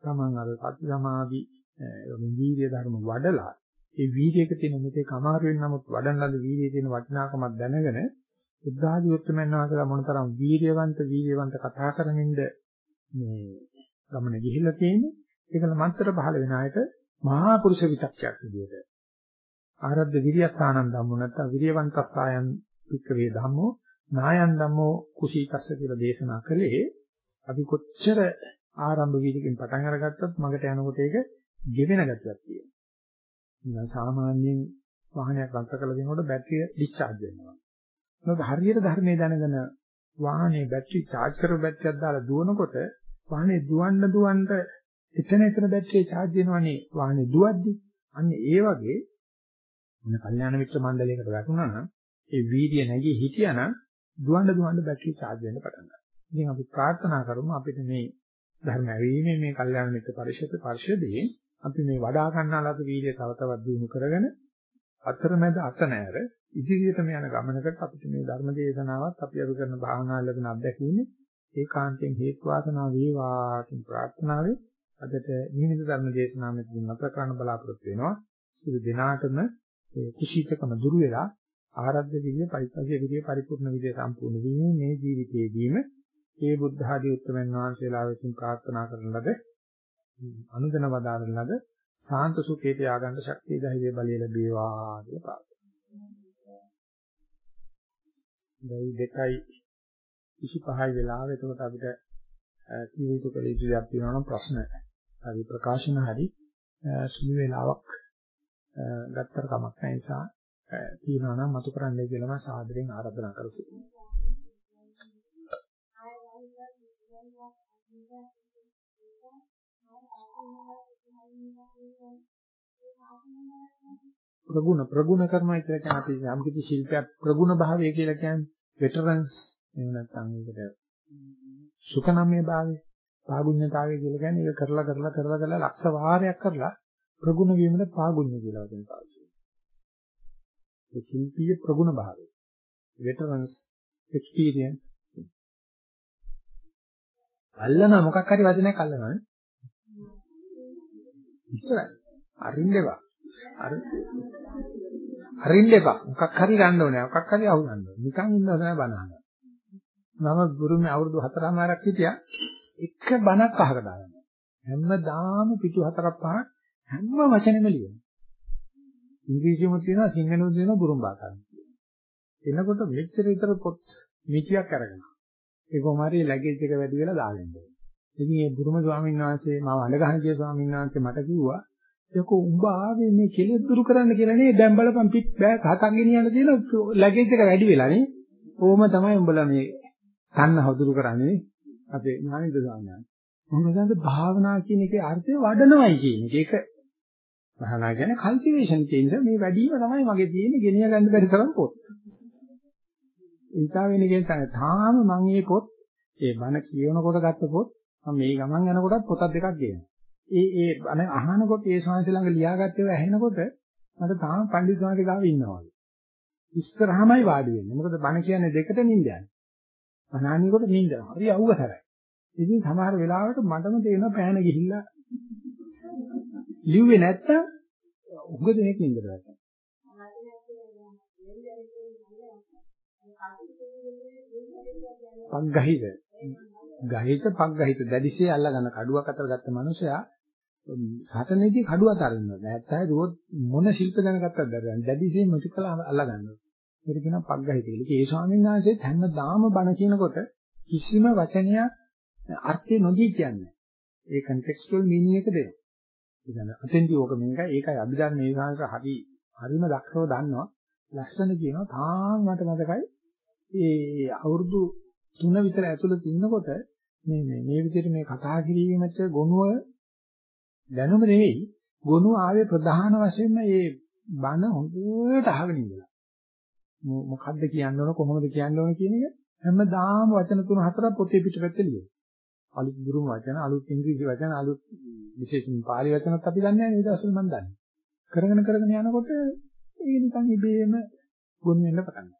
S1: තමන් අර සති සමාධි වීර්ය ධර්ම වඩලා ඒ වීර්යයක තියෙන මෙතේ කමාරු වෙන නමුත් වඩන ලද වීර්යයේ තියෙන වටිනාකමක් දැනගෙන බුද්ධාදී උත්තරමයන් වහන්සේලා මොනතරම් වීර්යවන්ත වීර්යවන්ත කතා කරමින්ද මේ ගමන ගිහිල්ලා තියෙන්නේ? ඒකල මන්තර පහළ වෙන අයට මහා පුරුෂ විතක්යක් විදියට ආරද්ධ විරියස්ථානං ධම්මෝ නැත්නම් විරියවන්තස්සායන් පික්කවේ ධම්මෝ නායන් ධම්මෝ කුසීකස්ස කියලා දේශනා කළේ අපි කොච්චර ආරම්භ වීදිකෙන් පටන් අරගත්තත් මගට යනකොට ඒක ගෙවෙන ගතියක් තියෙනවා. නිකන් සාමාන්‍යයෙන් වාහනයක් රන්ස කරලා දෙනකොට බැටරිය ඩිස්චාර්ජ් වෙනවා. මොකද හරියට ධර්මයේ දැනගෙන වාහනේ බැටරි චාර්ජ් කරපු බැටරියක් දාලා දුවනකොට වාහනේ දුවන්න දුවන්න එතන එතන බැටරිය චාර්ජ් වෙනවනේ වාහනේ දුවද්දි. අන්න ඒ වගේ මොන කල්යාණ මිත්‍ර මණ්ඩලයකට වැටුණා නම් ඒ වීර්ය නැගී හිටියා නම් දුවන්න දුවන්න බැටරි charge වෙන්න පටන් ගන්නවා. ඉතින් අපි ප්‍රාර්ථනා කරමු අපිට මේ ධර්ම ඇවිීමේ මේ කල්යාණ මිත්‍ර පරිශත පරිශදේ අපි මේ වඩා ගන්නාලද වීර්ය තව තවත් දියුණු කරගෙන අතරමැද අත නැර ඉදිරියටම යන ගමනකට අපිට මේ ධර්ම දේශනාවත් අපි අද කරන භාවනා ලැබෙන අත්දැකීම ඒකාන්තයෙන් හේතු වාසනා වේවා කියන ප්‍රාර්ථනාවෙන් අදට නිමිත ධර්ම දේශනාව මෙතන නතර කරන්න බලාපොරොත්තු වෙනවා. සියලු දිනාටම ඒ කුසීතකම දුරු වෙලා ආරද්ධ විදිය පරිත්‍යාගයේ විදිය පරිපූර්ණ විදිය සම්පූර්ණ වීම මේ ජීවිතයේදීම ඒ බුද්ධ ආදී උත්තමයන් වහන්සේලා විසින් ප්‍රාර්ථනා කරන ලද අනුදන වදාරන ලද සාන්ත සුඛයට යාගන්න ශක්තිය ධෛර්ය බලය ලැබේවා කියලා ප්‍රාර්ථනා. දැයි දෙකයි 25යි වෙලාව එතකොට අපිට කීවිතු කළ යුතු දෙයක් තියෙනවා නම් ප්‍රශ්න හරි ප්‍රකාශන හරි සුළු වෙලාවක් ගත්තර කමක් නැහැ නිසා තියෙනවා නම් මතු කරන්නයි කියලා මම සාදරයෙන් ආරාධනා කර සිටිනවා. ප්‍රගුණ ප්‍රගුණ කරනවා කියලා කියන්නේ අපි යම් කිසි ශිල්පයක් ප්‍රගුණ භාවය කියලා කියන්නේ වෙටරන්ස් එහෙම නැත්නම් ඒකට සුඛනම්ය භාවය පාගුණ්‍යතාවය කියලා කියන්නේ ඒක කරලා කරලා කරලා කරලා ලක්ෂ වාරයක් කරලා ප්‍රගුණ වීමට පාගුණ්‍ය කියලා වචන පාවිච්චි කරනවා. ඒ ශිල්පීය ප්‍රගුණ භාවය. veterans experience. අල්ලන මොකක් හරි වචනයක් අල්ලනවනේ. ඉස්සරහ. අරින්න එපා. අර අරින්න එපා. මොකක් හරි ගන්න ඕනේ. මොකක් හරි අහුනන්න ඕනේ. නිකන් ඉන්නව තමයි බනහන. මම ගුරුමේ අවුරුදු 4මාරක් හිටියා. එක බණක් අහක දාගන්න. හැමදාම පිටු හතරක් පහක් හැම වචනෙම ලියන. ඉංග්‍රීසියෙම තියෙනවා සිංහලෙම තියෙනවා බුරුම් භාෂාවෙන්. එනකොට මෙච්චර විතර පොත් මිටියක් අරගෙන. ඒ කොහොමරි ලැගේජ් එක වැඩි වෙලා දාගෙන ඉන්නවා. ඉතින් මේ බුරුම ස්වාමීන් වහන්සේ මම අඬගහන කිය ස්වාමීන් වහන්සේ මට කිව්වා යකෝ උඹ ආවේ මේ කෙලෙස් දුරු කරන්න කියලා නේ දැන් බලපන් පිට බෑ හතක් ගෙනියන්න තියෙන ලැගේජ් එක වැඩි වෙලා නේ. ඕම තමයි උඹලා මේ තණ්හ හදුරු කරන්නේ අපේ ඥානිද ස්වාමීන් වහන්සේ. මොකද භාවනා කියන එකේ අර්ථය වඩනවයි කියන එක. ඒක භාවනා කියන්නේ කල්ටිවේෂන් කියන මේ වැඩිම තමයි මගේ තියෙන්නේ ගෙනිය ගන්න බැරි තරම් පොත්. ඊටා වෙන කියන තමයි තාම මම මේ පොත් ඒ බණ කියනකොට ගත්ත පොත් මම මේ ගමන් යනකොටත් පොතක් දෙකක් ගේනවා. ඒ ඒ බණ අහනකොට ඒ ශාන්ති ළඟ ලියාගත්තේ ඇහෙනකොට මට තාම පණ්ඩිත ශාන්ති ගාව ඉන්නවා වගේ. ඉස්සරහමයි වාඩි වෙන්නේ. මොකද බණ කියන්නේ දෙකට නිින්ද යන්නේ. බණානිකොට නිින්ද. හරි අවුවසරයි. ඉතින් සමහර වෙලාවට මටම තේරෙනවා පෑන ගිහිල්ලා ලිව්වේ නැත්තම් උග දෙනෙක් නින්දට වැටෙනවා. පග්ගහිත. ගහිත පග්ගහිත දැඩිසේ අල්ලගන්න කඩුවක් අතර ගත්ත මනුස්සයා සටනේදී කඩුව අතරින්නවා. නැත්නම් දුවොත් මොන ශිල්ප දැනගත්තද දරගන්න. දැඩිසේ මුතිකල අල්ලගන්නවා. ඒක කියනවා පග්ගහිත කියලා. ඒ ස්වාමීන් වහන්සේත් හැමදාම බණ කියනකොට කිසිම වචනයක් අර්ථය නොදී කියන්නේ. ඒ කන්ටෙක්ස්ටුවල් මීනින් එක දෙනවා. ඒ කියන්නේ අතෙන්දී ඕක මේකයි ඒකයි අභිධර්ම මේ සංස්කෘත හරි හරිම දක්ෂව දන්නවා. ලස්සන කියනවා තාම මට මතකයි ඒ අවුරුදු 3 විතර ඇතුළත ඉන්නකොට මේ මේ මේ විදිහට මේ කතා කිරීමට ගොනුව දැනුම නෙවෙයි ගොනුව ආවේ ප්‍රධාන වශයෙන්ම මේ බණ හොඳට අහගෙන ඉඳලා. මොකද්ද කියන්න ඕන කොහොමද කියන්න ඕන කියන එක හැමදාම වචන තුන හතරක් පොතේ පිටපැත්තේ ලියනවා. අලුත් බුරුම වචන, අලුත් ඉංග්‍රීසි වචන, අලුත් විශේෂයෙන් පාලි වචනත් අපි දන්නේ නැහැ මේ දවස්වල මම දන්නේ. කරගෙන කරගෙන යනකොට ඒක නිකන් ඉබේම ගොනු වෙන්න පටන් ගන්නවා.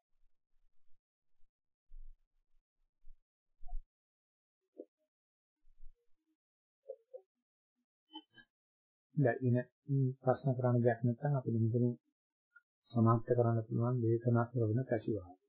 S1: දැන් ඉන ප්‍රශ්න කරන්න දෙයක් නැත්නම් අපි මෙතන සමාප්ත කරන්න පුළුවන් දේශනා ශ්‍රවණ සැසිවාරය.